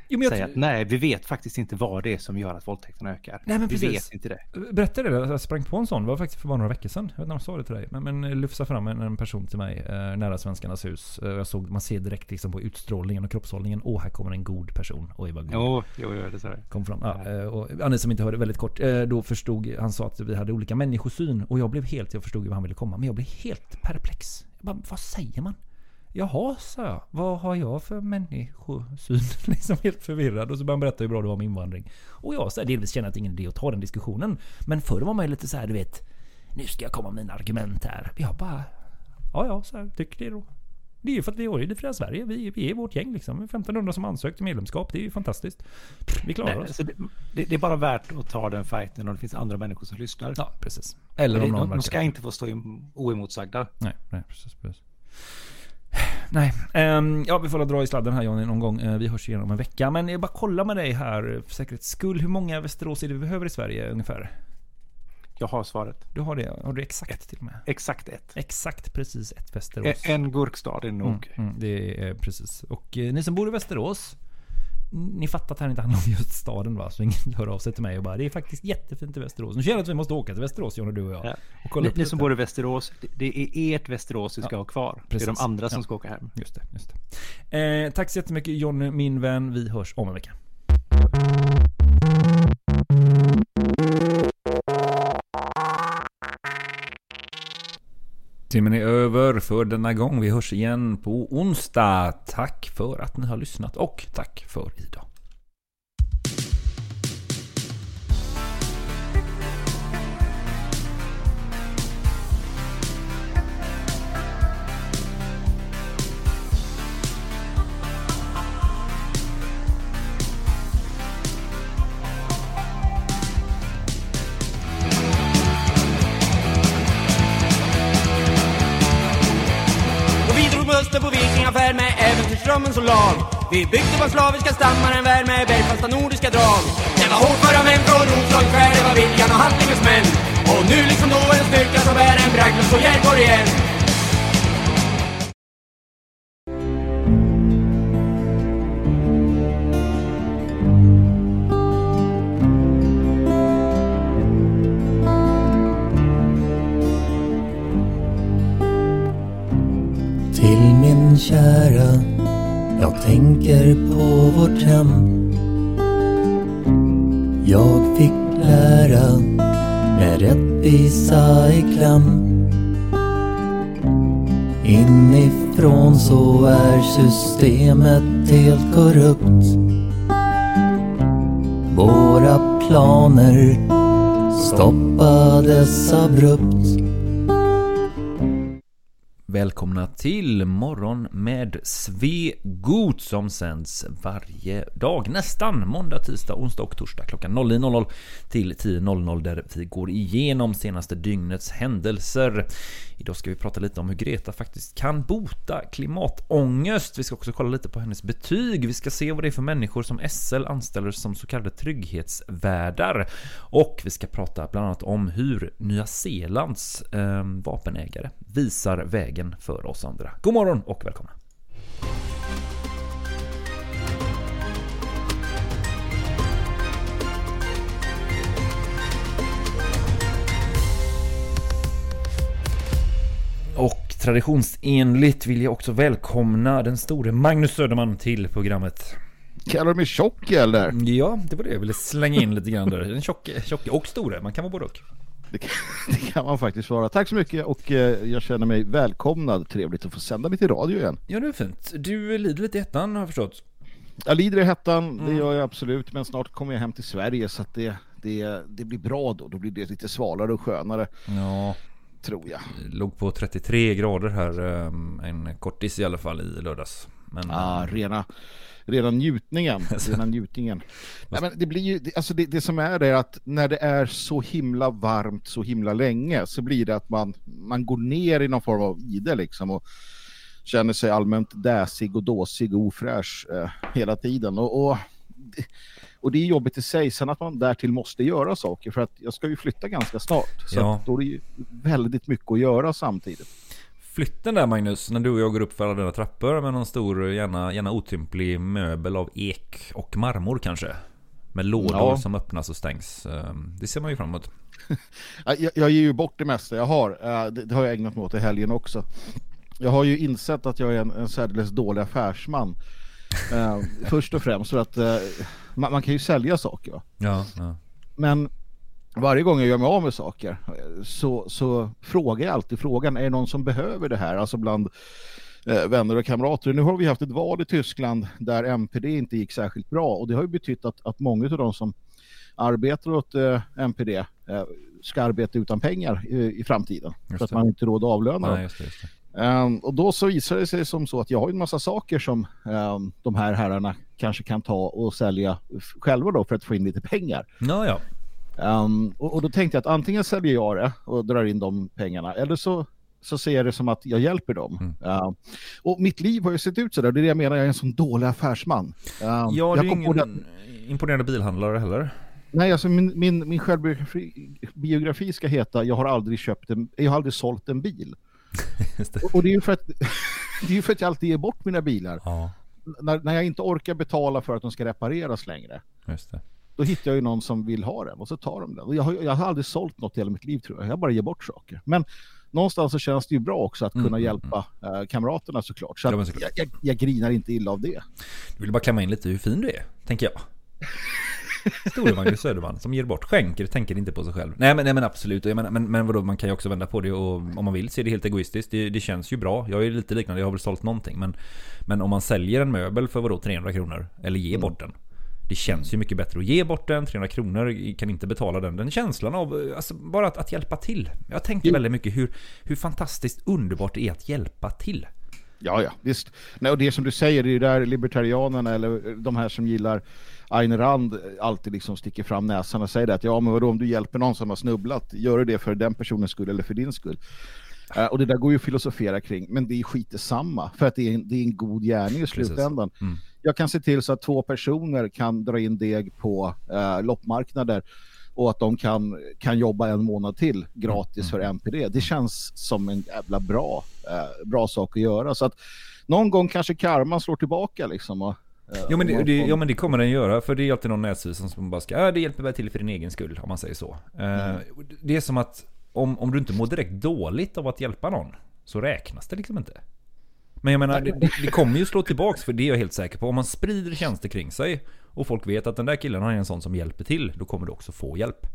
Jo, säga att nej, vi vet faktiskt inte vad det är som gör att våldtäkterna ökar. Nej, men vi precis. vet inte det. Berättade det? Jag sprang på en sån. Det var faktiskt för bara några veckor sedan. Jag vet inte om jag sa det till dig. Men, men lufsa fram en, en person till mig eh, nära Svenskarnas hus. Eh, jag såg, man ser direkt liksom på utstrålningen och kroppshållningen. Åh, här kommer en god person. Oj, vad god. Jo, jo, jo det sa jag. Kom fram. Ja, eh, och, ja, ni som inte hörde väldigt kort. Eh, då förstod, han sa att vi hade olika människosyn. Och jag blev helt, jag förstod ju vad han ville komma. Men jag blev helt perplex. Jag bara, vad säger man? Jaha, sa jag. Vad har jag för människosyn? liksom helt förvirrad. Och så började han berätta hur bra det var med invandring. Och jag så här, delvis känner att det är ingen idé att ta den diskussionen. Men förr var man ju lite så här, du vet. Nu ska jag komma med mina argument här. Jag bara... Ja, ja, så här, tycker det då. Det är ju för att vi har ju det fria Sverige. Vi, vi är vårt gäng liksom. Vi är 1500 som ansökt om medlemskap. Det är ju fantastiskt. Vi klarar Nej, oss. det, det, det är bara värt att ta den fighten om det finns andra människor som lyssnar. Ja, precis. Eller om någon de, de ska inte få stå oemotsagda. Nej, nej precis. precis. Nej, ehm, ja vi får dra i sladden här Johnny någon gång. Eh, vi hörs igen om en vecka. Men jag bara kolla med dig här för säkerhets skull. Hur många Västerås är det vi behöver i Sverige ungefär? Jag har svaret. Du har det? Har du exakt till och med? Exakt ett. Exakt precis ett Västerås. En, en gurkstad är nog. Mm, mm, det är precis. Och eh, ni som bor i Västerås. Ni fattar att det här inte handlar om just staden va? Så ingen hör av sig till mig och bara det är faktiskt jättefint i Västerås. Nu känner jag att vi måste åka till Västerås Johnny, du och jag. Ja. Och Ni, ni som bor i Västerås, det, det är ert Västerås vi ska Ja, ha kvar. Det precis. är de andra som Ja. ska åka hem. Just det, just det. Eh, tack så jättemycket Jonny, min vän. Vi hörs om en vecka. Timmen är över för denna gång. Vi hörs igen på onsdag. Tack för att ni har lyssnat och tack för idag. Från slaviska stammar en värld med bergfasta nordiska drag. Det var hårt förra män från Roslagens skär, det var viljan och handlingens män. Och nu liksom då en styrka som är en bragd och så Järborg igen. Till min kära jag tänker på vårt hem. Jag fick lära Med rättvisa i kläm. Inifrån så är systemet helt korrupt. Våra planer stoppades abrupt. Välkomna till Morgon med Svegot som sänds varje dag. Nästan måndag, tisdag, onsdag och torsdag klockan 09.00 till 10.00 där vi går igenom senaste dygnets händelser. Idag ska vi prata lite om hur Greta faktiskt kan bota klimatångest. Vi ska också kolla lite på hennes betyg. Vi ska se vad det är för människor som SL anställer som så kallade trygghetsvärdar. Och vi ska prata bland annat om hur Nya Zeelands eh, vapenägare visar vägen för oss andra. God morgon och välkomna! Och traditionsenligt vill jag också välkomna den store Magnus Söderman till programmet. Kallar du mig tjock eller? Ja, det var det jag ville slänga in lite grann där. Den tjocke, tjocke och store, man kan vara både och. Det kan, det kan man faktiskt vara. Tack så mycket och eh, jag känner mig välkomnad. Trevligt att få sända lite radio igen. Ja, det är fint. Du lider lite i hettan har jag förstått. Jag lider i hettan, det Mm. gör jag absolut. Men snart kommer jag hem till Sverige så att det, det, det blir bra då. Då blir det lite svalare och skönare. Ja. Tror jag. Låg på 33 grader här, eh, en kortis i alla fall i lördags. Men, Ah, rena, rena njutningen. Rena njutningen. Nej, men det blir ju, alltså det, det som är är att när det är så himla varmt så himla länge så blir det att man, man går ner i någon form av ide liksom och känner sig allmänt däsig och dåsig och ofräsch eh, hela tiden. Och, och, och det är jobbigt i sig. Sen att man därtill måste göra saker för att jag ska ju flytta ganska snart. Så Ja. då är det ju väldigt mycket att göra samtidigt. Flytten där Magnus, när du och jag går upp för alla dina trappor med någon stor, gärna, gärna otymplig möbel av ek och marmor kanske. Med lådor Ja. som öppnas och stängs. Eh, Det ser man ju fram emot. Ja, Jag, jag ger ju bort det mesta jag har. Eh, Det, det har jag ägnat mig åt i helgen också. Jag har ju insett att jag är en, en särdeles dålig affärsman. Eh, först och främst för att eh, man, man kan ju sälja saker. Va? Ja, ja. Men varje gång jag gör mig av med saker så, så frågar jag alltid frågan, är det någon som behöver det här? Alltså bland eh, vänner och kamrater. Nu har vi haft ett val i Tyskland där MPD inte gick särskilt bra och det har ju betytt att, att många av de som arbetar åt eh, MPD eh, ska arbeta utan pengar i, i framtiden. För att man inte råd att avlöna Nej, just det, just det. Ehm, och då så visar det sig som så att jag har en massa saker som ehm, de här herrarna kanske kan ta och sälja själva då för att få in lite pengar. Ja, ja. Ehm, och, och då tänkte jag att antingen säljer jag det och drar in de pengarna eller så, så ser jag det som att jag hjälper dem. Mm. Ehm, och mitt liv har ju sett ut så där. Det är det jag menar, jag är en sån dålig affärsman. Ehm, Ja, jag du är kom på ingen imponerande bilhandlare heller. Nej, alltså min, min, min självbiografi biografi ska heta Jag har aldrig köpt en, jag har aldrig sålt en bil. Och, och det är ju för att det är ju för att jag alltid ger bort mina bilar. Ja. När, när jag inte orkar betala för att de ska repareras längre. Just det. Då hittar jag ju någon som vill ha den och så tar de den. Och jag, har, jag har aldrig sålt något i hela mitt liv tror jag. Jag bara ger bort saker. Men någonstans så känns det ju bra också att kunna Mm, mm, hjälpa eh, kamraterna såklart. Så såklart. jag, jag, jag grinar inte illa av det. Du vill bara klämma in lite hur fin du är, tänker jag. Store Magnus Söderman som ger bort, skänker, tänker inte på sig själv. Nej men, nej, men absolut, menar, men, men vadå, man kan ju också vända på det och om man vill se det helt egoistiskt. Det, det känns ju bra. Jag är lite liknande, jag har väl sålt någonting. Men, men om man säljer en möbel för vadå, 300 kronor? Eller ger bort den. Det känns ju mycket bättre att ge bort den, 300 kronor kan inte betala den. Den känslan av, alltså bara att, att hjälpa till. Jag tänker väldigt mycket hur, hur fantastiskt underbart det är att hjälpa till. Ja, ja, visst. Nej, och det som du säger, det är ju där libertarianerna eller de här som gillar Ayn Rand alltid liksom sticker fram näsan och säger det att ja, men vadå, om du hjälper någon som har snubblat, gör du det för den personens skull eller för din skull? Eh, och det där går ju att filosofera kring, men det är skit samma för att det är, en, det är en god gärning i slutändan. Mm. Jag kan se till så att två personer kan dra in deg på eh, loppmarknader och att de kan, kan jobba en månad till gratis för MPD. Det känns som en jävla bra, eh, bra sak att göra. Så att någon gång kanske karman slår tillbaka liksom. Och, eh, Jo men, det, det, ja men det kommer den göra, för det är alltid någon näsvisa som bara ska, ja det hjälper väl till för din egen skull, om man säger så. Eh, Det är som att om, om du inte mår direkt dåligt av att hjälpa någon, så räknas det liksom inte. Men jag menar, det, det, kommer ju slå tillbaks, för det är jag helt säker på. Om man sprider tjänster kring sig, och folk vet att den där killen han är en sån som hjälper till, då kommer du också få hjälp.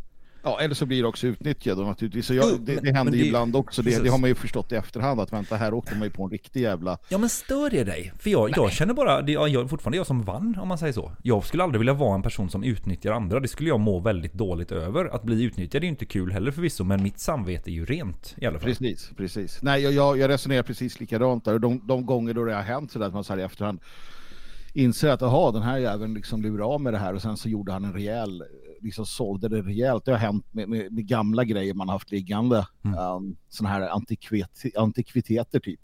Ja, eller så blir det också utnyttjad då, naturligtvis. Så jag, Jo, det, men- det händer men det- ibland också. Det, det har man ju förstått i efterhand att vänta, här åkte man ju på en riktig jävla... Ja men stör det dig? För jag, jag känner bara, det är jag, fortfarande jag som vann om man säger så. Jag skulle aldrig vilja vara en person som utnyttjar andra. Det skulle jag må väldigt dåligt över. Att bli utnyttjad är ju inte kul heller förvisso, men mitt samvete är ju rent i alla fall. Precis, precis. Nej, jag, jag, resonerar precis likadant där. Och De, de gånger då det har hänt så där att man här i efterhand inser att aha, den här jäveln liksom lurar av med det här och sen så gjorde han en rejäl, liksom sålde det rejält. Det har hänt med, med, med gamla grejer man har haft liggande. Um, såna här antikvit, antikviteter typ.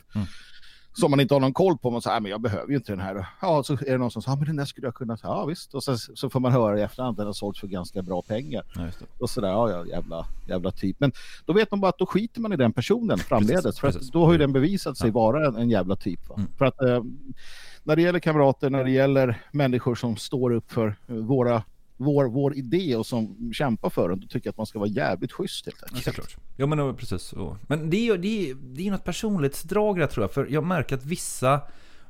Som man inte har någon koll på. Man säger, "Nej, men jag behöver ju inte den här. Ja, så är det någon som säger, ja men den där skulle jag kunna ta. Ja visst. Och sen så får man höra i efterhand att den har sålts för ganska bra pengar. Ja. Och sådär, ja, ja jävla, jävla typ. Men då vet man bara att då skiter man i den personen framledes. Precis, för att precis. då har ju den bevisat sig vara en, en jävla typ. Va? För att eh, när det gäller kamrater, när det gäller människor som står upp för eh, våra, vår, vår idé och som kämpar för den, då tycker jag att man ska vara jävligt schysst helt enkelt. Ja, såklart. Ja men precis. Men det är det är, det är något personlighetsdrag där tror jag. För jag märker att vissa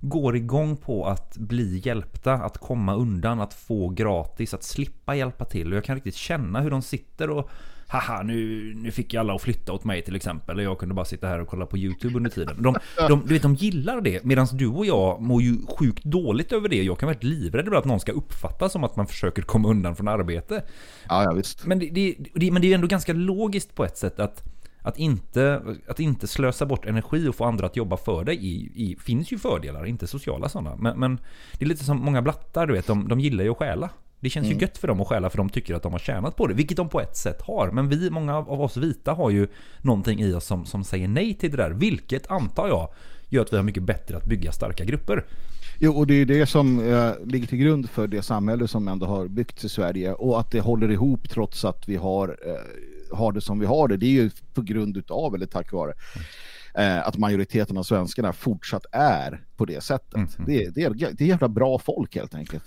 går igång på att bli hjälpta, att komma undan, att få gratis, att slippa hjälpa till. Och jag kan riktigt känna hur de sitter och Haha, nu, nu fick jag alla att flytta åt mig till exempel. Och jag kunde bara sitta här och kolla på YouTube under tiden. De, de, du vet, de gillar det. Medan du och jag mår ju sjukt dåligt över det. Jag kan vara livrädd över att någon ska uppfatta som att man försöker komma undan från arbete. Ja, ja visst. Men det, det, det, men det är ändå ganska logiskt på ett sätt att att inte, att inte slösa bort energi och få andra att jobba för dig i, i, finns ju fördelar, inte sociala sådana. Men, men det är lite som många blattar, du vet, de, de gillar ju att stjäla. Det känns Mm. ju gött för dem att stjäla för de tycker att de har tjänat på det, vilket de på ett sätt har. Men vi, många av oss vita har ju någonting i oss som, som säger nej till det där, vilket antar jag gör att vi har mycket bättre att bygga starka grupper. Jo, och det är det som eh, ligger till grund för det samhälle som ändå har byggts i Sverige och att det håller ihop trots att vi har, eh, har det som vi har det. Det är ju på grund utav, eller tack vare, eh, att majoriteten av svenskarna fortsatt är på det sättet. Det, är- det, är, det är jävla bra folk helt enkelt.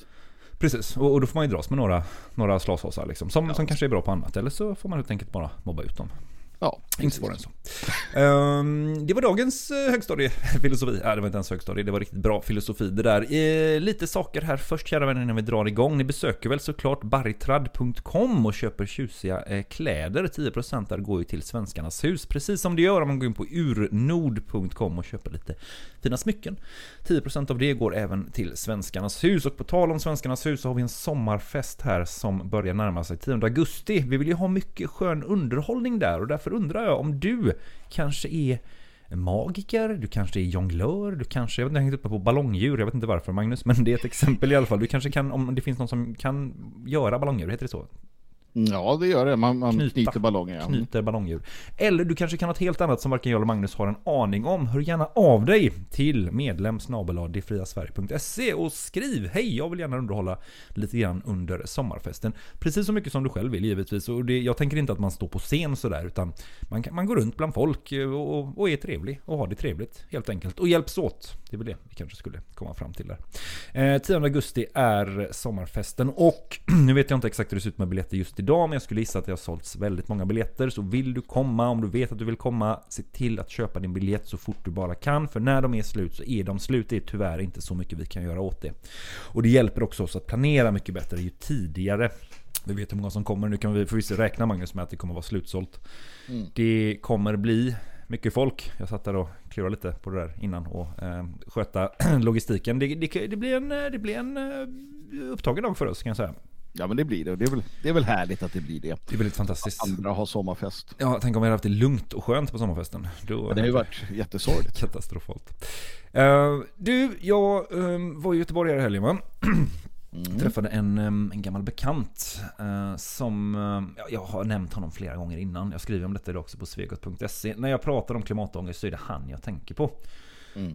Precis, och, och då får man ju dras med några, några slashasar liksom, som, som kanske är bra på annat. Eller så får man helt enkelt bara mobba ut dem. Ja, Inte svårare än så. Ehm, det var dagens eh, högstadiefilosofi. Nej, det var inte ens högstadie. Det var riktigt bra filosofi det där. Eh, lite saker här först kära vänner innan vi drar igång. Ni besöker väl såklart barritrad.com och köper tjusiga eh, kläder. 10% där går ju till Svenskarnas hus. Precis som det gör om man går in på urnord.com och köper lite fina smycken. 10% av det går även till Svenskarnas hus. Och på tal om Svenskarnas hus så har vi en sommarfest här som börjar närma sig 10 augusti. Vi vill ju ha mycket skön underhållning där och därför undrar jag om du kanske är magiker, du kanske är jonglör, du kanske, jag vet inte, jag har hängt uppe på ballongdjur, jag vet inte varför Magnus, men det är ett exempel i alla fall. Du kanske kan, om det finns någon som kan göra ballongdjur, heter det så? Ja, det gör det. Man, man Knyta. knyter ballonger. Ja. Knyter ballongdjur. Eller du kanske kan något helt annat som varken jag eller Magnus har en aning om. Hör gärna av dig till medlem och skriv Hej, jag vill gärna underhålla lite grann under sommarfesten. Precis så mycket som du själv vill givetvis. Och det, jag tänker inte att man står på scen sådär utan man, kan, man går runt bland folk och, och, och är trevlig och har det trevligt helt enkelt. Och hjälps åt. Det är väl det vi kanske skulle komma fram till där. Eh, 10 augusti är sommarfesten och nu vet jag inte exakt hur det ser ut med biljetter just idag men jag skulle gissa att det har sålts väldigt många biljetter. Så vill du komma, om du vet att du vill komma, se till att köpa din biljett så fort du bara kan. För när de är slut så är de slut. Det är tyvärr inte så mycket vi kan göra åt det. Och det hjälper också oss att planera mycket bättre ju tidigare vi vet hur många som kommer. Nu kan vi förvisso räkna Magnus med att det kommer vara slutsålt. Mm. Det kommer bli mycket folk. Jag satt där och klurade lite på det där innan och eh, sköta logistiken. Det, det, det blir en, eh, det blir en eh, upptagen dag för oss kan jag säga. Ja, men det blir det. Det är väl, det är väl härligt att det blir det. Det är väldigt fantastiskt. Andra har sommarfest. Ja, tänk om vi hade haft det lugnt och skönt på sommarfesten. Då Ja, det har ju varit jättesorgligt. Katastrofalt. Eh, du, jag eh, var i Göteborg här i helgen va? Jag träffade en, em, en gammal bekant eh, som, eh, ja, jag har nämnt honom flera gånger innan. Jag skriver om detta idag också på svegot.se. När jag pratar om klimatångest så är det han jag tänker på.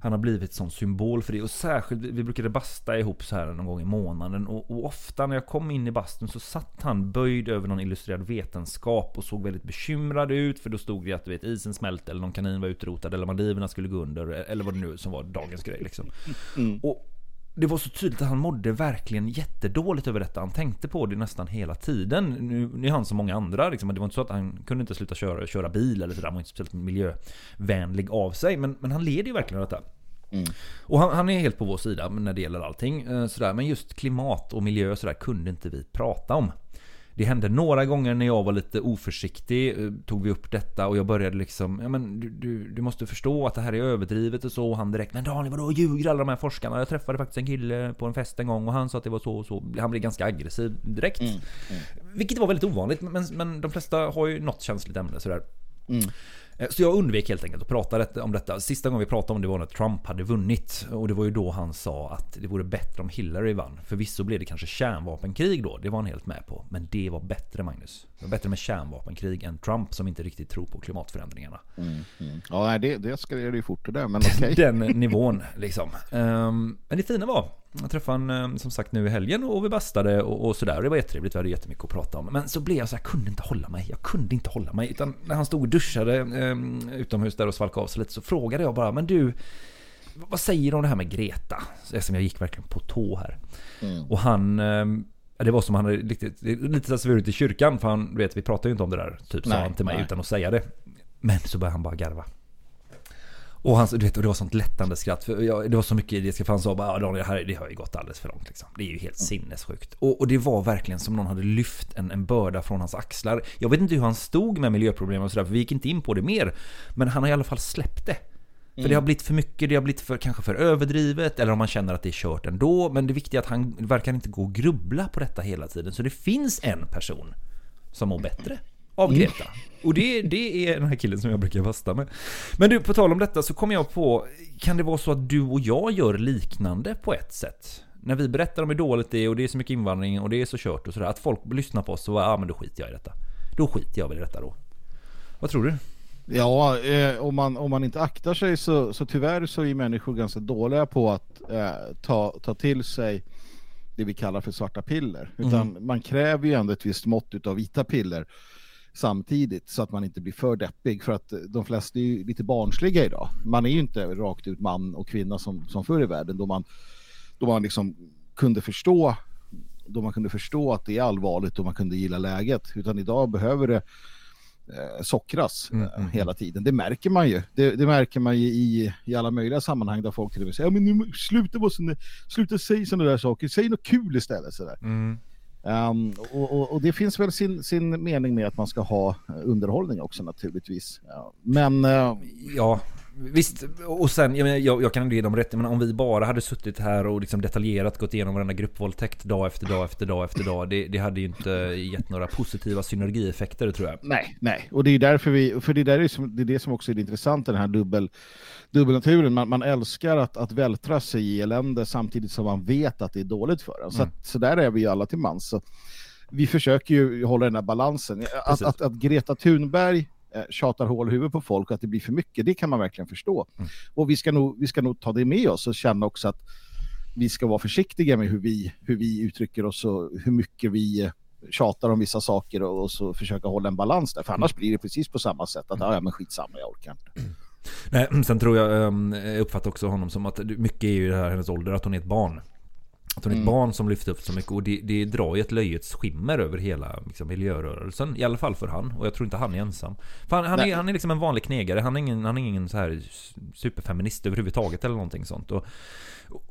Han har blivit sån symbol för det. Och särskilt, vi brukade basta ihop så här någon gång i månaden. Och, och ofta när jag kom in i bastun så satt han böjd över någon illustrerad vetenskap och såg väldigt bekymrad ut. För då stod det att du vet, isen smälte eller någon kanin var utrotad eller Maldiverna skulle gå under eller vad det nu som var dagens grej liksom. Och det var så tydligt att han mådde verkligen jättedåligt över detta. Han tänkte på det nästan hela tiden. Nu, nu är han som många andra. Liksom. Det var inte så att han kunde inte sluta köra, köra bil eller sådär. Han var inte speciellt miljövänlig av sig. Men, men han leder ju verkligen detta. Och han, han är helt på vår sida när det gäller allting. eh, Sådär. Men just klimat och miljö sådär kunde inte vi prata om. Det hände några gånger när jag var lite oförsiktig, eh, tog vi upp detta och jag började liksom, ja men du, du, du måste förstå att det här är överdrivet och så. Och han direkt, men Daniel vadå ljuger alla de här forskarna? Jag träffade faktiskt en kille på en fest en gång och han sa att det var så och så. Han blev ganska aggressiv direkt. Vilket var väldigt ovanligt, men, men de flesta har ju något känsligt ämne sådär. Eh, Så jag undvek helt enkelt att prata om detta. Sista gången vi pratade om det var när Trump hade vunnit. Och det var ju då han sa att det vore bättre om Hillary vann. Förvisso blev det kanske kärnvapenkrig då, det var han helt med på. Men det var bättre Magnus. Det var bättre med kärnvapenkrig än Trump som inte riktigt tror på klimatförändringarna. Mm, mm. Ja, det, det ska det ju fort det där, men okej. Den nivån liksom. Ehm, men det fina var, jag träffade han ehm, som sagt nu i helgen och vi bastade och, och sådär. Det var jättetrevligt, vi hade jättemycket att prata om. Men så blev jag så här, jag kunde inte hålla mig. Jag kunde inte hålla mig. Utan när han stod och duschade ehm, utomhus där och svalkade av sig lite så frågade jag bara, men du, vad säger du om det här med Greta? Eftersom jag gick verkligen på tå här. Mm. Och han... ja, Det var som han hade lite, lite så svurit i kyrkan för han, vet vi pratar ju inte om det där. Typ sa han till mig nej. utan att säga det. Men så började han bara garva. Och, han, du vet, och det var sånt lättande skratt. För jag, det var så mycket i det för han sa bara ja, Daniel, det, här, det har ju gått alldeles för långt. Liksom. Det är ju helt sinnessjukt. Och, och det var verkligen som någon hade lyft en, en börda från hans axlar. Jag vet inte hur han stod med miljöproblem och sådär, för vi gick inte in på det mer. Men han har i alla fall släppt det. För Mm. det har blivit för mycket, det har blivit för, kanske för överdrivet, eller om man känner att det är kört ändå. Men det viktiga är att han verkar inte gå och grubbla på detta hela tiden. Så det finns en person som mår bättre av Mm. Greta. Och det, det är den här killen som jag brukar fasta med. Men du, på tal om detta så kom jag på, kan det vara så att du och jag gör liknande på ett sätt? När vi berättar om hur dåligt det är och det är så mycket invandring och det är så kört och sådär. Att folk lyssnar på oss och bara, ja men då skiter jag i detta. Då skiter jag väl i detta då. Vad tror du? Ja, eh, om, man, om man inte aktar sig så, så tyvärr så är människor ganska dåliga på att eh, ta, ta till sig det vi kallar för svarta piller. Utan Mm. man kräver ju ändå ett visst mått av vita piller samtidigt så att man inte blir för deppig för att eh, de flesta är ju lite barnsliga idag. Man är ju inte rakt ut man och kvinna som, som förr i världen då man, då man liksom kunde förstå då man kunde förstå att det är allvarligt och man kunde gilla läget utan idag behöver det eh, sockras Mm, eh, hela tiden. Det märker man ju. Det, det märker man ju i, i alla möjliga sammanhang där folk till och med säger ja, men nu, sluta, sluta säga sådana där saker, säg något kul istället. Sådär. Mm. Um, och, och, och det finns väl sin, sin mening med att man ska ha eh, underhållning också naturligtvis. Ja. Men... Uh, Ja, visst. Och sen, jag, menar, jag, jag kan ge dem rätt, men om vi bara hade suttit här och liksom detaljerat gått igenom varenda gruppvåldtäkt dag efter dag efter dag efter dag. Det, det hade ju inte gett några positiva synergieffekter tror jag. Nej, nej. Och det är därför vi, för det är, där är som, det är det som också är det intressanta, den här dubbel, dubbelnaturen. Man, man älskar att, att vältra sig i elände samtidigt som man vet att det är dåligt för en. Så, Mm. att, så där är vi ju alla till mans. Så vi försöker ju hålla den här balansen. Att, att, att Greta Thunberg tjatar hål i huvudet på folk, att det blir för mycket, det kan man verkligen förstå. Mm. Och vi ska, nog, vi ska nog ta det med oss och känna också att vi ska vara försiktiga med hur vi, hur vi uttrycker oss och hur mycket vi eh, tjatar om vissa saker och, och så försöka hålla en balans där. För annars blir det precis på samma sätt att ja, men skitsamma, jag orkar inte. Nej, sen tror jag, ehm, jag uppfattar också honom som att mycket är ju det här hennes ålder, att hon är ett barn. Att hon är ett Mm. barn som lyfter upp så mycket och det, det drar ju ett löjets skimmer över hela liksom, miljörörelsen. I alla fall för han. Och jag tror inte han är ensam. För han, han, är, han är liksom en vanlig knegare. Han är ingen, han är ingen så här superfeminist överhuvudtaget eller någonting sånt. Och,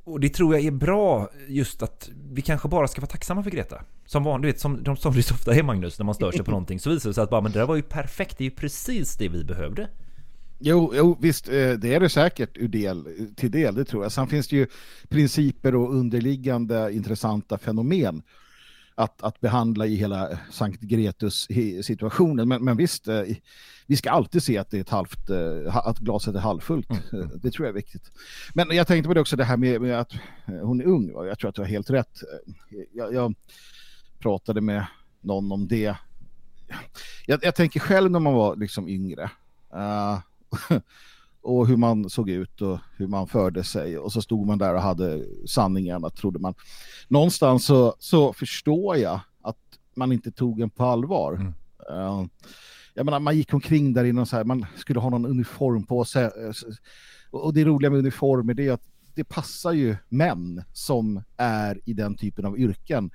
och det tror jag är bra just att vi kanske bara ska vara tacksamma för Greta. Som van, du vet, som, de, som det så ofta är Magnus, när man stör sig på någonting så visar det sig att bara, men det där var ju perfekt. Det är ju precis det vi behövde. Jo, jo visst, eh, det är det säkert ur del, till del, det tror jag. Sen finns det ju principer och underliggande intressanta fenomen. att, att behandla i hela Sankt Gretus hi- situationen. Men, men visst, eh, vi ska alltid se att, det är ett halvt, eh, att glaset är halvfullt. Eh, Det tror jag är viktigt. Men jag tänkte på det också, det här med, med att hon är ung. va? Jag tror att du har helt rätt. Jag, jag pratade med någon om det. Jag, jag tänker själv när man var liksom yngre. eh, och hur man såg ut och hur man förde sig. Och så stod man där och hade sanningarna, trodde man. Någonstans så, så förstår jag att man inte tog en på allvar. Eh, jag menar, man gick omkring där i någon så här, man skulle ha någon uniform på sig. eh, Och det roliga med uniformer det är att det passar ju män som är i den typen av yrken.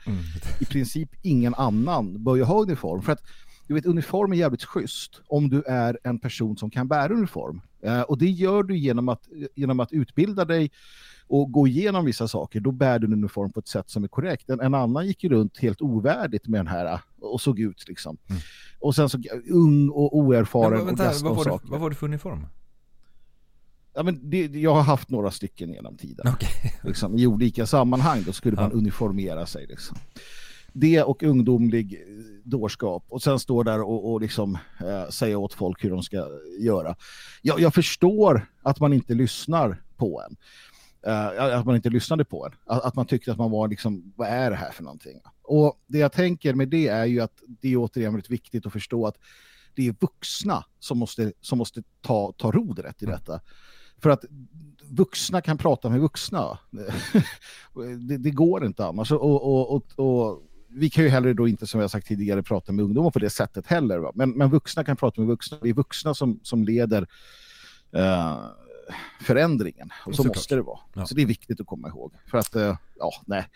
I princip ingen annan bör ju ha uniform. För att du vet, uniform är jävligt schysst om du är en person som kan bära uniform. Eh, och det gör du genom att, genom att utbilda dig och gå igenom vissa saker. Då bär du en uniform på ett sätt som är korrekt. En, en annan gick ju runt helt ovärdigt med den här eh, och såg ut liksom. Och sen så ung och oerfaren Men, och vänta, gasta vad och var, det, saker. vad var det för uniform? Ja, men det, jag har haft några stycken genom tiden. Liksom, I olika sammanhang då skulle man uniformera sig. Liksom. Det och ungdomlig eh, dårskap. Och sen står där och, och liksom, eh, säga åt folk hur de ska göra. Jag, jag förstår att man inte lyssnar på en. Eh, att man inte lyssnade på en. Att, att man tyckte att man var liksom, vad är det här för någonting? Och det jag tänker med det är ju att det är återigen väldigt viktigt att förstå att det är vuxna som måste, som måste ta, ta rodret i detta. För att vuxna kan prata med vuxna. det, det går inte annars. Och, och, och, och vi kan ju heller då inte, som jag sagt tidigare, prata med ungdomar på det sättet heller. Va? Men, men vuxna kan prata med vuxna. Det är vuxna som, som leder eh, förändringen. Och så Såklart. måste det vara. Ja. Så det är viktigt att komma ihåg. För att, eh, ja, nej.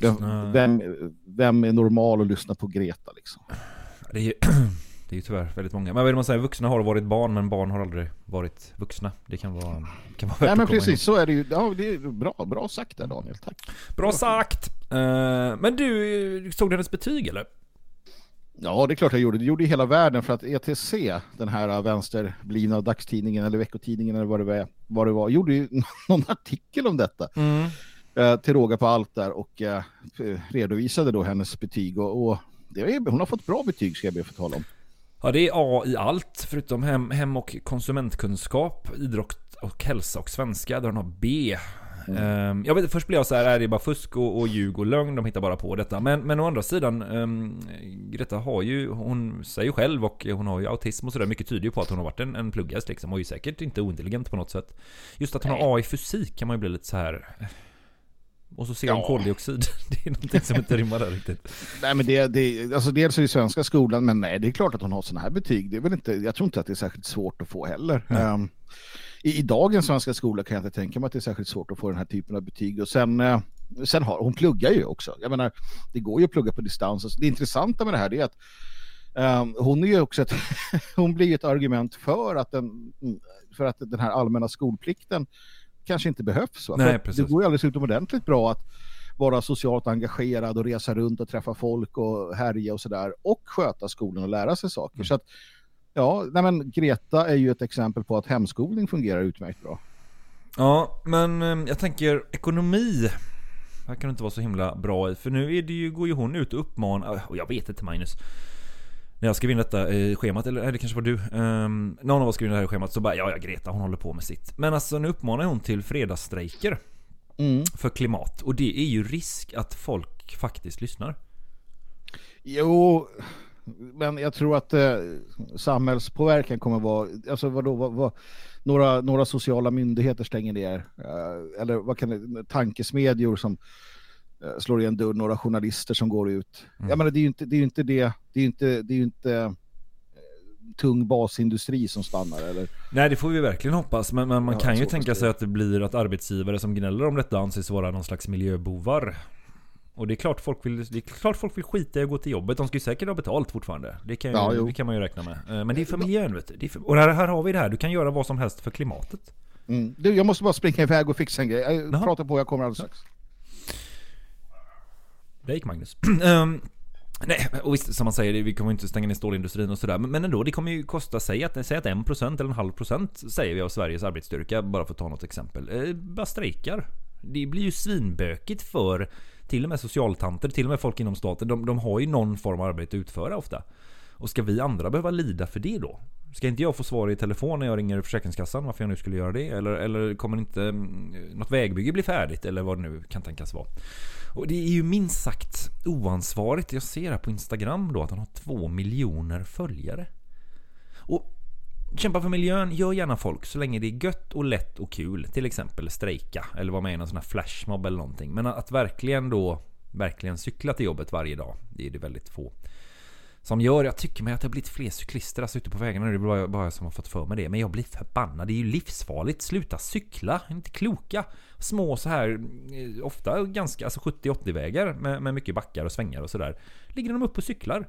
Vem, vem, vem är normal och lyssnar på Greta liksom? Det är ju det är ju tyvärr väldigt många. Men vad vill man säga? Vuxna har varit barn men barn har aldrig varit vuxna. Det kan vara, kan vara värt Nej men precis, ihåg. så är det ju. Ja, det är bra, bra sagt där Daniel, tack. Bra sagt! Eh, men du, såg du hennes betyg eller? Ja, det är klart jag gjorde. Det gjorde ju hela världen för att ETC, den här vänsterblivna dagstidningen eller veckotidningen eller vad det var, vad det var gjorde ju någon artikel om detta. Eh, till råga på allt där och eh, redovisade då hennes betyg och, och det är, hon har fått bra betyg ska jag be att få tala om. Ja, det är A i allt förutom hem, hem och konsumentkunskap, idrott och hälsa och svenska där hon har B. Ehm, jag vet, först blev jag så här, är det bara fusk och, och ljug och lögn, de hittar bara på detta. Men, men å andra sidan, um, Greta har ju, hon säger ju själv och hon har ju autism och sådär, mycket tyder ju på att hon har varit en, en pluggast liksom och är ju säkert inte ointelligent på något sätt. Just att hon har A i fysik kan man ju bli lite så här. Och så ser Ja. koldioxid. Det är någonting som inte rimmar där riktigt. Nej men det, det alltså dels är det svenska skolan men nej det är klart att hon har sådana här betyg. Det är väl inte, jag tror inte att det är särskilt svårt att få heller. Ehm, i, I dagens svenska skola kan jag inte tänka mig att det är särskilt svårt att få den här typen av betyg. Och sen, eh, sen har hon pluggar ju också. Jag menar, det går ju att plugga på distans. Och Det intressanta med det här är att ehm, hon är ju också ett, hon blir ett argument för att, den, för att den här allmänna skolplikten kanske inte behövs. Va? Nej, det går ju alldeles utomordentligt bra att vara socialt engagerad och resa runt och träffa folk och härja och sådär och sköta skolan och lära sig saker. Så att, ja, nej men Greta är ju ett exempel på att hemskolning fungerar utmärkt bra. Ja, men eh, jag tänker ekonomi. Det kan inte vara så himla bra i. För nu är det ju, går ju hon ut och uppmanar, och jag vet inte Magnus. När jag skrev in detta i schemat, eller det kanske var du. Um, någon av oss skrev in det här i schemat så bara ja, ja Greta hon håller på med sitt. Men alltså nu uppmanar hon till fredagsstrejker. För klimat. Och det är ju risk att folk faktiskt lyssnar. Jo, men jag tror att eh, samhällspåverkan kommer vara, alltså vadå, vad, vad, några, några sociala myndigheter stänger ner, eh, eller vad kan det, tankesmedjor som slår igen dörr, några journalister som går ut. Jag menar, det är ju inte det, är inte det, det är ju inte, det är inte eh, tung basindustri som stannar, eller? Nej det får vi verkligen hoppas. Men, men man Ja, kan ju tänka sig att det blir att arbetsgivare som gnäller om detta anses vara någon slags miljöbovar. Och det är klart folk vill, det är klart folk vill skita i att gå till jobbet. De ska ju säkert ha betalt fortfarande. Det kan, ju, Ja, det kan man ju räkna med. Eh, Men det är för miljön vet du. För, och här, här har vi det här. Du kan göra vad som helst för klimatet. Mm. Du, jag måste bara springa iväg och fixa en grej. Jag pratar på, jag kommer alldeles strax. Där gick Magnus. um, nej, och visst som man säger, vi kommer inte stänga ner stålindustrin och sådär. Men, men ändå, det kommer ju kosta, säg att, säg att 1% eller en halv procent säger vi av Sveriges arbetsstyrka, bara för att ta något exempel, eh, bara strejkar. Det blir ju svinbökigt för till och med socialtanter, till och med folk inom staten, de, de har ju någon form av arbete att utföra ofta. Och ska vi andra behöva lida för det då? Ska inte jag få svar i telefon när jag ringer Försäkringskassan varför jag nu skulle göra det? Eller, eller kommer inte mm, något vägbygge bli färdigt? Eller vad det nu kan tänkas vara. Och det är ju minst sagt oansvarigt. Jag ser här på Instagram då att han har två miljoner följare. Och Kämpa för miljön, gör gärna folk så länge det är gött och lätt och kul. Till exempel strejka eller vara med i någon sån här flashmob eller någonting. Men att verkligen då Verkligen cykla till jobbet varje dag. Det är det väldigt få som gör. Jag tycker mig att det har blivit fler cyklister alltså ute på vägarna. Det är bara bara jag som har fått för mig det. Men jag blir förbannad. Det är ju livsfarligt. Sluta cykla. Är inte kloka. Små så här, eh, ofta ganska, alltså 70-80 vägar med, med mycket backar och svängar och sådär. Ligger de upp och cyklar.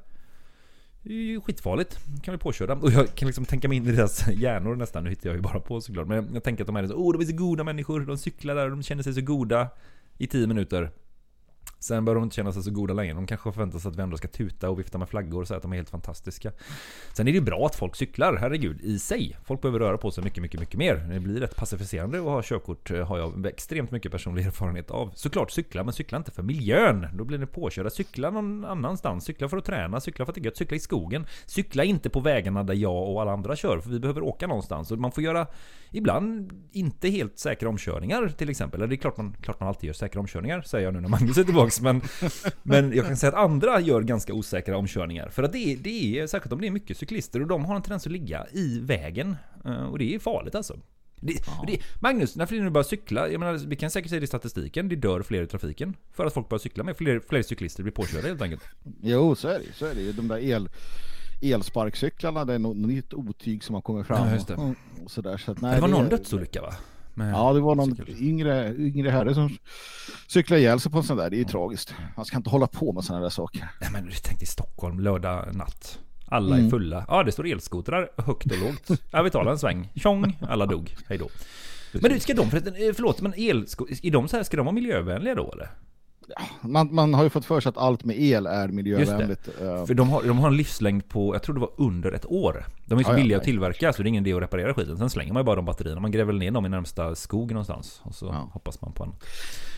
Det är ju skitfarligt. Kan bli påkörda. Och jag kan liksom tänka mig in i deras hjärnor nästan. Nu hittar jag ju bara på såklart. Men jag tänker att de är så, oh de är så goda människor. De cyklar där och de känner sig så goda i 10 minuter. Sen bör de inte känna sig så goda längre. De kanske förväntar sig att vi ändå ska tuta och vifta med flaggor och säga att de är helt fantastiska. Sen är det ju bra att folk cyklar, herregud, i sig. Folk behöver röra på sig mycket, mycket, mycket mer. Det blir rätt pacificerande att ha körkort, eh, har jag extremt mycket personlig erfarenhet av. Såklart cykla, men cykla inte för miljön. Då blir ni påkörda. Cykla någon annanstans. Cykla för att träna, cykla för att det är gött. Cykla i skogen. Cykla inte på vägarna där jag och alla andra kör, för vi behöver åka någonstans. Och man får göra ibland inte helt säkra omkörningar till exempel. Eller det är klart man, klart man alltid gör säkra omkörningar, säger jag nu när Magnus är tillbaks. Men, men jag kan säga att andra gör ganska osäkra omkörningar. För att det är, det är särskilt om det är mycket cyklister och de har en tendens att ligga i vägen. Eh, Och det är farligt alltså. Det, det, Magnus, när fler nu börjar cykla, jag menar, vi kan säkert se det i statistiken, det dör fler i trafiken. För att folk börjar cykla med, fler, fler cyklister blir påkörda helt enkelt. Jo, så är det så är det. De där el, elsparkcyklarna, det är något nytt otyg som har kommit fram. Ja, just det. Och, och sådär, så att, nej, det var någon dödsolycka va? Ja, det var någon yngre, yngre herre som cyklade ihjäl sig på en sån där. Det är ju tragiskt. Man ska inte hålla på med såna där saker. Nej men tänk dig Stockholm lördag natt. Alla är Mm. fulla. Ja, det står elskotrar högt och lågt. Ja, vi tar en sväng. Tjong, alla dog. Hej då. Men du, ska de förresten, eh, förlåt, men elsko, är de så här, ska de vara miljövänliga då eller? Man, man har ju fått för sig att allt med el är miljövänligt. Eh, För de har, de har en livslängd på, jag tror det var under ett år. De är så Ja, ja, billiga att nej. tillverka så det är ingen idé att reparera skiten. Sen slänger man ju bara de batterierna. Man gräver ner dem i närmsta skog någonstans. Och så hoppas man på en.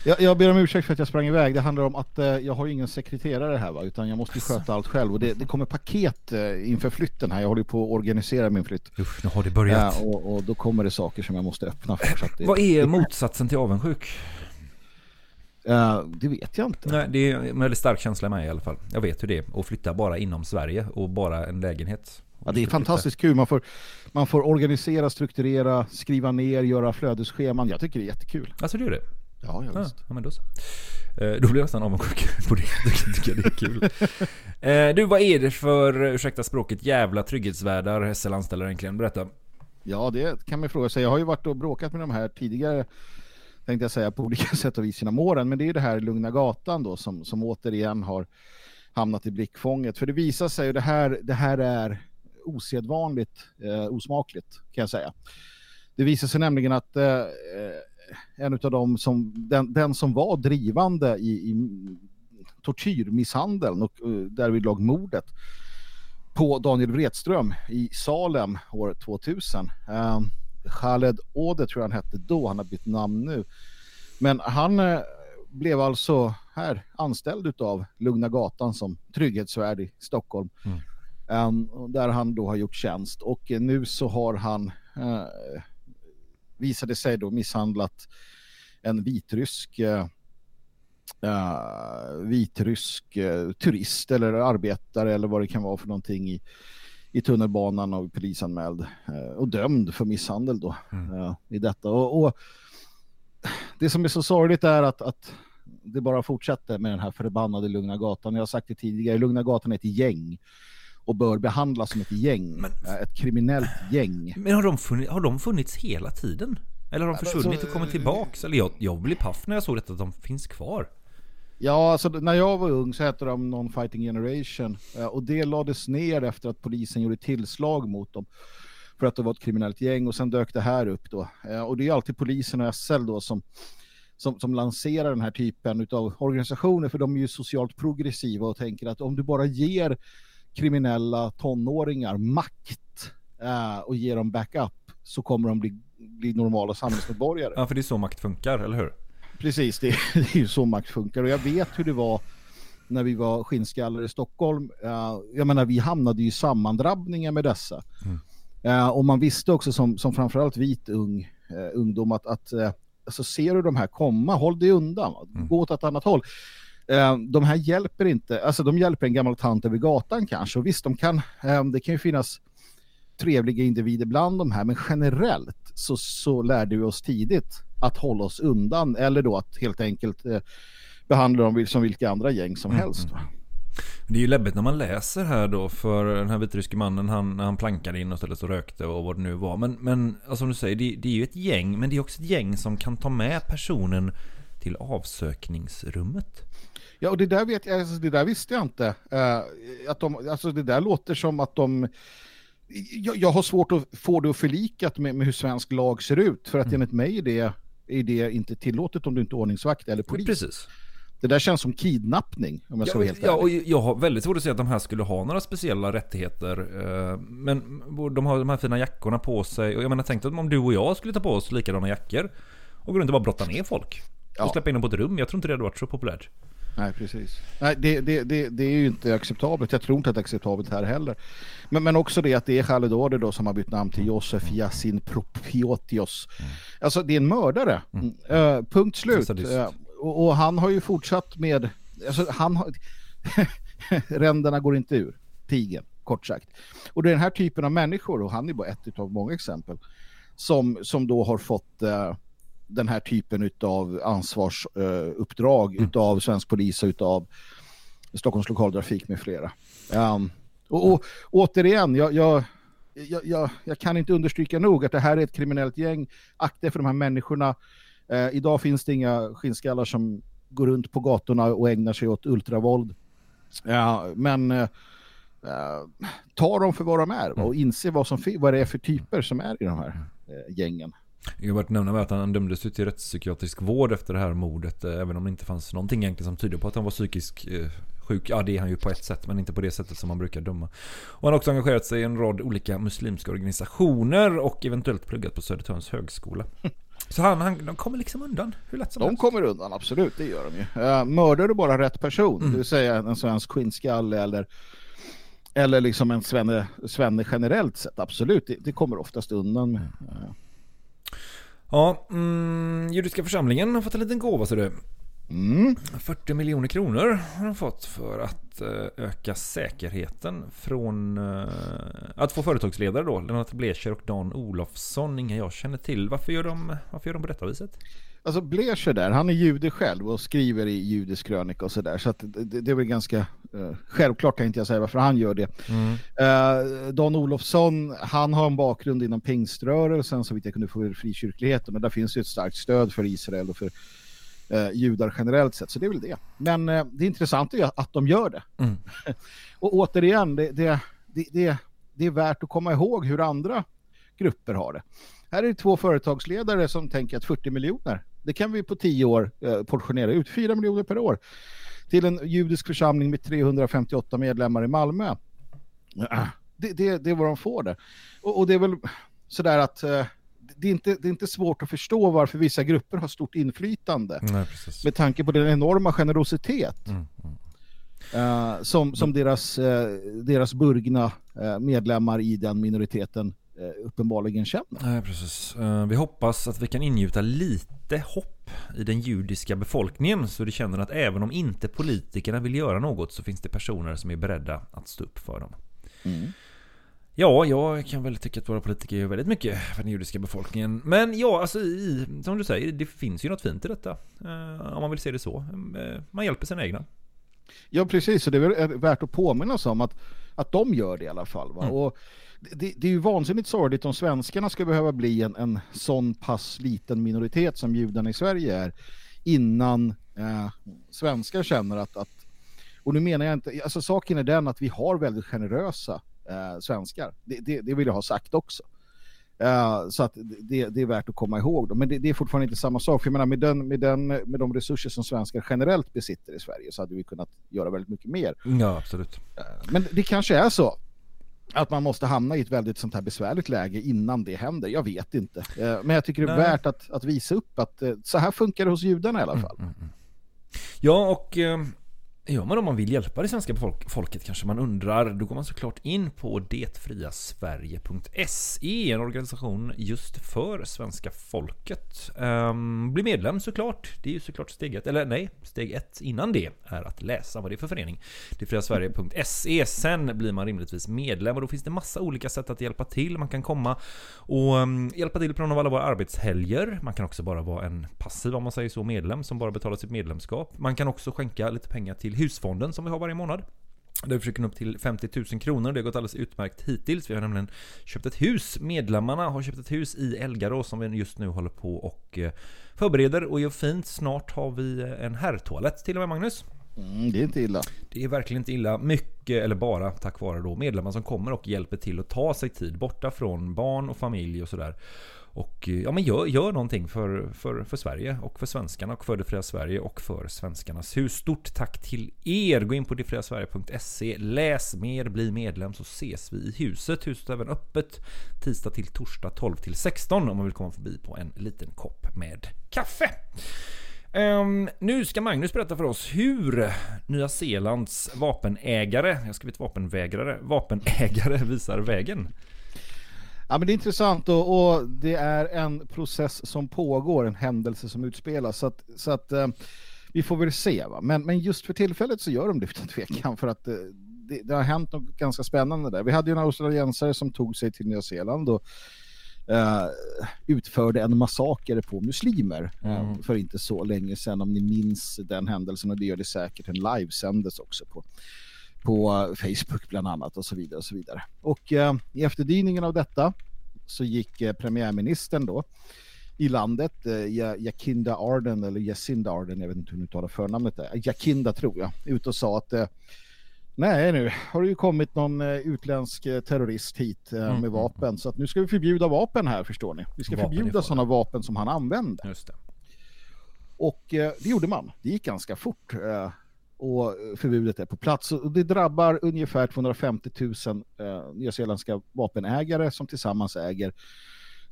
Jag, jag ber om ursäkt för att jag sprang iväg. Det handlar om att eh, jag har ingen sekreterare här va, utan jag måste ju sköta allt själv. Och det, det kommer paket eh, inför flytten här. Jag håller på att organisera min flytt. Usch, nu har det börjat. Eh, och, och då kommer det saker som jag måste öppna för. Att det, Vad är motsatsen till avundsjuk? Eh, det vet jag inte. Nej, det är en väldigt stark känsla mig i alla fall. Jag vet hur det är att flytta bara inom Sverige och bara en lägenhet. Ja, det är fantastiskt kul. Man får, man får organisera, strukturera, skriva ner, göra flödesscheman. Jag tycker det är jättekul. Alltså du gör det? Ja, ja, Ja, visst. ja men då så. Eh, Då blir jag nästan avundsjuk på det. Jag tycker det är kul. Eh, Du, vad är det för, ursäkta språket, jävla trygghetsvärdar SL anställer egentligen? Berätta. Ja, det kan man fråga sig. Jag har ju varit och bråkat med de här tidigare, tänkte jag säga, på olika sätt och vis genom åren. Men det är det här Lugna Gatan då som, som återigen har hamnat i blickfånget. För det visar sig, och det här, det här är osedvanligt eh, osmakligt kan jag säga. Det visar sig nämligen att eh, eh en av dem som, den, den som var drivande i, i tortyrmisshandeln och eh, uh, därvidlag mordet på Daniel Wretström i Salem år 2000. Uh, Khaled Ode tror jag han hette då, han har bytt namn nu. Men han eh, blev alltså här anställd utav Lugna Gatan som trygghetsvärd i Stockholm. Um, och där han då har gjort tjänst och eh, nu så har han eh, visade sig då misshandlat en vitrysk eh, vitrysk turist eller arbetare eller vad det kan vara för någonting i, i tunnelbanan och polisanmäld eh, och dömd för misshandel då eh, i detta. Och, och det som är så sorgligt är att, att det bara fortsätter med den här förbannade Lugna Gatan. Jag har sagt det tidigare, Lugna Gatan är ett gäng och bör behandlas som ett gäng, eh, ett kriminellt gäng. Men har de, funnits, har de funnits hela tiden? Eller har de försvunnit och kommit tillbaks? Eller jag, jag blev paff när jag såg detta att de finns kvar. Ja, alltså när jag var ung så hette de Non-Fighting Generation eh, och det lades ner efter att polisen gjorde tillslag mot dem för att det var ett kriminellt gäng och sen dök det här upp då. Eh, och det är alltid polisen och SL då som, som, som lanserar den här typen av organisationer för de är ju socialt progressiva och tänker att om du bara ger kriminella tonåringar makt eh, och ger dem backup så kommer de bli, bli normala samhällsmedborgare. Ja, för det är så makt funkar, eller hur? Precis. Det, det är ju så makt funkar. Och jag vet hur det var när vi var skinnskallar i Stockholm. Eh, jag menar, vi hamnade ju i sammandrabbningar med dessa. Eh, och man visste också som, som framförallt vit ung eh, ungdom att, att eh, alltså ser du de här komma, håll dig undan. Gå åt ett annat håll. De här hjälper inte, alltså de hjälper en gammal tant över gatan kanske. Och visst, de kan, det kan ju finnas trevliga individer bland de här, men generellt så, så lärde vi oss tidigt att hålla oss undan eller då att helt enkelt eh, behandla dem som vilka andra gäng som helst. Va? Det är ju läbbigt när man läser här då för den här vitryske mannen han, han plankade in och ställde sig och rökte och vad det nu var. Men, men alltså, som du säger, det, det är ju ett gäng men det är också ett gäng som kan ta med personen till avsökningsrummet. Ja, och det där, vet jag, alltså, det där visste jag inte. Eh, att de, alltså det där låter som att de... Jag, jag har svårt att få det att förlikat med, med hur svensk lag ser ut. För att Mm. enligt mig är det, är det inte tillåtet om du inte är ordningsvakt eller polis. Precis. Det där känns som kidnappning, om jag ska vara Ja, helt ja, och jag har väldigt svårt att se att de här skulle ha några speciella rättigheter. eh, Men de har de här fina jackorna på sig. Och jag menar, tänk om du och jag skulle ta på oss likadana jackor. Och gå runt och bara brotta ner folk. Och släppa in dem på ett rum. Jag tror inte det hade varit så populärt. Nej, precis. Nej, det, det, det, det är ju inte acceptabelt. Jag tror inte att det är acceptabelt här heller. Men, men också det att det är Khaled Order då som har bytt namn till Josef Yasin Propiotios. Alltså det är en mördare. Eh, punkt slut. Eh, och, och han har ju fortsatt med... Alltså han har... Ränderna går inte ur. Tigen, kort sagt. Och det är den här typen av människor, och han är bara ett av många exempel, som, som då har fått eh, den här typen av ansvarsuppdrag Mm. utav svensk polis och utav Stockholms lokaltrafik med flera. Um, och, och återigen, jag, jag, jag, jag, kan inte understryka nog att det här är ett kriminellt gäng. Akta för de här människorna. Eh, idag finns det inga skinnskallar som går runt på gatorna och ägnar sig åt ultravåld. Ja, men eh, eh, ta dem för vad de är och inse vad, som, vad det är för typer som är i de här eh, har varit nämna att han dömdes till rättspsykiatrisk vård efter det här mordet. eh, Även om det inte fanns någonting egentligen som tyder på att han var psykisk eh, sjuk. Ja, det är han ju på ett sätt, men inte på det sättet som man brukar döma. Och han har också engagerat sig i en rad olika muslimska organisationer och eventuellt pluggat på Södertörns högskola. Så han, han de kommer liksom undan hur lätt som De helst. kommer undan, absolut, det gör de ju. Uh, mördar du bara rätt person, det vill säga en svensk skinnskalle eller, eller liksom en svenne, svenne generellt sett, absolut, det, det kommer oftast undan. med. Ja, mm, judiska församlingen har fått en liten gåva så du. 40 miljoner kronor har de fått för att eh, öka säkerheten från eh, att få företagsledare då. Lennart Blecher och Dan Olofsson. Inga jag känner till. Varför gör de, varför gör de på detta viset? Alltså Blecher där, han är jude själv och skriver i judisk krönika och sådär. Så att det, det är väl ganska eh, självklart kan inte jag säga varför han gör det. Eh, Dan Olofsson, han har en bakgrund inom pingströrelsen så vitt jag kunde få ur frikyrkligheten. Och där finns ju ett starkt stöd för Israel och för eh, judar generellt sett. Så det är väl det. Men eh, det intressanta är att de gör det. Mm. och återigen, det, det, det, det, det är värt att komma ihåg hur andra grupper har det. Här är det två företagsledare som tänker att 40 miljoner, det kan vi på 10 år eh, portionera ut, 4 miljoner per år till en judisk församling med 358 medlemmar i Malmö. Det, det, det är vad de får det. Och, och det är väl sådär att eh, det, är inte, det är inte svårt att förstå varför vissa grupper har stort inflytande. Nej. Med tanke på den enorma generositet Mm, eh, som, som deras, deras burgna medlemmar i den minoriteten uppenbarligen känner. Nej, precis. Eh, Vi hoppas att vi kan ingjuta lite hopp i den judiska befolkningen så de känner att även om inte politikerna vill göra något så finns det personer som är beredda att stå upp för dem. Ja, jag kan väl tycka att våra politiker gör väldigt mycket för den judiska befolkningen. Men ja, alltså i, som du säger, det finns ju något fint i detta. Eh, om man vill se det så. Eh, man hjälper sina egna. Ja, precis. Och det är värt att påminna sig om att, att de gör det i alla fall. Mm. Och det, det är ju vansinnigt sorgligt om svenskarna ska behöva bli en, en sån pass liten minoritet som judarna i Sverige är innan eh, svenskar känner att, att och nu menar jag inte, alltså saken är den att vi har väldigt generösa eh, svenskar. Det, det, det vill jag ha sagt också. Eh, så att det, det är värt att komma ihåg. Då. Men det, är fortfarande inte samma sak. För jag menar, med, den, med, den, med de resurser som svenskar generellt besitter i Sverige så hade vi kunnat göra väldigt mycket mer. Ja, absolut. Men det kanske är så att man måste hamna i ett väldigt sånt här besvärligt läge innan det händer. Jag vet inte. Eh, Men jag tycker det är Nej. värt att, att visa upp att eh, så här funkar det hos judarna i alla fall. Ja, och gör man om man vill hjälpa det svenska folk, folket kanske man undrar, då går man såklart in på detfriasverige.se, en organisation just för svenska folket. Um, bli medlem såklart, det är ju såklart steg ett, eller nej, steg ett innan det är att läsa vad det är för förening. Detfriasverige.se, sen blir man rimligtvis medlem och då finns det massa olika sätt att hjälpa till. Man kan komma och um, hjälpa till på någon av alla våra arbetshelger. Man kan också bara vara en passiv, om man säger så, medlem som bara betalar sitt medlemskap. Man kan också skänka lite pengar till husfonden som vi har varje månad. Där vi försöker nå upp till 50 000 kronor. Det har gått alldeles utmärkt hittills. Vi har nämligen köpt ett hus. Medlemmarna har köpt ett hus i Elgarås som vi just nu håller på och eh, förbereder och gör fint. Snart har vi eh, en herrtoalett till och med Magnus. Mm, det är inte illa. Det är verkligen inte illa. Mycket, eller bara tack vare då medlemmar som kommer och hjälper till att ta sig tid borta från barn och familj och sådär. Och eh, ja, men gör, gör någonting för, för, för Sverige och för svenskarna och för det fria Sverige och för svenskarnas hus. Stort tack till er! Gå in på detfriasverige.se, läs mer, bli medlem så ses vi i huset. Huset är även öppet tisdag till torsdag 12 till 16 om man vill komma förbi på en liten kopp med kaffe. Um, nu ska Magnus berätta för oss hur Nya Zeelands vapenägare, jag ska ett vapenvägrare, vapenägare visar vägen. Ja, men det är intressant och, och det är en process som pågår, en händelse som utspelas. Så att, så att eh, vi får väl se. Va? Men, men just för tillfället så gör de det utan tvekan för att eh, det, det har hänt något ganska spännande där. Vi hade ju en australiensare som tog sig till Nya Zeeland och eh, utförde en massaker på muslimer eh, Mm. för inte så länge sedan om ni minns den händelsen och det gör det säkert. En livesändes också på på Facebook bland annat och så vidare och så vidare. Och eh, i efterdyningen av detta så gick eh, premiärministern då i landet, eh, Ja- Jacinda Ardern eller Jacinda Ardern, jag vet inte hur ni uttalar förnamnet där, Jacinda tror jag, ut och sa att eh, nej nu har det ju kommit någon eh, utländsk eh, terrorist hit eh, Mm, med vapen så att nu ska vi förbjuda vapen här förstår ni. Vi ska Vapen förbjuda sådana vapen som han använder. Just det. Och det gjorde man. Det gick ganska fort. Och förbudet är på plats. Och det drabbar ungefär 250 000 eh, nyzeeländska vapenägare som tillsammans äger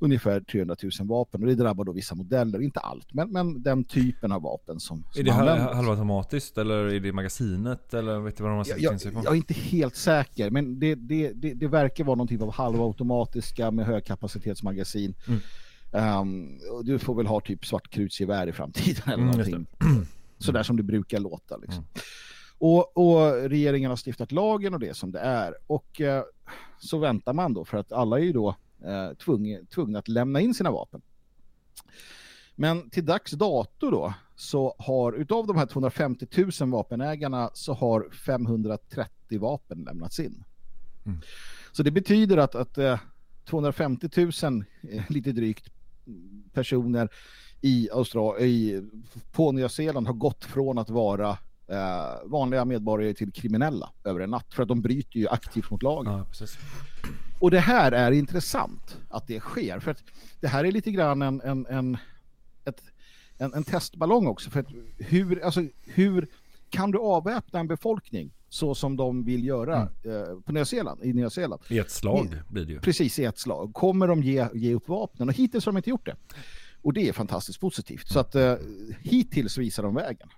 ungefär 300 000 vapen. Och det drabbar då vissa modeller, inte allt, men, men den typen av vapen som, som Är det används. hal- halvautomatiskt eller är det magasinet eller vet du vad de har Jag, jag, jag är inte helt säker, men det, det, det, det verkar vara någon typ av halvautomatiska med högkapacitetsmagasin. Mm. Och du får väl ha typ svartkrutsgevär i framtiden eller Mm, någonting. Sådär som det brukar låta. Liksom. Och, och regeringen har stiftat lagen och det som det är. Och eh, så väntar man då för att alla är ju då eh, tvungna, tvungna att lämna in sina vapen. Men till dags dato då så har utav de här 250 000 vapenägarna så har 530 vapen lämnats in. Så det betyder att, att eh, 250 000, eh, lite drygt, personer i Austra- i, på Nya Zeeland har gått från att vara eh, vanliga medborgare till kriminella över en natt. För att de bryter ju aktivt mot lagen. Ja. Och det här är intressant att det sker. För att det här är lite grann en, en, en, ett, en, en testballong också. För att hur, alltså, hur kan du avväpna en befolkning så som de vill göra eh, på Nya Zeeland, i Nya Zeeland? I ett slag blir det ju. Precis, i ett slag. Kommer de ge, ge upp vapnen? Och hittills har de inte gjort det. Och det är fantastiskt positivt. Så att eh, hittills visar de vägen.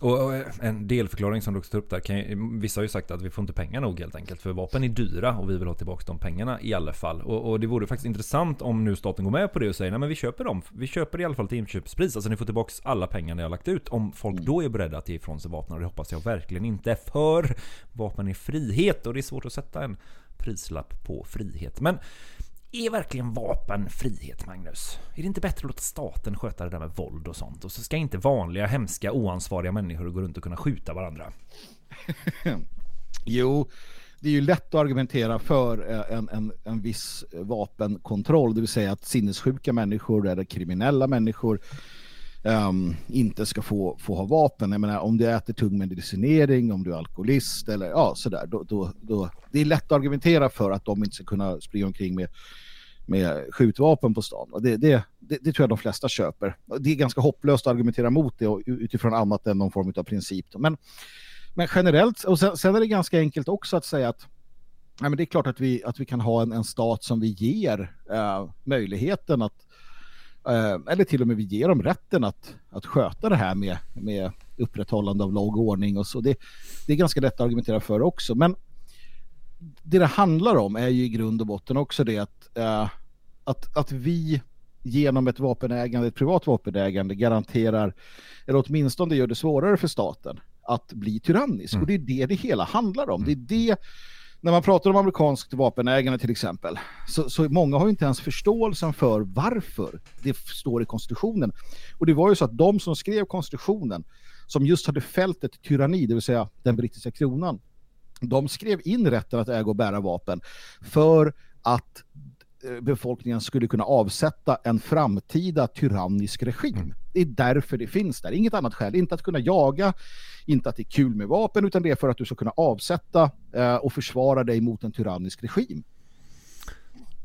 Och en delförklaring som du också tar upp där. Kan vissa har ju sagt att vi får inte pengar nog helt enkelt. För vapen är dyra och vi vill ha tillbaka de pengarna i alla fall. Och, och det vore faktiskt intressant om nu staten går med på det och säger nej men vi köper dem. Vi köper i alla fall till inköpspris. Alltså ni får tillbaka alla pengar ni har lagt ut. Om folk då är beredda att ge ifrån sig vapnen. Och det hoppas jag verkligen inte. För vapen är frihet och det är svårt att sätta en prislapp på frihet. Men är verkligen vapen frihet, Magnus? Är det inte bättre att låta staten sköta det där med våld och sånt? Och så ska inte vanliga, hemska, oansvariga människor gå runt och kunna skjuta varandra? Jo, det är ju lätt att argumentera för eh, en, en, en viss vapenkontroll, det vill säga att sinnessjuka människor eller kriminella människor um, inte ska få, få ha vapen. Jag menar, om du äter tung medicinering, om du är alkoholist eller ja, sådär, då, då, då, det är lätt att argumentera för att de inte ska kunna springa omkring med, med skjutvapen på stan. Och det, det, det, det tror jag de flesta köper. Det är ganska hopplöst att argumentera mot det utifrån annat än någon form av princip. Men men generellt, och sen, sen är det ganska enkelt också att säga att nej, men det är klart att vi, att vi kan ha en, en stat som vi ger eh, möjligheten att, eller till och med vi ger dem rätten att, att sköta det här med, med upprätthållande av lag och ordning och så. Det, det är ganska lätt att argumentera för också. Men det det handlar om är ju i grund och botten också det att, eh, att, att vi genom ett vapenägande, ett privat vapenägande garanterar, eller åtminstone gör det svårare för staten att bli tyrannisk. Och det är det det hela handlar om. Det är det, när man pratar om amerikanskt vapenägande till exempel, så, så många har ju inte ens förståelsen för varför det står i konstitutionen. Och det var ju så att de som skrev konstitutionen, som just hade fällt ett tyranni, det vill säga den brittiska kronan, de skrev in rätten att äga och bära vapen för att befolkningen skulle kunna avsätta en framtida tyrannisk regim. Det är därför det finns där, inget annat skäl. Inte att kunna jaga, inte att det är kul med vapen, utan det är för att du ska kunna avsätta eh, och försvara dig mot en tyrannisk regim.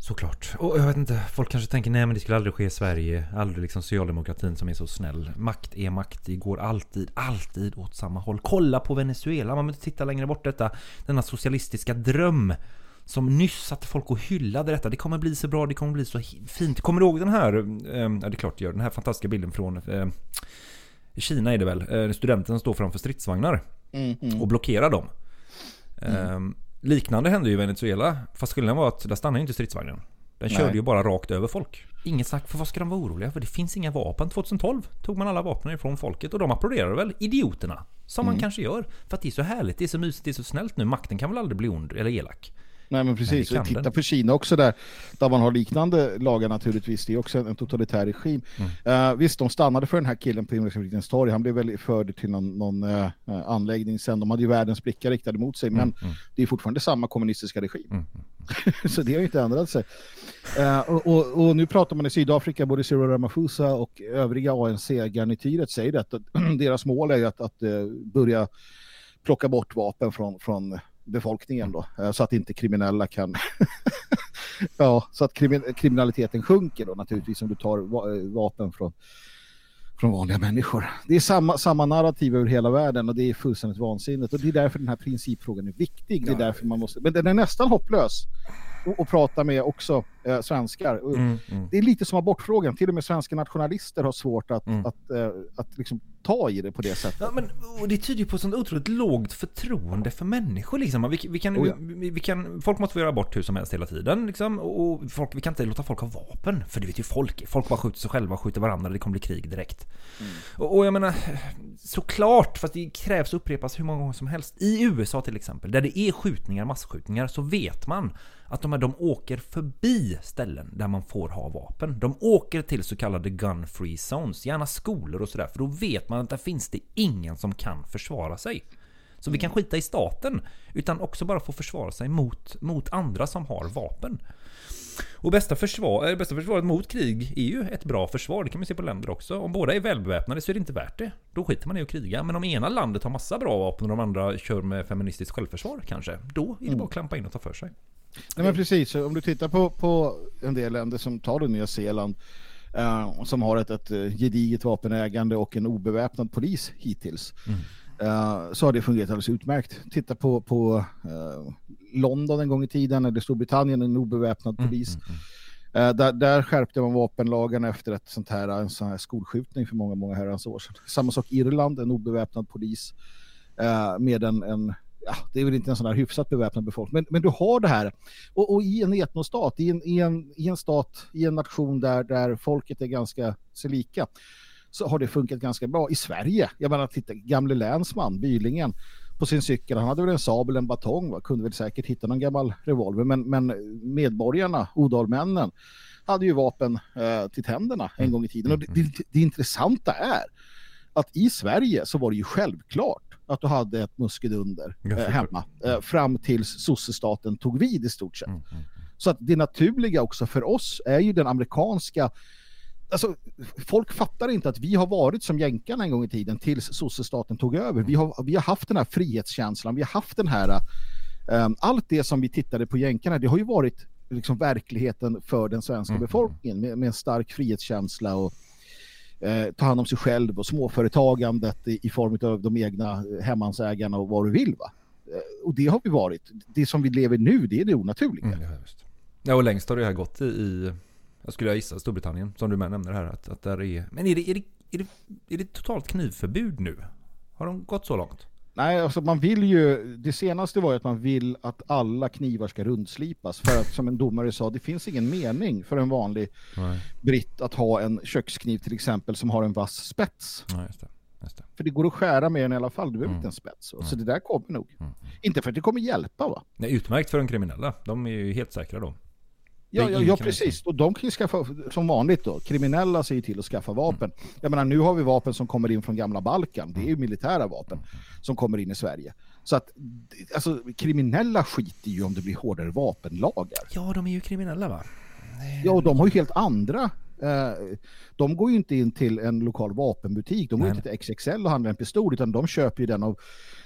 Såklart. Och jag vet inte, folk kanske tänker nej men det skulle aldrig ske i Sverige. Aldrig liksom socialdemokratin som är så snäll. Makt är makt, det går alltid, alltid åt samma håll. Kolla på Venezuela, man behöver inte titta längre bort detta. Denna socialistiska dröm. Som nyss satte folk och hyllade detta. Det kommer bli så bra, det kommer bli så fint. Kommer du ihåg den här, eh, ja det är klart det gör, den här fantastiska bilden från eh, Kina är det väl, eh, studenten står framför stridsvagnar. Mm, mm. Och blockerar dem. Ehm, liknande hände ju i Venezuela. Fast skillnaden var att där stannade ju inte stridsvagnen. Den körde Nej. ju bara rakt över folk. Inget snack, för vad ska de vara oroliga för? Det finns inga vapen. 2012 tog man alla vapnen ifrån folket och de applåderade väl idioterna. Som man Mm. kanske gör. För att det är så härligt, det är så mysigt, det är så snällt nu. Makten kan väl aldrig bli ond eller elak. Nej men Men precis, och titta den. på Kina också där, där man har liknande lagar naturligtvis, det är också en, totalitär regim. Mm. Eh, visst, de stannade för den här killen på Inrikespolitikens torg, han blev väl förd till någon, någon eh, anläggning sen, de hade ju världens blickar riktade mot sig, men mm. det är fortfarande samma kommunistiska regim. Så det har ju inte ändrat sig. Eh, och, och, och nu pratar man i Sydafrika, både Cyril Ramaphosa och övriga ANC-garnityret säger att deras mål är att, att börja plocka bort vapen från, från befolkningen då, eh, så att inte kriminella kan ja, så att krimi- kriminaliteten sjunker då naturligtvis om du tar eh, vapen från, från vanliga människor. Det är samma, samma narrativ över hela världen och det är fullständigt vansinnigt och det är därför den här principfrågan är viktig. Det är därför man måste, men den är nästan hopplös att prata med också eh, svenskar. Och Mm, mm. Det är lite som abortfrågan, till och med svenska nationalister har svårt att, att, eh, att liksom ta i det på det sättet. Ja, men, och det tyder ju på ett sånt otroligt lågt förtroende för människor. Liksom. Vi, vi kan, Oh ja. vi, vi kan, folk måste få göra bort hur som helst hela tiden. Liksom. Och folk, vi kan inte låta folk ha vapen. För det vet ju folk. Folk bara skjuter sig själva, skjuter varandra. Det kommer bli krig direkt. Mm. Och, och jag menar, såklart, fast det krävs upprepas hur många gånger som helst. I USA till exempel, där det är skjutningar, massskjutningar, så vet man att de, här, de åker förbi ställen där man får ha vapen. De åker till så kallade gun free zones, gärna skolor och sådär, för då vet man att där finns det ingen som kan försvara sig. Så vi kan skita i staten, utan också bara få försvara sig mot, mot andra som har vapen. Och bästa, försvar, eh, bästa försvaret mot krig är ju ett bra försvar. Det kan man se på länder också. Om båda är välbeväpnade så är det inte värt det. Då skiter man i att kriga. Men om ena landet har massa bra vapen och de andra kör med feministiskt självförsvar kanske. Då är det bara att klampa in och ta för sig. Nej, men precis, om du tittar på, på en del länder som tar då Nya Zeeland eh, som har ett, ett eh, gediget vapenägande och en obeväpnad polis hittills eh, så har det fungerat alldeles utmärkt. Titta på, på eh, London en gång i tiden eller Storbritannien en obeväpnad polis. Eh, där, där skärpte man vapenlagen efter ett sånt här, en sån här skolskjutning för många, många herrans år sedan. Samma sak Irland, en obeväpnad polis eh, med en, en ja, det är väl inte en sån här hyfsat beväpnad befolkning, men, men du har det här. Och, och i en etnostat, i en, i, en, i en stat, i en nation där, där folket är ganska sig lika, så har det funkat ganska bra. I Sverige, jag menar, titta, gamle länsman, Bylingen, på sin cykel, han hade väl en sabel, en batong, va? kunde väl säkert hitta någon gammal revolver, men, men medborgarna, odalmännen, hade ju vapen eh, till tänderna en gång i tiden. Och det, det, det intressanta är att i Sverige så var det ju självklart att du hade ett muskedunder eh, hemma eh, fram tills sossestaten tog vid i stort sett. Så att det naturliga också för oss är ju den amerikanska Alltså, folk fattar inte att vi har varit som jänkarna en gång i tiden tills sossestaten tog över. Vi har, vi har haft den här frihetskänslan, vi har haft den här um, allt det som vi tittade på jänkarna, det har ju varit liksom verkligheten för den svenska befolkningen med, med en stark frihetskänsla och eh, ta hand om sig själv och småföretagandet i, i form av de egna eh, hemmansägarna och vad du vill va. Eh, Och det har vi varit. Det som vi lever nu, det är det onaturliga. Mm, Ja, och längst har det här gått i, i jag skulle gissa Storbritannien, som du med nämner här. Att, att där är, men är det, är, det, är, det, är det totalt knivförbud nu? Har de gått så långt? Nej, alltså man vill ju, det senaste var ju att man vill att alla knivar ska rundslipas. För att som en domare sa, det finns ingen mening för en vanlig Nej. britt att ha en kökskniv till exempel som har en vass spets. Ja, just det. Just det. För det går att skära med den i alla fall, du behöver Mm. inte en spets. Så det där kommer nog. Inte för att det kommer hjälpa va? Nej, utmärkt för de kriminella. De är ju helt säkra då. Ja, ja, ja precis. Och de kan ju skaffa, som vanligt då, kriminella ser ju till att skaffa vapen. Jag menar, nu har vi vapen som kommer in från gamla Balkan. Det är ju militära vapen som kommer in i Sverige. Så att, alltså, kriminella skiter ju om det blir hårdare vapenlagar. Ja, de är ju kriminella va? Ja, och de har ju helt andra. Eh, de går ju inte in till en lokal vapenbutik. De går Nej. inte till XXL och handlar en pistol, utan de köper ju den av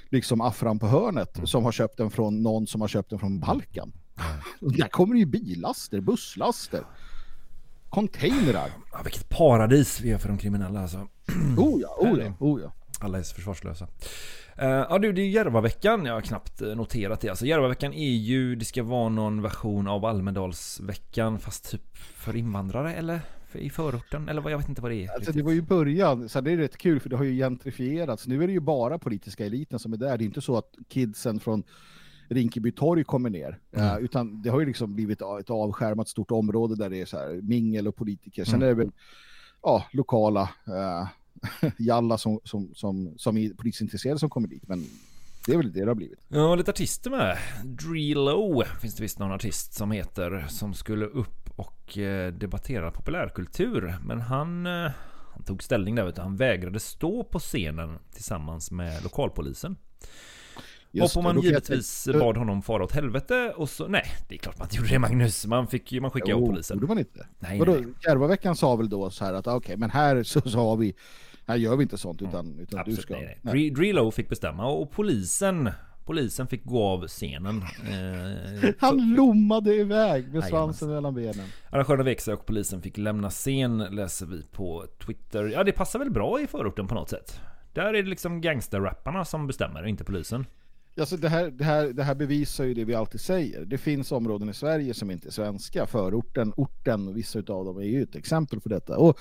liksom Afran på hörnet som har köpt den från någon som har köpt den från Balkan. Där kommer det ju billaster, busslaster, containrar. Ja, vilket paradis vi är för de kriminella alltså. Oh ja, oh ja, oh ja. Alla är försvarslösa. Eh, ja du, det är Järvaveckan. Jag har knappt eh, noterat det. Alltså Järvaveckan är ju, det ska vara någon version av Almedalsveckan fast typ för invandrare eller? I förorten? Eller vad, jag vet inte vad det är. Alltså det var ju början, så det är rätt kul för det har ju gentrifierats. Nu är det ju bara politiska eliten som är där. Det är inte så att kidsen från Rinkeby torg kommer ner. Mm. Utan det har ju liksom blivit ett avskärmat stort område där det är så här mingel och politiker. Sen Mm. är det väl ja, lokala eh, jalla som, som, som, som är polisintresserade som kommer dit. Men det är väl det det har blivit. Ja, lite artister med. Drilo finns det visst någon artist som heter som skulle upp och eh, debattera populärkultur. Men han, han tog ställning där du. Han vägrade stå på scenen tillsammans med lokalpolisen. Just och det, man jag givetvis tänka- bad honom fara åt helvete och så, nej det är klart man inte gjorde det Magnus. Man fick ju, man skickade Jo, upp polisen. gjorde man inte. Nej, Vadå, nej. Järvaveckan sa väl då så här att ah, okej, men här så, så har vi, här gör vi inte sånt utan, utan du Absolut, ska... nej, nej. Dre- Drilo fick bestämma och polisen Polisen fick gå av scenen. Eh, Han lommade iväg med svansen mellan benen. Arrangörerna vek sig och polisen fick lämna scen läser vi på Twitter. Ja det passar väl bra i förorten på något sätt. Där är det liksom gangsterrapparna som bestämmer, inte polisen. Alltså det, här, det, här, det här bevisar ju det vi alltid säger. Det finns områden i Sverige som inte är svenska. Förorten, orten, vissa av dem är ju ett exempel för detta. Och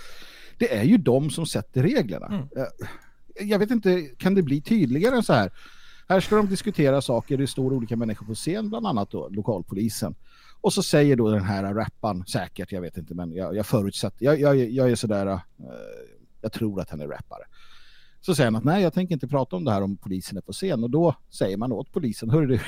det är ju de som sätter reglerna. Eh, Jag vet inte, kan det bli tydligare än så här? Här ska de diskutera saker, det står olika människor på scen, bland annat då lokalpolisen. Och så säger då den här rapparen, säkert, jag vet inte, men jag, jag förutsätter, jag, jag, jag är sådär, eh, jag tror att han är rappare. Så säger han att nej, jag tänker inte prata om det här om polisen är på scen. Och då säger man åt polisen, hörru du,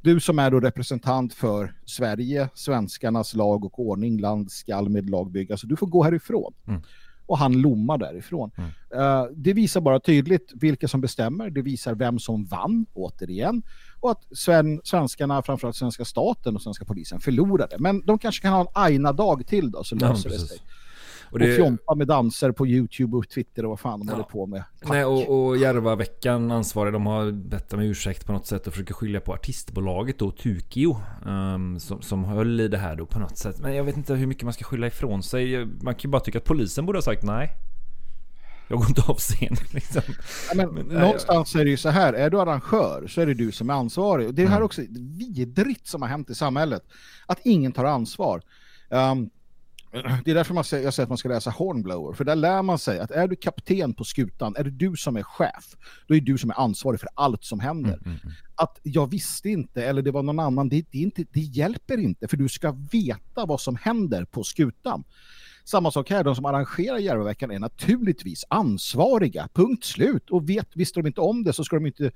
du som är då representant för Sverige, svenskarnas lag och ordning, land skall med lag byggas, så du får gå härifrån. Mm. Och han lommar därifrån. Eh, det visar bara tydligt vilka som bestämmer, det visar vem som vann, återigen. Och att sven, svenskarna, framförallt svenska staten och svenska polisen förlorade. Men de kanske kan ha en aina-dag till då, så Ja, löser det precis. sig. Och Och, det- fjompa med danser på YouTube och Twitter och vad fan de håller på med. Nej, och, och Järvaveckan ansvariga, de har bett om ursäkt på något sätt och försöker skylla på artistbolaget då, Tukio, ehm, som, som höll i det här då på något sätt. Men jag vet inte hur mycket man ska skylla ifrån sig. Man kan ju bara tycka att polisen borde ha sagt nej. Jag går inte av scen liksom. Ja, men, Men, någonstans är det ju så här, är du arrangör så är det du som är ansvarig. Och det här Mm. är också vidrigt som har hänt i samhället. Att ingen tar ansvar. Um, det är därför man säger, jag säger att man ska läsa Hornblower. För där lär man sig att är du kapten på skutan, är det du som är chef, då är du som är ansvarig för allt som händer. Mm, Att jag visste inte, eller det var någon annan, det, det, inte, det hjälper inte. För du ska veta vad som händer på skutan. Samma sak här, de som arrangerar Järvaveckan är naturligtvis ansvariga, punkt slut. Och vet, visste de inte om det så ska de inte,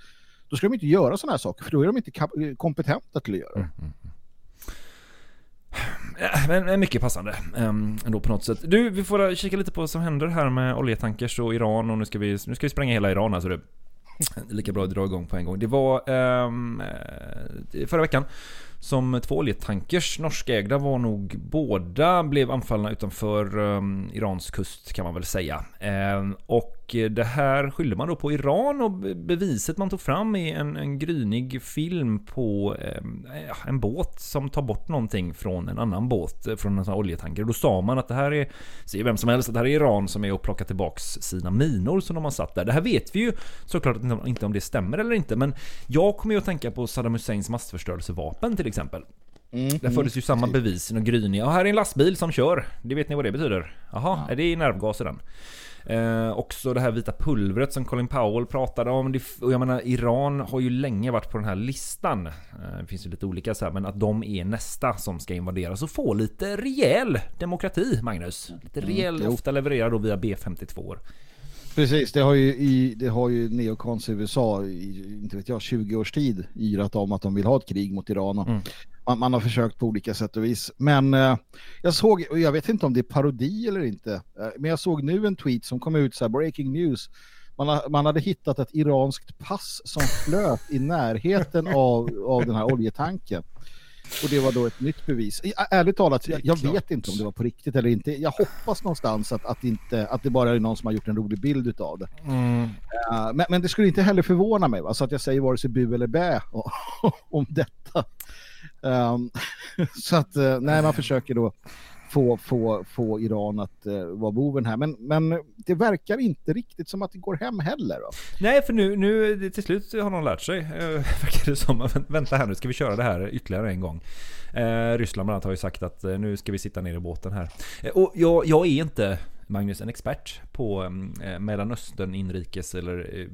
då ska de inte göra sådana här saker, för då är de inte kompetenta till att göra det. Ja, men men mycket passande ehm, ändå på något sätt. Du, vi får kika lite på vad som händer här med oljetankers och Iran och nu ska vi, nu ska vi spränga hela Iran alltså du. Lika bra att dra igång på en gång. Det var ehm, eh, förra veckan som två oljetankers, norskägda, var nog båda blev anfallna utanför um, Irans kust kan man väl säga. Ehm, och och eh, det här skyller man då på Iran och be- beviset man tog fram är en, en grynig film på eh, ja, en båt som tar bort någonting från en annan båt, eh, från en sån här oljetanker. Och då sa man att det här är, ser vem som helst, att det här är Iran som är och plockar tillbaks sina minor som de har satt där. Det här vet vi ju såklart inte, om det stämmer eller inte, men jag kommer ju att tänka på Saddam Husseins massförstörelsevapen till exempel. Mm, Där fördes ju samma bevis, och gryning. Ja, här är en lastbil som kör. Det vet ni vad det betyder? Jaha, är det nervgas i den? Eh, också det här vita pulvret som Colin Powell pratade om. Det, och jag menar, Iran har ju länge varit på den här listan. Eh, det finns ju lite olika så här, men att de är nästa som ska invaderas och få lite rejäl demokrati, Magnus. Lite Mm, rejäl, jo. ofta levererad då via B52. Precis, det har ju, i, det har ju neokons i USA i inte vet jag, 20 års tid yrat om att de vill ha ett krig mot Iran. Och Mm. Man, man har försökt på olika sätt och vis. Men eh, jag såg, och jag vet inte om det är parodi eller inte, eh, men jag såg nu en tweet som kom ut så här, breaking news. Man, ha, man hade hittat ett iranskt pass som flöt i närheten av, av den här oljetanken. Och det var då ett nytt bevis. Ärligt talat, jag, jag vet inte om det var på riktigt eller inte. Jag hoppas någonstans att, att, inte, att det bara är någon som har gjort en rolig bild utav det. Mm. Uh, men, men det skulle inte heller förvåna mig, va? så att jag säger vare sig bu eller bä om detta. Um, så att, uh, nej, man försöker då få, få, få Iran att uh, vara boven här. Men, men det verkar inte riktigt som att det går hem heller. Då. Nej, för nu, nu till slut har någon lärt sig, Uh, verkar det som. Vänta här nu, ska vi köra det här ytterligare en gång? Uh, Ryssland bland annat har ju sagt att nu ska vi sitta ner i båten här. Och jag, jag är inte, Magnus, en expert på eh, Mellanöstern inrikes eller eh,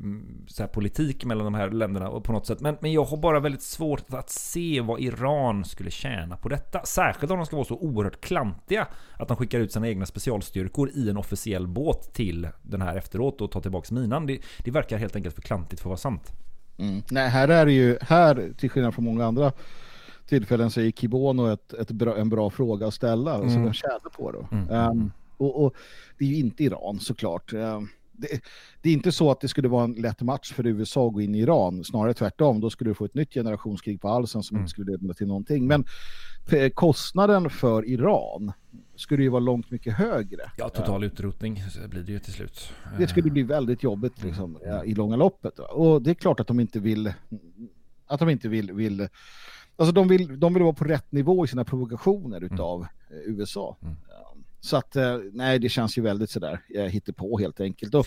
så här, politik mellan de här länderna och på något sätt. Men, men jag har bara väldigt svårt att se vad Iran skulle tjäna på detta. Särskilt om de ska vara så oerhört klantiga att de skickar ut sina egna specialstyrkor i en officiell båt till den här efteråt och tar tillbaks minan. Det, det verkar helt enkelt för klantigt för att vara sant. Mm. Nej, här är det ju, här till skillnad från många andra tillfällen så är Kibono ett, ett bra, en bra fråga att ställa och som Mm. de tjänar på då. Mm, Ehm, och, och det är ju inte Iran såklart. Ehm, det, det är inte så att det skulle vara en lätt match för USA att gå in i Iran, snarare tvärtom. Då skulle du få ett nytt generationskrig på halsen som inte skulle leda till någonting. Men eh, kostnaden för Iran skulle ju vara långt mycket högre. Ja, total utrotning blir det ju till slut. Det skulle bli väldigt jobbigt liksom, ja, i långa loppet. Och det är klart att de inte vill att de inte vill, vill alltså de vill, de vill vara på rätt nivå i sina provokationer utav eh, USA. Så att eh, nej, det känns ju väldigt sådär jag hittar på helt enkelt. Och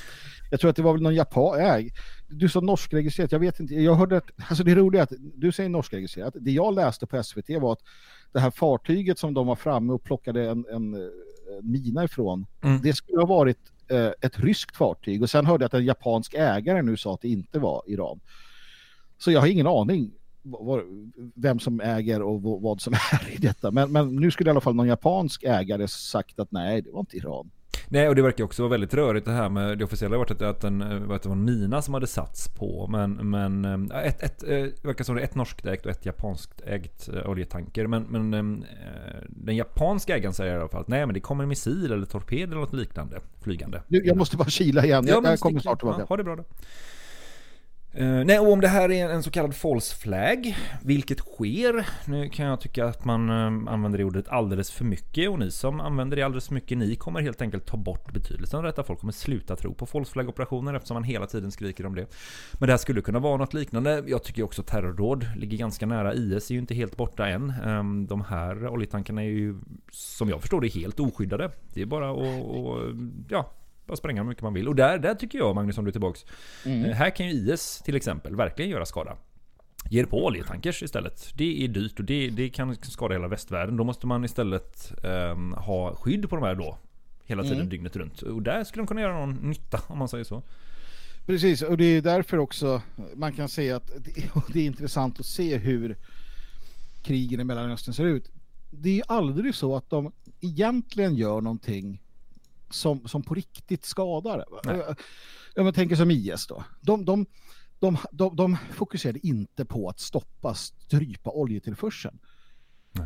jag tror att det var väl någon japan, nej, du sa norskregistrerat, jag vet inte, jag hörde att, alltså det roliga är att du säger norskregistrerat, det jag läste på SVT var att det här fartyget som de var framme och plockade en, en, eh, mina ifrån, Mm. det skulle ha varit eh, ett ryskt fartyg och sen hörde jag att en japansk ägare nu sa att det inte var Iran. Så jag har ingen aning vem som äger och vad, som är i detta. Men, men nu skulle i alla fall någon japansk ägare sagt att nej, det var inte Iran. Nej, och det verkar också vara väldigt rörigt det här med det officiella varit att, att, en, att det var en mina som hade satts på. Men, men eh, ett, ett, eh, det verkar som det är ett norskt ägt och ett japanskt ägt eh, oljetanker. Men, men den japanska ägaren säger i alla fall att nej, men det kommer en missil eller torped eller något liknande flygande. Jag måste bara kila igen, Ja, jag, men jag kommer snart tillbaka. Ja, ha det bra då. Uh, nej, och om det här är en så kallad false flag, vilket sker, nu kan jag tycka att man uh, använder det ordet alldeles för mycket och ni som använder det alldeles för mycket, ni kommer helt enkelt ta bort betydelsen av detta. Folk kommer sluta tro på false flag operationer eftersom man hela tiden skriker om det. Men det här skulle kunna vara något liknande. Jag tycker också terrordåd ligger ganska nära. IS är ju inte helt borta än. Um, De här oljetankarna är ju, som jag förstår det, helt oskyddade. Det är bara att, och, ja, bara spränga hur mycket man vill. Och där, där tycker jag, Magnus, om du är tillbaks. Mm. Eh, Här kan ju IS till exempel verkligen göra skada. Ger på oljetankers istället. Det är dyrt och det, det kan skada hela västvärlden. Då måste man istället ehm, ha skydd på de här då. Hela tiden Mm. dygnet runt. Och där skulle de kunna göra någon nytta om man säger så. Precis, och det är därför också man kan säga att det är intressant att se hur krigen i Mellanöstern ser ut. Det är aldrig så att de egentligen gör någonting som, som på riktigt skadar. Nej. Om man tänker som IS då. De, de, de, de, de fokuserade inte på att stoppa, strypa oljetillförseln.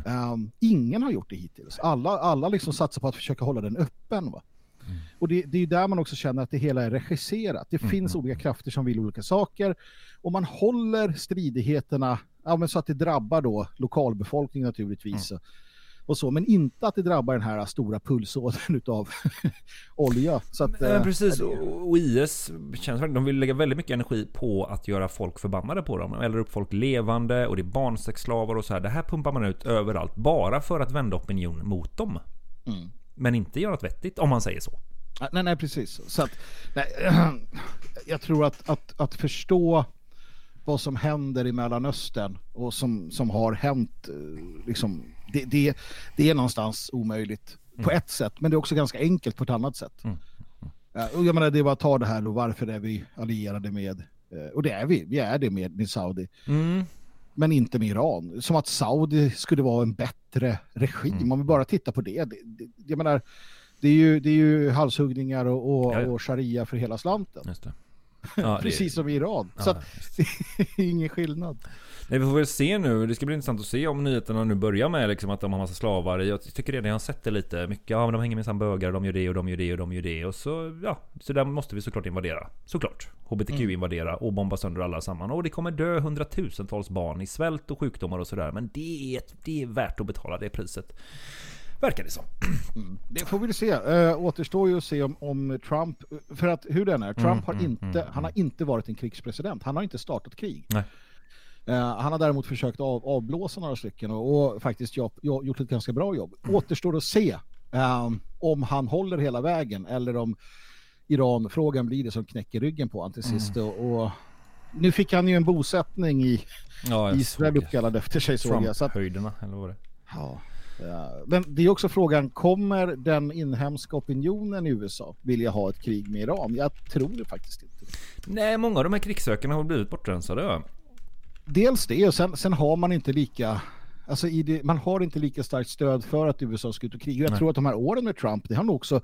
Um, ingen har gjort det hittills. Alla, alla liksom satsar på att försöka hålla den öppen. Va? Och det, det är ju där man också känner att det hela är regisserat. Det finns olika krafter som vill olika saker. Och man håller stridigheterna ja, så att det drabbar då lokalbefolkningen naturligtvis. Så, och så, men inte att det drabbar den här stora pulsådern utav olja. Så att, eh, precis, det- och IS känns de vill lägga väldigt mycket energi på att göra folk förbannade på dem. De eldar upp folk levande och det är barnsexslavar och så här. Det här pumpar man ut överallt bara för att vända opinion mot dem. Mm. Men inte göra något vettigt om man säger så. Nej, nej, precis. Så att, nej, jag tror att, att, att förstå vad som händer i Mellanöstern och som, som har hänt, eh, liksom, det, det, det är någonstans omöjligt på ett sätt, men det är också ganska enkelt på ett annat sätt. Ja, och jag menar, det är bara att ta det här och varför är vi allierade med, eh, och det är vi, vi är det med, med Saudi. Mm. Men inte med Iran. Som att Saudi skulle vara en bättre regim. Om vi bara tittar på det. det, det jag menar, det är ju, det är ju halshuggningar och, och, Ja, ja. och sharia för hela slanten. Just det. Ja, Precis som i Iran. Ja, Så att, det är ingen skillnad. Nej, vi får väl se nu. Det ska bli intressant att se om nyheterna nu börjar med liksom att de har massa slavar. Jag tycker redan jag har sett det lite mycket. Ja, men de hänger med samma bögar, de gör det och de gör det och de gör det. Och så, ja, så där måste vi såklart invadera. Såklart. HBTQ Mm. invadera och bomba sönder alla samman. Och det kommer dö hundratusentals barn i svält och sjukdomar och sådär. Men det är, det är värt att betala det priset. Verkar det som. Det får vi se. Äh, återstår ju att se om, om Trump, för att hur den är, Trump Mm, har mm, inte, mm, han har inte varit en krigspresident. Han har inte startat krig. Nej. Eh, han har däremot försökt av, avblåsa några stycken och, och faktiskt jobb, jo- gjort ett ganska bra jobb. Återstår att se eh, om han håller hela vägen eller om Iran-frågan blir det som knäcker ryggen på honom till sist. Och, och nu fick han ju en bosättning i Ja, Israel uppkallad efter sig såg jag. Så att, Trump-höjderna, eller vad det Ja. Men det är också frågan, kommer den inhemska opinionen i USA vilja ha ett krig med Iran? Jag tror det faktiskt inte. Nej, många av de här krigssökarna har blivit bortrensade. Dels det och sen, sen har man inte lika Alltså det, man har inte lika starkt stöd för att USA ska ut och kriga. Jag Nej. tror att de här åren med Trump, det har nog också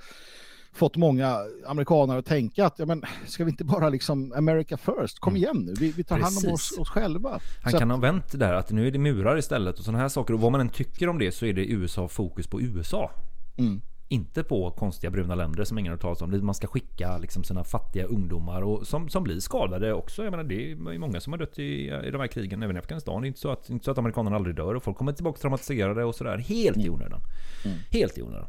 fått många amerikaner att tänka att ja, men, ska vi inte bara liksom America first? Kom igen nu, vi, vi tar hand om Mm. Precis. oss, oss själva. Han Så kan att- ha vänt det där att nu är det murar istället och sådana här saker. Och vad man än tycker om det så är det USA fokus på USA. Mm. Inte på konstiga bruna länder som ingen har talat om. Man ska skicka liksom sina fattiga ungdomar och som, som blir skadade också. Jag menar, det är många som har dött i, i de här krigen, även i Afghanistan. Det är inte så att, inte så att amerikanerna aldrig dör och folk kommer tillbaka traumatiserade och sådär. Helt i onödan. Helt i onödan.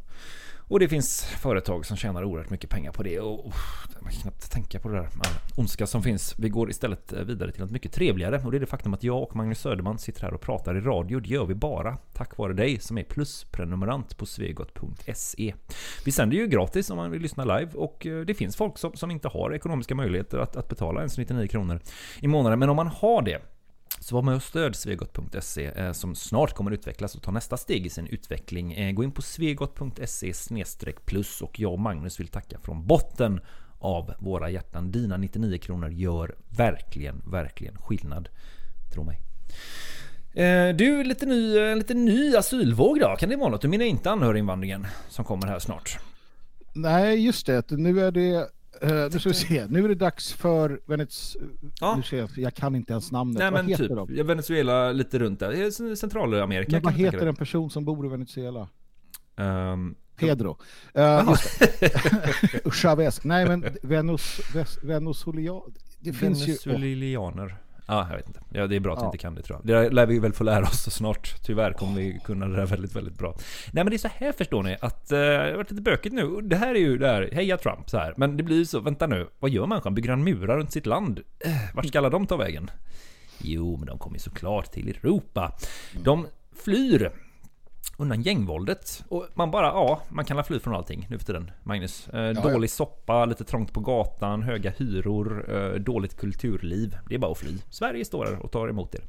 Och det finns företag som tjänar oerhört mycket pengar på det. Och, och, man kan knappt tänka på det där all ondska som finns. Vi går istället eh, vidare till något mycket trevligare. Och det är det faktum att jag och Magnus Söderman sitter här och pratar i radio. Det gör vi bara tack vare dig som är plusprenumerant på svegot.se. Vi sänder ju gratis om man vill lyssna live. Och eh, det finns folk som, som inte har ekonomiska möjligheter att, att betala ens 99 kronor i månaden. Men om man har det så var med och stöd svegot.se eh, som snart kommer utvecklas och ta nästa steg i sin utveckling. Eh, gå in på svegot.se plus och jag och Magnus vill tacka från botten av våra hjärtan. Dina 99 kronor gör verkligen, verkligen skillnad. Tro mig. Eh, du, lite ny, lite ny asylvåg då? Kan det vara något? Du menar inte anhöriginvandringen som kommer här snart? Nej, just det. Nu är det... Uh, nu ska vi se. Nu är det dags för Venets... Ja. Nu ser jag, jag kan inte ens namnet. Nej vad men heter typ, de? ja, Venezuela lite runt där. Det är Centralamerika. Men vad heter en person som bor i Venezuela? Ehm, Pedro. Uh, det. Chavez. Nej men Venus, Venezuela. Det finns ju... Venezuelianer. Ja, jag vet inte. Ja, det är bra att vi Ja. inte kan det tror jag. Det lär vi väl få lära oss snart. Tyvärr kommer vi kunna det där väldigt, väldigt bra. Nej men det är så här förstår ni att eh, det har varit lite bökigt nu. Det här är ju där, heja Trump så här. Men det blir ju så, vänta nu. Vad gör människan? Bygger han murar runt sitt land? Eh, vart ska alla de ta vägen? Jo, men de kommer ju såklart till Europa. De flyr undan gängvåldet. Och man bara, ja, man kan la fly från allting nu för tiden, Magnus. Eh, ja. dålig soppa, lite trångt på gatan, höga hyror, eh, dåligt kulturliv. Det är bara att fly. Sverige står där och tar emot er.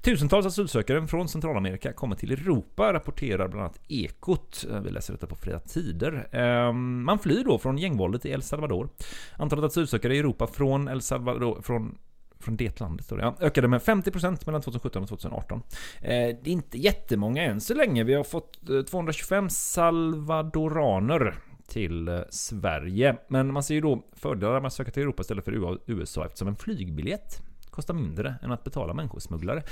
Tusentals asylsökare från Centralamerika kommer till Europa, rapporterar bland annat Ekot. Eh, Vi läser detta på Fria Tider. Eh, Man flyr då från gängvåldet i El Salvador. Antalet asylsökare i Europa från El Salvador, från från det landet står det, ja, ökade med 50% mellan 2017 och 2018. Eh, det är inte jättemånga än så länge. Vi har fått eh, 225 salvadoraner till eh, Sverige. Men man ser ju då fördelar med att söka till Europa istället för USA eftersom en flygbiljett kostar mindre än att betala människosmugglare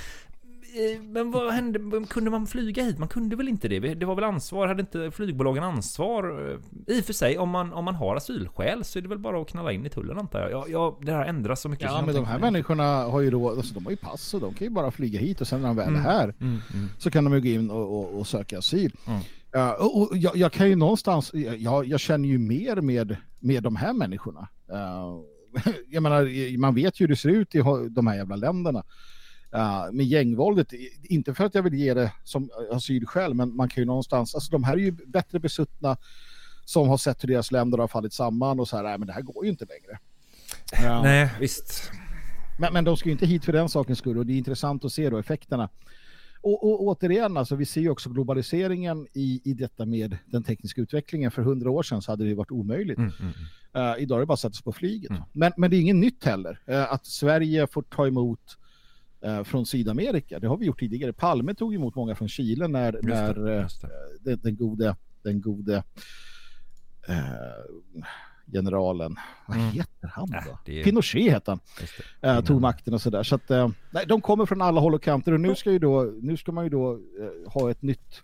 eh, men vad hände? Kunde man flyga hit? Man kunde väl inte det? Det var väl ansvar? Hade inte flygbolagen ansvar? Eh, I och för sig, om man, om man har asylskäl så är det väl bara att knalla in i tullen antar jag. Ja, ja det här ändras så mycket. Ja, jag men de här människorna har ju då, alltså de har ju pass och de kan ju bara flyga hit och sen när de väl är Mm, här mm, mm. så kan de ju gå in och, och, och söka asyl. Mm. Ja, och, jag, jag kan ju någonstans, jag, jag känner ju mer med, med de här människorna. Uh, jag menar, man vet ju hur det ser ut i de här jävla länderna. Uh, med gängvåldet, inte för att jag vill ge det som asylskäl, men man kan ju någonstans, alltså de här är ju bättre besuttna som har sett hur deras länder har fallit samman och så här, nej men det här går ju inte längre. Ja. Nej, visst. Men, men de ska ju inte hit för den sakens skull och det är intressant att se då effekterna. Och, och återigen, alltså, vi ser ju också globaliseringen i, i detta med den tekniska utvecklingen. För hundra år sedan så hade det varit omöjligt. Mm, mm, Eh, idag är det bara att sätta sig på flyget. Men, men det är inget nytt heller. eh, att Sverige får ta emot från Sydamerika. Det har vi gjort tidigare. Palme tog emot många från Chile när, det, när eh, just det. den, den gode, den gode eh, generalen, vad Mm. heter han då? det är- Pinochet heter han. Eh, tog makten och sådär. Så att, eh, nej, de kommer från alla håll och kanter och nu ska, ju då, nu ska man ju då eh, ha ett nytt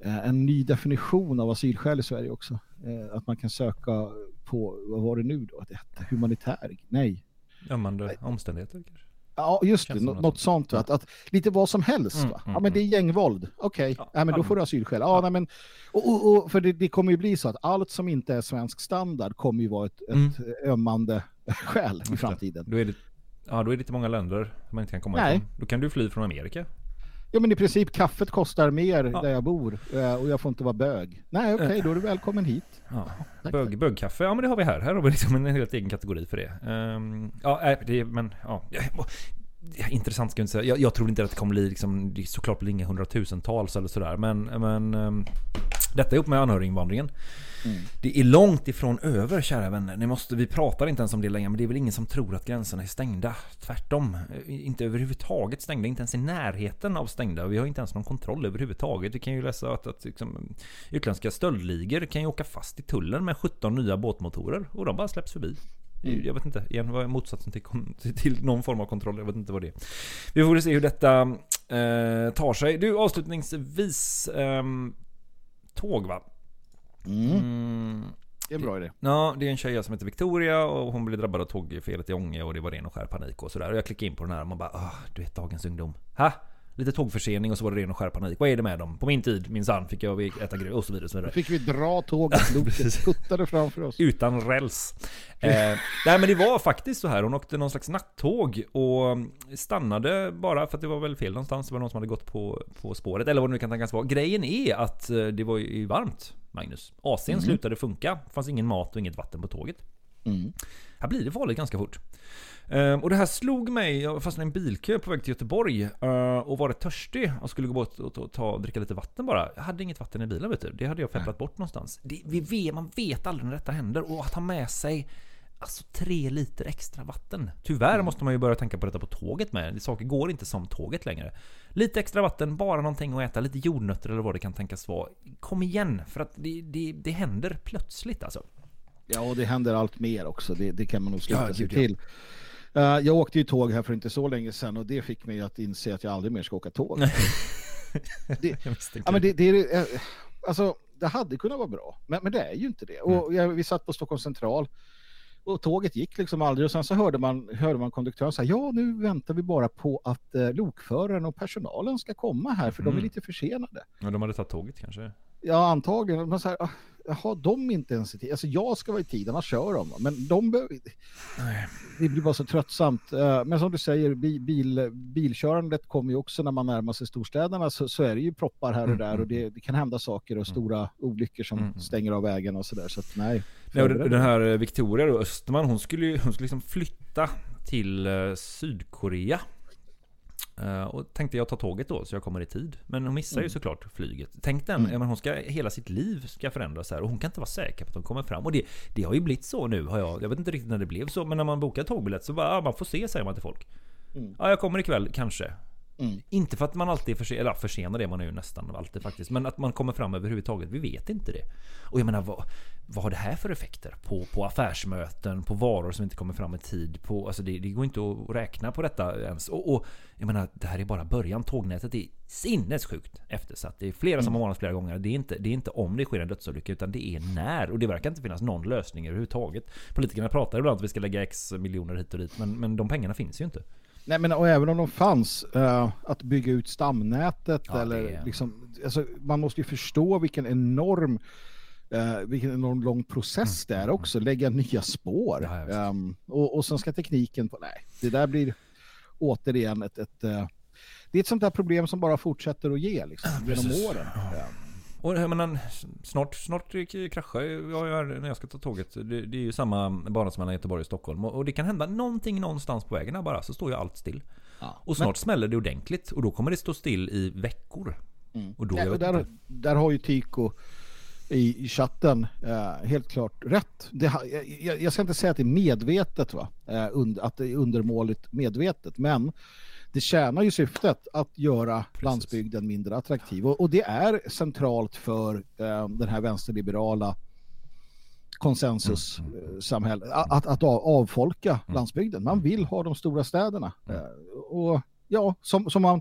eh, en ny definition av asylskäl i Sverige också. Eh, att man kan söka på, vad var det nu då? Det hette humanitär? Nej. Ömmande omständigheter kanske? Ja, just det. Något något sånt. va? Att, att lite vad som helst. Mm, va? mm, Ja, men det är gängvåld. Okej, ja, men då får du asylskäl. Ja, nej, men, och, och, och, för det, det kommer ju bli så att allt som inte är svensk standard kommer ju vara ett, Mm. ett ömmande skäl i framtiden. Då är det, ja, då är det inte många länder man inte kan komma Nej. ifrån. Då kan du fly från Amerika. Ja, men i princip kaffet kostar mer Ja. där jag bor eh, och jag får inte vara bög. Nej, okej, då är du välkommen hit. Ja. Bög, bögkaffe, ja men det har vi här. Här har vi liksom en helt egen kategori för det. Ehm, ja, det men ja. Ja, Intressant ska jag inte säga. Jag, jag tror inte att det kommer bli liksom, det såklart blir inga hundratusentals eller sådär. Men, men ehm, detta ihop med anhöriginvandringen. Det är långt ifrån över kära vänner. Ni måste, vi pratar inte ens om det längre men det är väl ingen som tror att gränserna är stängda. Tvärtom. Eh, Inte överhuvudtaget stängda. Inte ens i närheten av stängda. Vi har inte ens någon kontroll överhuvudtaget. Vi kan ju läsa att, att liksom, utländska stöldligor kan ju åka fast i tullen med 17 nya båtmotorer och de bara släpps förbi. Mm. Jag vet inte, igen vad är motsatsen till, till- någon form av kontroll? Jag vet inte vad det är. Vi får väl se hur detta eh, tar sig. Du, avslutningsvis. ehm, tåg va? Mm. Det är en bra idé. Ja, det är en tjej som heter Victoria och hon blev drabbad av tågfelet i Ånge och det var ren och skär panik och sådär. Och jag klickade in på den här och man bara ah, du vet dagens ungdom. Ha? Lite tågförsening och så var det ren och skär panik. Vad är det med dem? På min tid minsann fick jag äta gröt och så vidare. Och så vidare. Fick vi dra tåget, loket puttade framför oss. Utan räls. Eh, nej men det var faktiskt så här. Hon åkte någon slags nattåg och stannade bara för att det var väl fel någonstans. Det var någon som hade gått på, på spåret. Eller vad det nu kan tänkas vara. Grejen är att eh, det var ju varmt, Magnus. AC'n Mm. slutade funka. Det fanns ingen mat och inget vatten på tåget. Mm. Här blir det farligt ganska fort. Ehm, och det här slog mig, jag fastnade i en bilkö på väg till Göteborg eh, och var rätt törstig och skulle gå bort och ta, ta, dricka lite vatten bara. Jag hade inget vatten i bilen vet du. Det hade jag fepplat bort någonstans. Det, vi vet, man vet aldrig när detta händer och att ha med sig Alltså tre liter extra vatten. Tyvärr måste man ju börja tänka på detta på tåget med. Saker går inte som tåget längre. Lite extra vatten, bara någonting att äta, lite jordnötter eller vad det kan tänkas vara. Kom igen, för att det, det, det händer plötsligt alltså. Ja, och det händer allt mer också. Det, det kan man nog sluta Ja, sig gud, ja. Eh, jag åkte ju tåg här för inte så länge sedan och det fick mig att inse att jag aldrig mer ska åka tåg. det, ja, men det, det, är, eh, alltså, det hade kunnat vara bra, men, men det är ju inte det. Och jag, vi satt på Stockholm central och tåget gick liksom aldrig och sen så hörde man, hörde man konduktören säga ja nu väntar vi bara på att eh, lokföraren och personalen ska komma här för de är Mm. lite försenade. Ja, de hade tagit tåget kanske. Ja, antagligen. Man säger, jaha, de inte ens i tid. Alltså jag ska vara i tid, annars kör de. Men de behöver... Det blir bara så tröttsamt. Eh, Men som du säger, bi- bil, bilkörandet kommer ju också när man närmar sig storstäderna så, så är det ju proppar här och Mm, där mm, och det, det kan hända saker och stora olyckor som stänger av vägen och sådär. Så att nej. Nej, och den den här eh, Victoria då, Österman, hon skulle ju hon skulle liksom flytta till eh, Sydkorea. Eh, Och tänkte jag ta tåget då så jag kommer i tid. Men hon missar ju Mm. såklart flyget. Tänk den, Mm. men hon ska, hela sitt liv ska förändras här och hon kan inte vara säker på att hon kommer fram. Och det, det har ju blivit så nu har jag, jag vet inte riktigt när det blev så, men när man bokar tågbiljett så bara, ja, man får se säger man till folk. Mm. Ja, jag kommer ikväll, kanske. Mm. Inte för att man alltid är försenad, eller försenad är man ju nästan alltid faktiskt. Men att man kommer fram överhuvudtaget, vi vet inte det. Och jag menar vad, vad har det här för effekter? På, på affärsmöten, på varor som inte kommer fram i tid. På, alltså det, det går inte att räkna på detta ens. Och, och jag menar, det här är bara början. Tågnätet är sinnessjukt eftersatt. Det är flera som har varnat flera gånger. Det är, inte, det är inte om det sker en dödsolycka utan det är när. Och det verkar inte finnas någon lösning överhuvudtaget. Politikerna pratar ibland att vi ska lägga X miljoner hit och dit. Men, men de pengarna finns ju inte. Nej men och även om de fanns, eh, att bygga ut stamnätet Ja, eller är- liksom, alltså, man måste ju förstå vilken enorm eh, vilken enorm lång process Mm, det är också, lägga nya spår. Ehm, och, och sen ska tekniken på, nej, det där blir återigen ett, ett eh, det är ett sånt där problem som bara fortsätter att ge liksom, genom åren. Ehm, Och jag menar, snart, snart kraschar jag när jag ska ta tåget. Det, det är ju samma bana som mellan Göteborg och Stockholm. Och och det kan hända någonting någonstans på vägen här bara, så står ju allt still. Och snart Men- smäller det ordentligt. Och då kommer det stå still i veckor. Och då, Nej, och där, där har ju Tyko i, i chatten eh, helt klart rätt. Det, jag, jag ska inte säga att det är medvetet, va? Eh, und, att det är undermåligt medvetet, men det tjänar ju syftet att göra landsbygden mindre attraktiv. Och, och det är centralt för eh, den här vänsterliberala konsensussamhället att, att, att av- avfolka landsbygden. Man vill ha de stora städerna. Eh, och ja, som, som man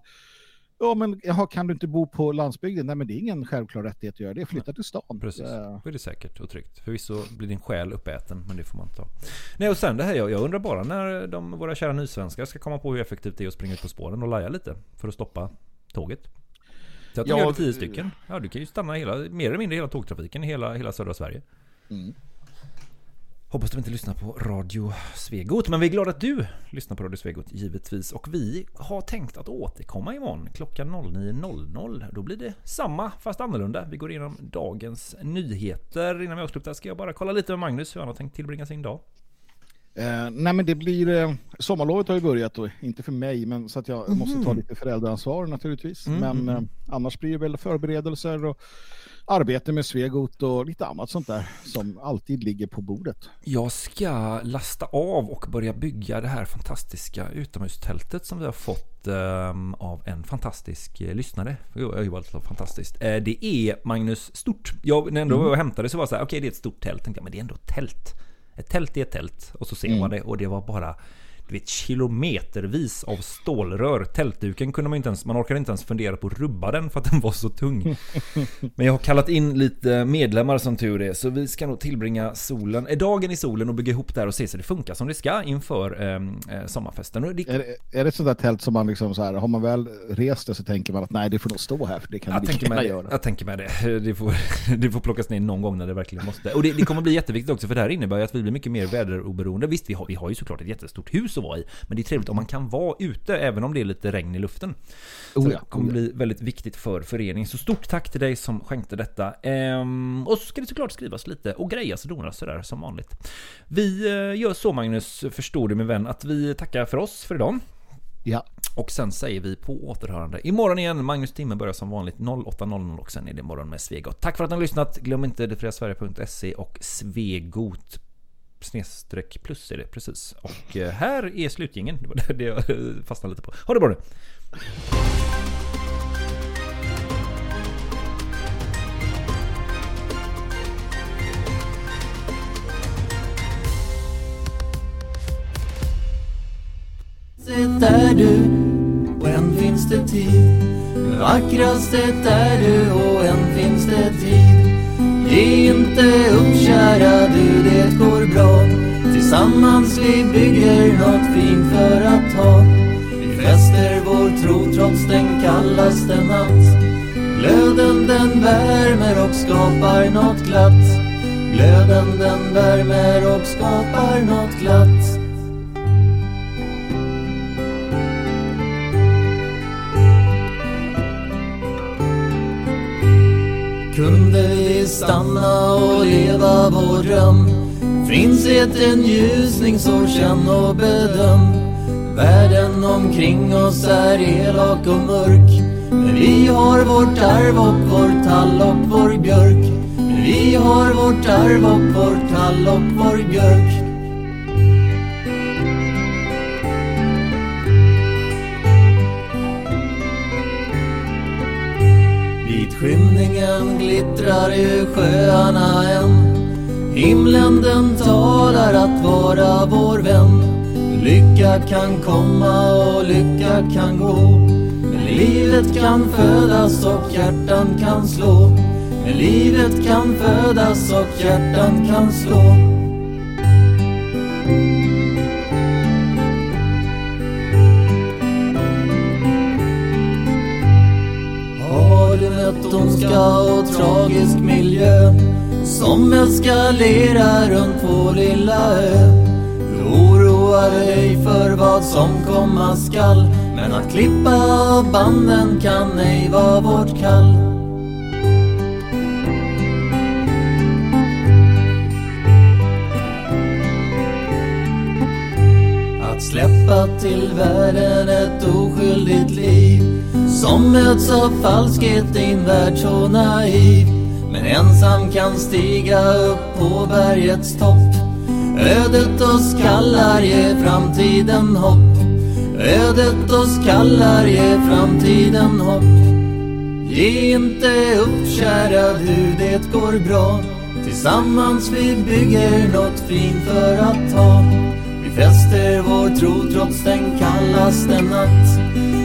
Ja men jaha, kan du inte bo på landsbygden? Nej men det är ingen självklar rättighet att göra det. Flytta till stan. Precis, Eh, då är det säkert och tryggt. Förvisso blir din själ uppäten, men det får man ta. Nej och sen det här, jag, jag undrar bara när de, våra kära nysvenskar ska komma på hur effektivt det är att springa ut på spåren och laja lite för att stoppa tåget. Så att de Ja, gör det tio stycken. Ja, du kan ju stanna hela, mer eller mindre hela tågtrafiken i hela, hela södra Sverige. Mm. Hoppas de inte lyssnar på Radio Svegot, men vi är glada att du lyssnar på Radio Svegot givetvis. Och vi har tänkt att återkomma imorgon klockan 09.00. Då blir det samma fast annorlunda. Vi går igenom dagens nyheter. Innan vi avslutar ska jag bara kolla lite med Magnus hur han har tänkt tillbringa sin dag. Eh, nej men det blir, eh, sommarlovet har ju börjat och inte för mig men så att jag Mhm. måste ta lite föräldraansvar naturligtvis. Mm, men mm, eh, annars blir det väl förberedelser och arbete med Svegot och lite annat sånt där som alltid ligger på bordet. Jag ska lasta av och börja bygga det här fantastiska utomhustältet som vi har fått ehm, av en fantastisk eh, lyssnare. Jag jobbar så fantastiskt. Eh, det är Magnus Stort. Jag, när jag ändå Mm. hämtade så var det så här, okej det är ett stort tält. Tänkte jag, men det är ändå ett tält. Ett tält är ett tält. Och så ser Mm. man det och det var bara du vet, kilometervis av stålrör. Tältduken kunde man inte ens, man orkade inte ens fundera på att rubba den för att den var så tung. Men jag har kallat in lite medlemmar som tur är, så vi ska nog tillbringa solen, eh, dagen i solen och bygga ihop det här och se så det funkar som det ska inför ehm, eh, sommarfesten. Och det, Är det, är det ett sånt där tält som man liksom så här, har man väl rest det så tänker man att nej det får nog stå här för det kan jag vi tänker, med göra. jag tänker med det. Det får, det får plockas ner någon gång när det verkligen måste. Och det, det kommer bli jätteviktigt också för det här innebär ju att vi blir mycket mer väderoberoende. Visst, vi har, vi har ju såklart ett jättestort hus att vara i. Men det är trevligt om man kan vara ute även om det är lite regn i luften. Så Oh det ja, kommer oh ja. bli väldigt viktigt för föreningen. Så stort tack till dig som skänkte detta. Ehm, och så ska det såklart skrivas lite och grejas och donas sådär som vanligt. Vi eh, gör så Magnus, förstår du min vän, att vi tackar för oss för idag. Ja. Och sen säger vi på återhörande imorgon igen. Magnus Timme börjar som vanligt 08.00 och sen är det imorgon med Svegot. Tack för att ni har lyssnat. Glöm inte detfriasverige.se och Svegot snedstreck plus är det precis. Och eh, här är slutgängen. Det var det jag eh, fastnade lite på. Ha det bra nu! Vackrast är du och än finns det tid Vackrast är du och än finns det tid Ge inte upp kära du, det går bra. Tillsammans vi bygger något fint för att ha. Vi fäster vår tro trots den kallaste natt. Glöden den värmer och skapar något glatt. Glöden den värmer och skapar något glatt. Kunde stanna och leva vår dröm. Finns det en ljusning så känn och bedöm? Världen omkring oss är elak och mörk. Men vi har vårt arv och vår tall och vår björk. Men vi har vårt arv och vår tall och vår björk. Skymningen glittrar i sjöarna än. Himlen den talar att vara vår vän. Lycka kan komma och lycka kan gå. Men livet kan födas och hjärtan kan slå. Men livet kan födas och hjärtan kan slå. Mött ondska och tragisk miljö som eskalerar runt vår lilla ö? Du oroar dig för vad som komma skall men att klippa av banden kan ej vara vårt kall. Att släppa till världen ett oskyldigt liv som möts av falskhet din värld så naiv. Men ensam kan stiga upp på bergets topp. Ödet oss kallar, ge framtiden hopp. Ödet oss kallar, ge framtiden hopp. Ge inte upp kära du, det går bra. Tillsammans vi bygger något fint för att ha. Vi fäster vår tro trots den kallaste natt.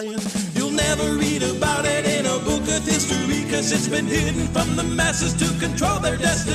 playing. You'll never read about it in a book of history, cause it's been hidden from the masses to control their destiny.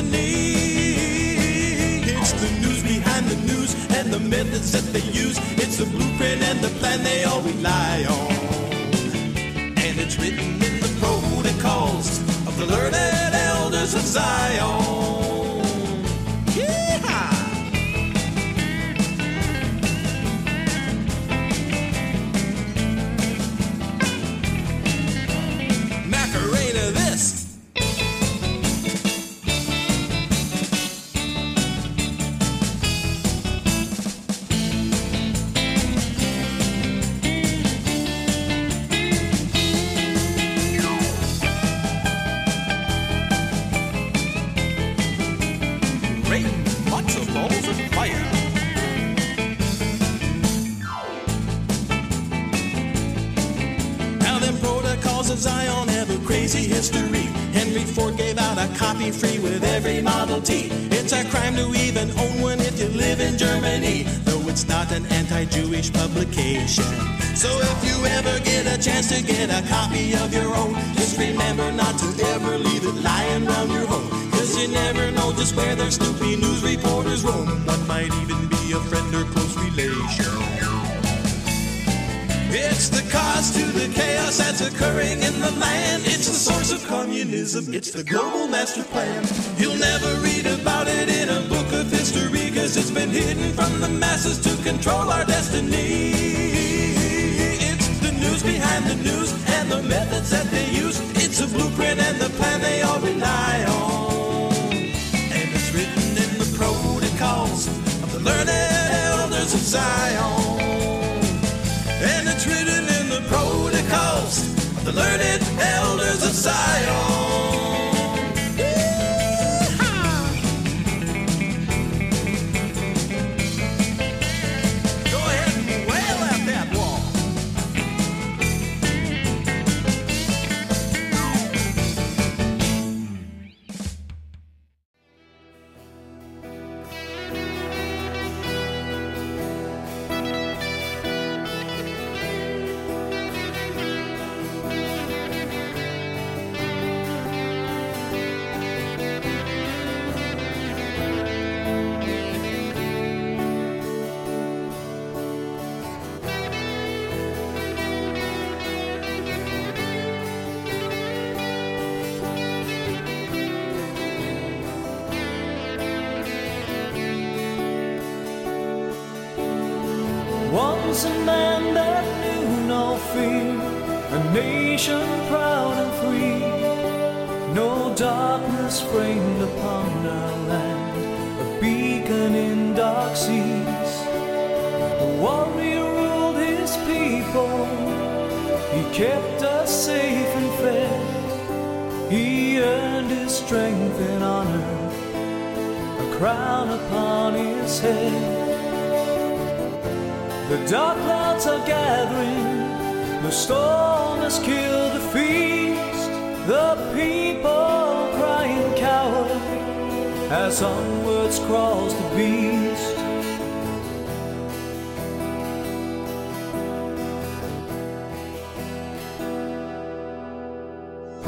It's the global master plan. You'll never read about it in a book of history because it's been hidden from the masses to control our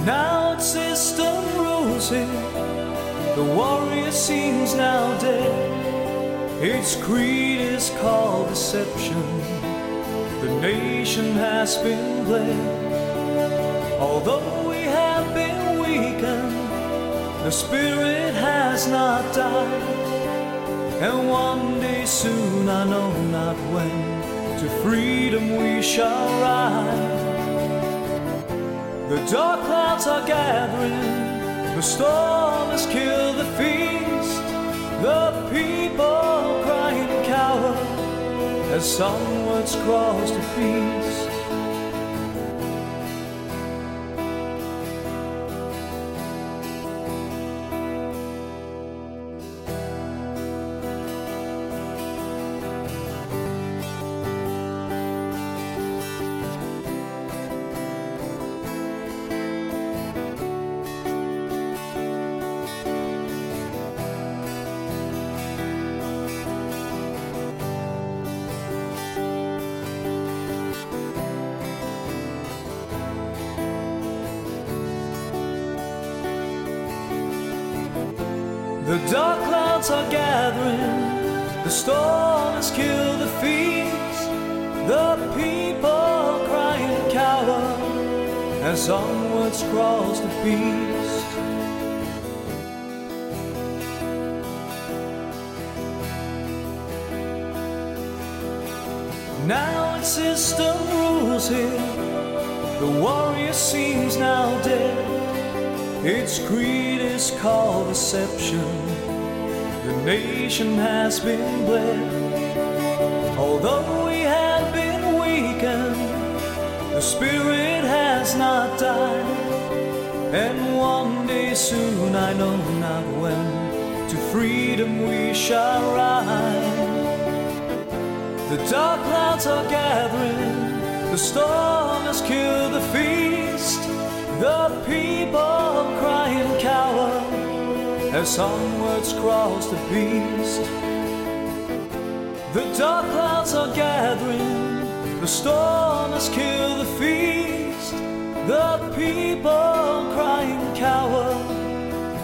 Now its system rules it, the warrior seems now dead. Its creed is called deception. The nation has been bled. Although we have been weakened, the spirit has not died. And one day soon, I know not when, to freedom we shall ride. The dark clouds are gathering, the storm has killed the feast. The people crying cower as onwards crawls the beast. Nation has been bled. Although we have been weakened, the spirit has not died. And one day soon, I know not when, to freedom we shall ride. The dark clouds are gathering, the storm has killed the feast. The people as onwards crawls the beast. The dark clouds are gathering, the storm has killed the feast. The people crying cower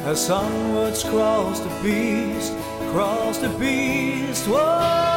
as onwards crawls the beast, crawls the beast. Whoa,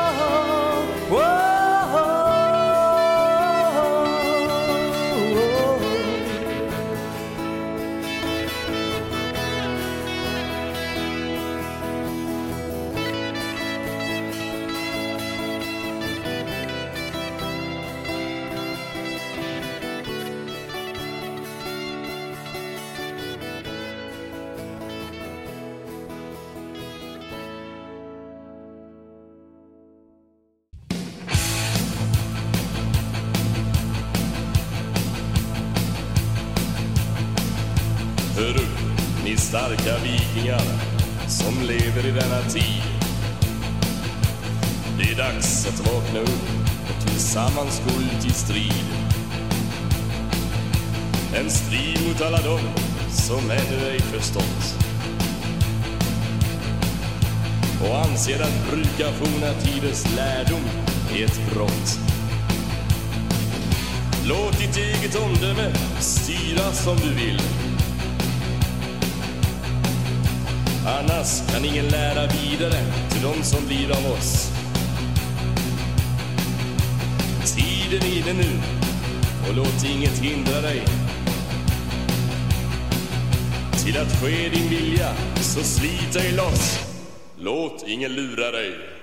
att forna tiders lärdom är ett brott. Låt ditt eget omdöme styra som du vill. Annars kan ingen lära vidare till de som blir av oss. Tiden är inne nu och låt inget hindra dig. Till att ske din vilja, så slit dig loss. Låt ingen lura dig.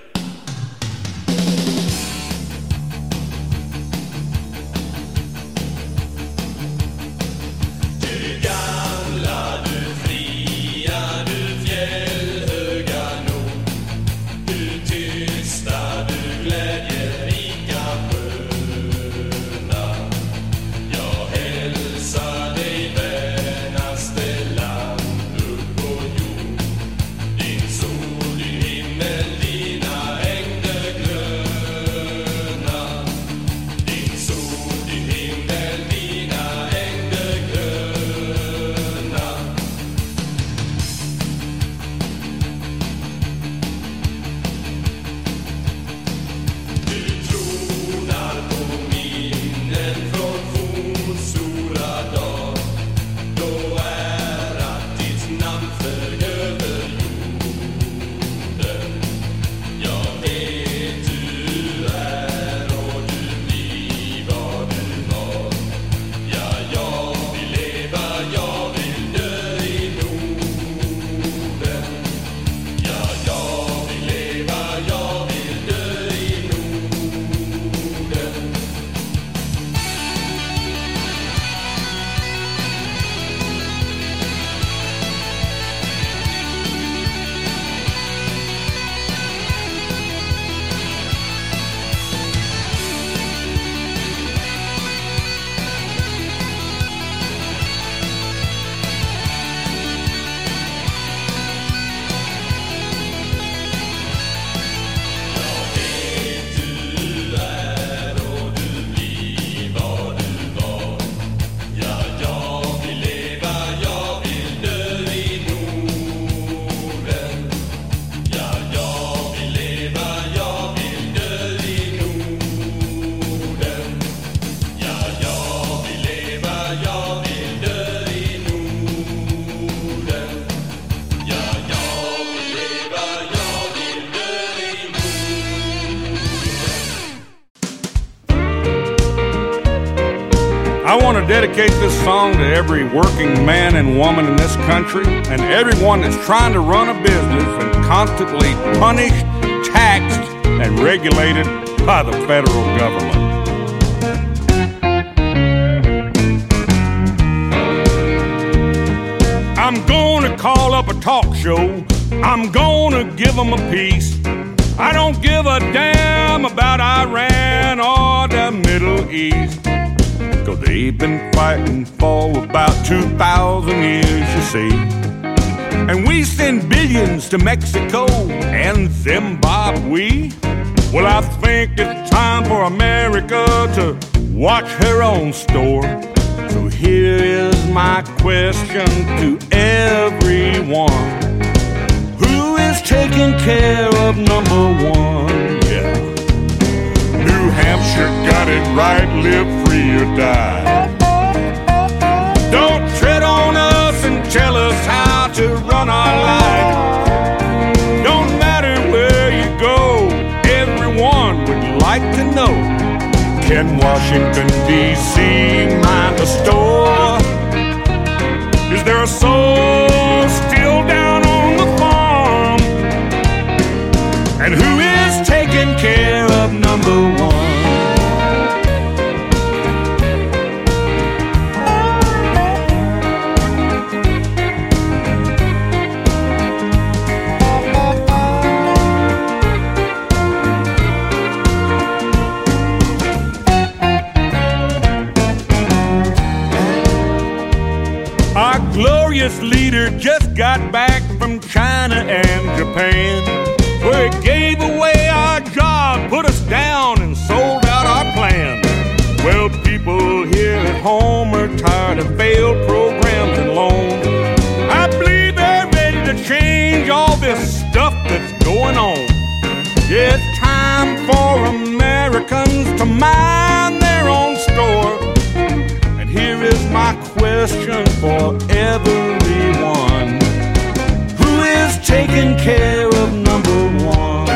Dedicate this song to every working man and woman in this country and everyone that's trying to run a business and constantly punished, taxed, and regulated by the federal government. I'm gonna call up a talk show. I'm gonna give them a piece. I don't give a damn about Iran or the Middle East. They've been fighting for about 2,000 years, you see. And we send billions to Mexico and Zimbabwe. Well, I think it's time for America to watch her own store. So here is my question to everyone Who is taking care of number one? Yeah. New Hampshire got it right, live free or die. Don't tread on us and tell us how to run our life. Don't matter where you go, everyone would like to know. Can Washington D.C. mind a store? Is there a soul still down on the farm? And who is taking care of number one? Mind their own store. And here is my question for everyone Who is taking care of number one?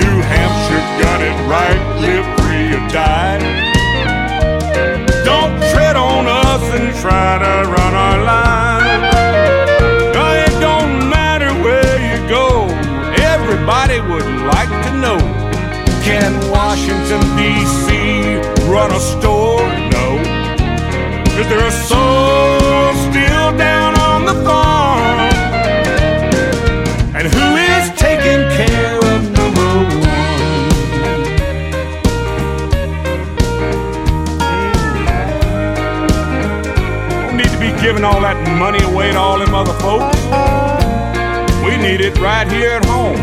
New Hampshire got it right, live free or die. Don't tread on us and try to giving all that money away to all them other folks. We need it right here at home.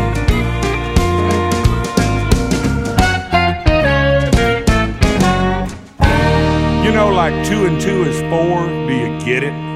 You know, like two and two is four. Do you get it?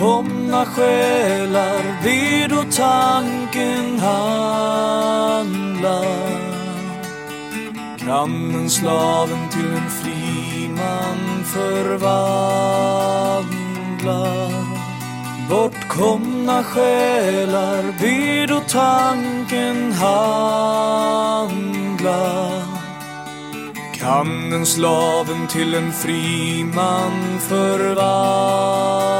Bortkomna själar ber då tanken handla Kan en slaven till en fri man förvandla Bortkomna själar ber då tanken handla kan en slaven till en fri man förvandla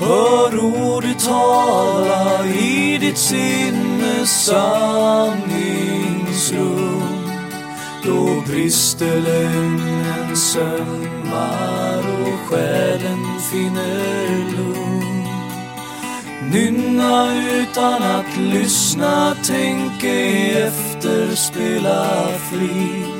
Hör ordet tala i ditt sinnes sanningsrum Då brister lögnen sömmar och själen finner lugn. Nynna utan att lyssna, tänk ej efter, spela fritt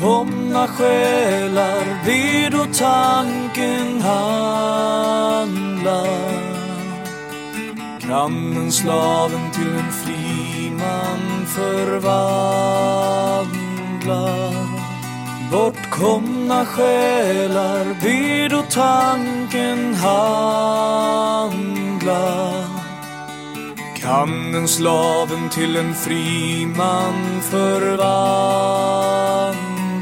Bortkomna själar, be då tanken handla kan en slaven till en fri man förvandla Bortkomna själar ber då tanken handla Kan en slaven till en fri man förvandla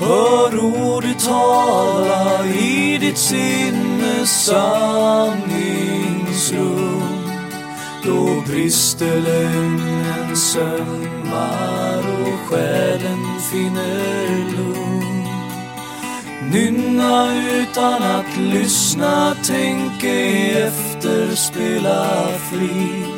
Hör ordet tala i ditt sinnes sanningsrum Då brister lögnen sömmar och själen finner lugn. Nynna utan att lyssna, tänk ej efter, spela fritt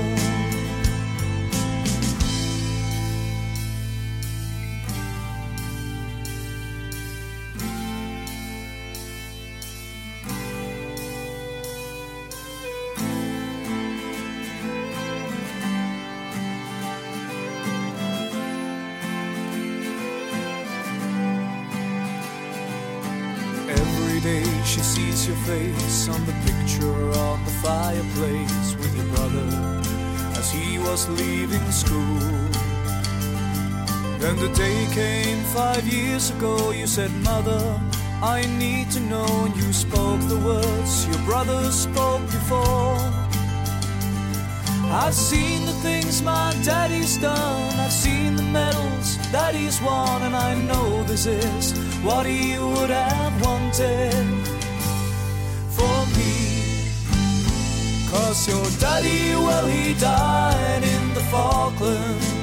Then the day came five years ago, you said, Mother, I need to know. And you spoke the words your brother spoke before. I've seen the things my daddy's done. I've seen the medals that he's won. And I know this is what he would have wanted for me. Cause your daddy, well, he died in the Falklands.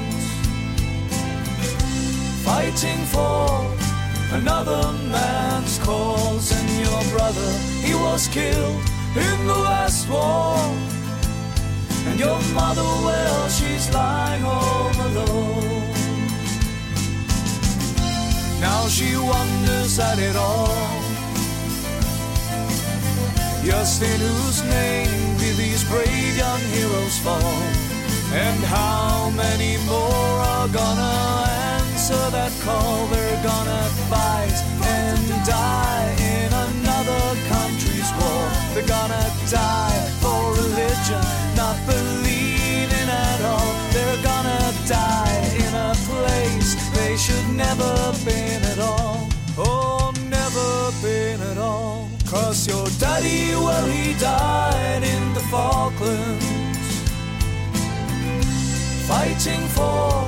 Fighting for another man's cause. And your brother, he was killed in the last war. And your mother, well, she's lying home alone. Now she wonders at it all. Just in whose name do these brave young heroes fall? And how many more are gonna answer that call? They're gonna fight and die in another country's war. They're gonna die for religion, not believing at all. They're gonna die in a place they should never been at all. Oh, never been at all. Cause your daddy, well, he died in the Falklands. Fighting for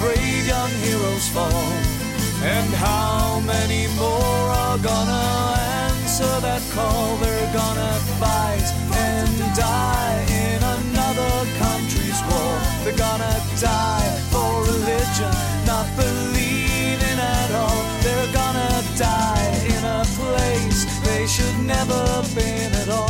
brave young heroes fall? And how many more are gonna answer that call? They're gonna fight and die in another country's war. They're gonna die for religion, not believing at all. They're gonna die in a place they should never been at all.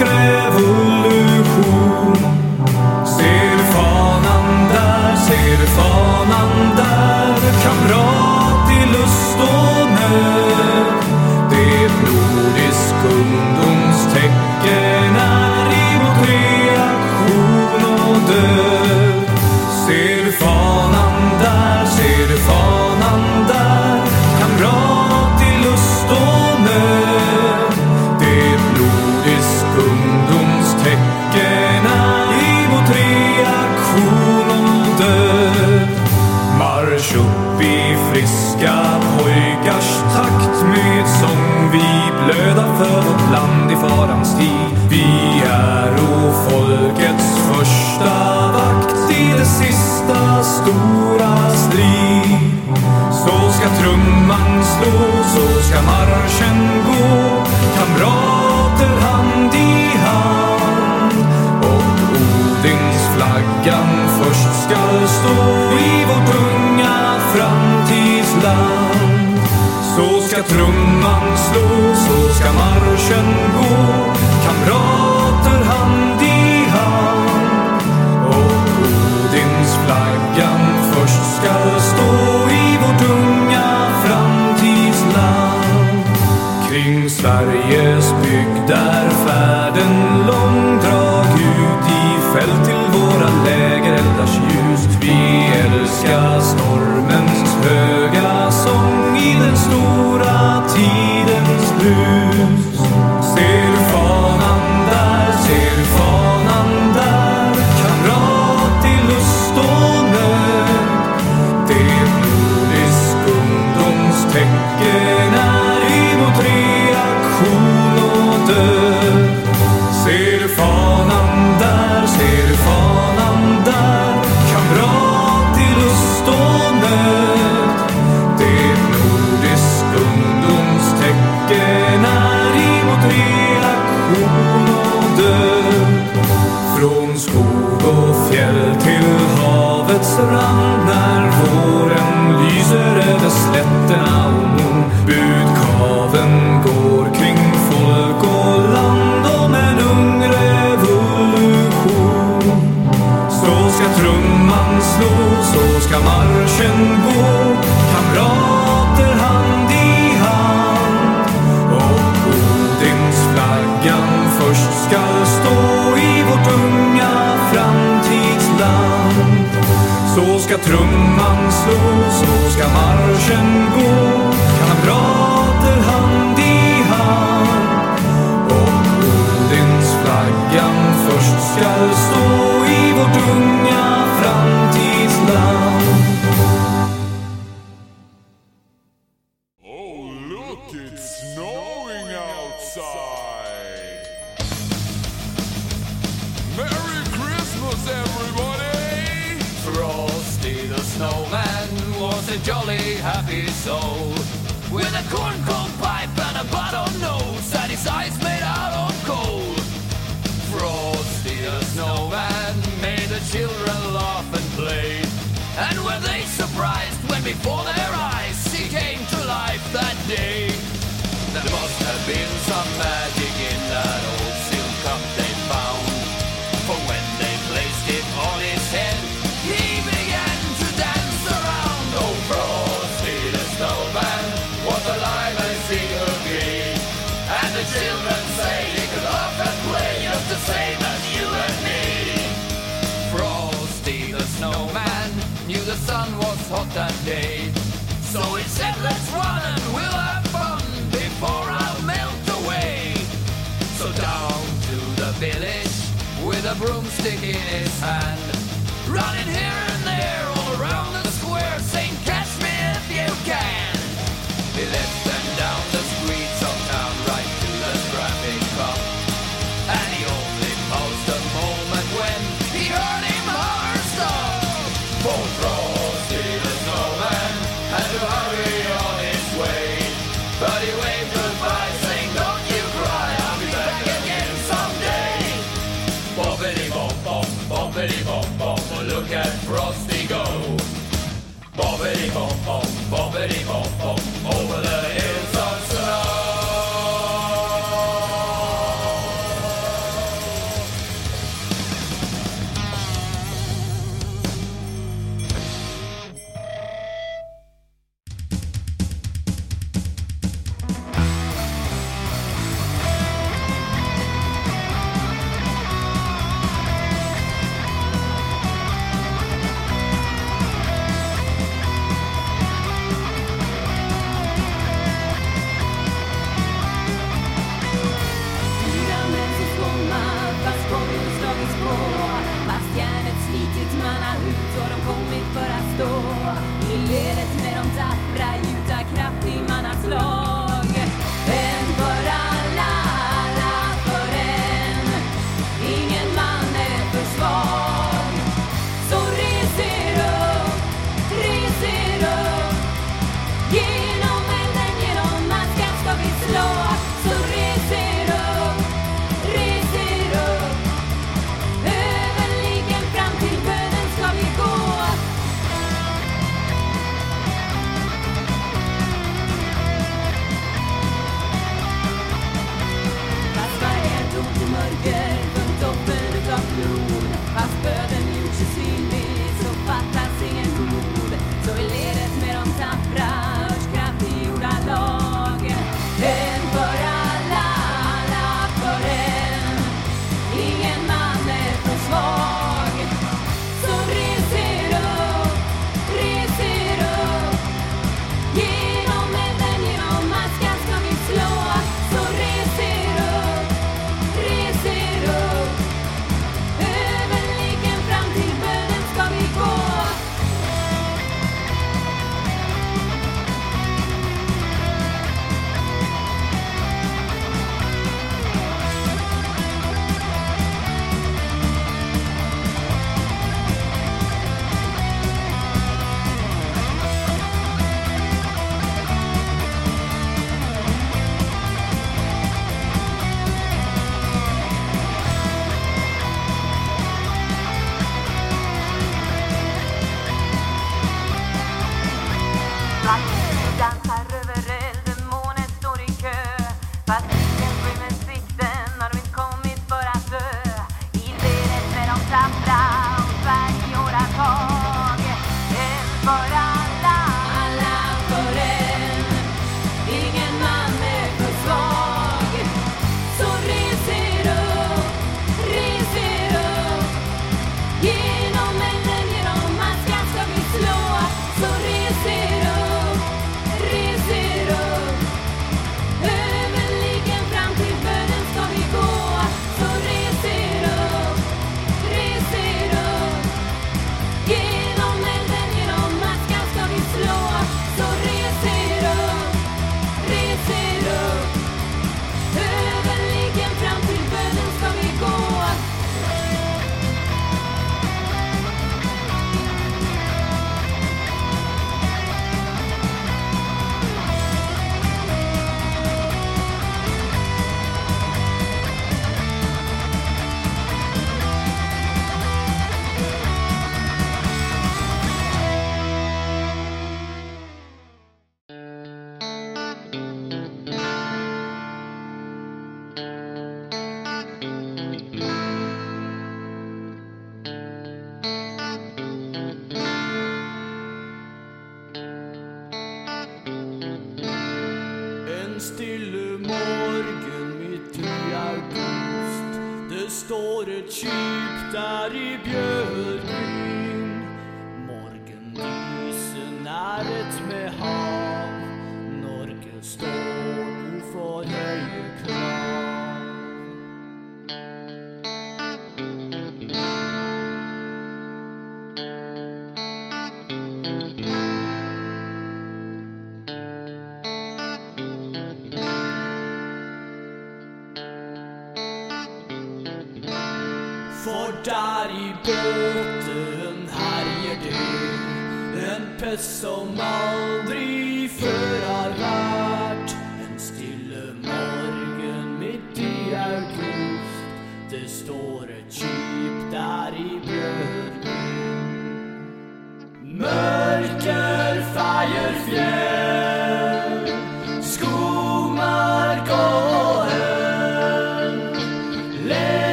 En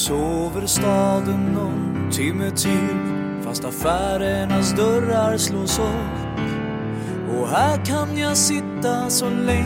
Sover staden någon timme till fast affärernas dörrar slås upp. Och här kan jag sitta så länge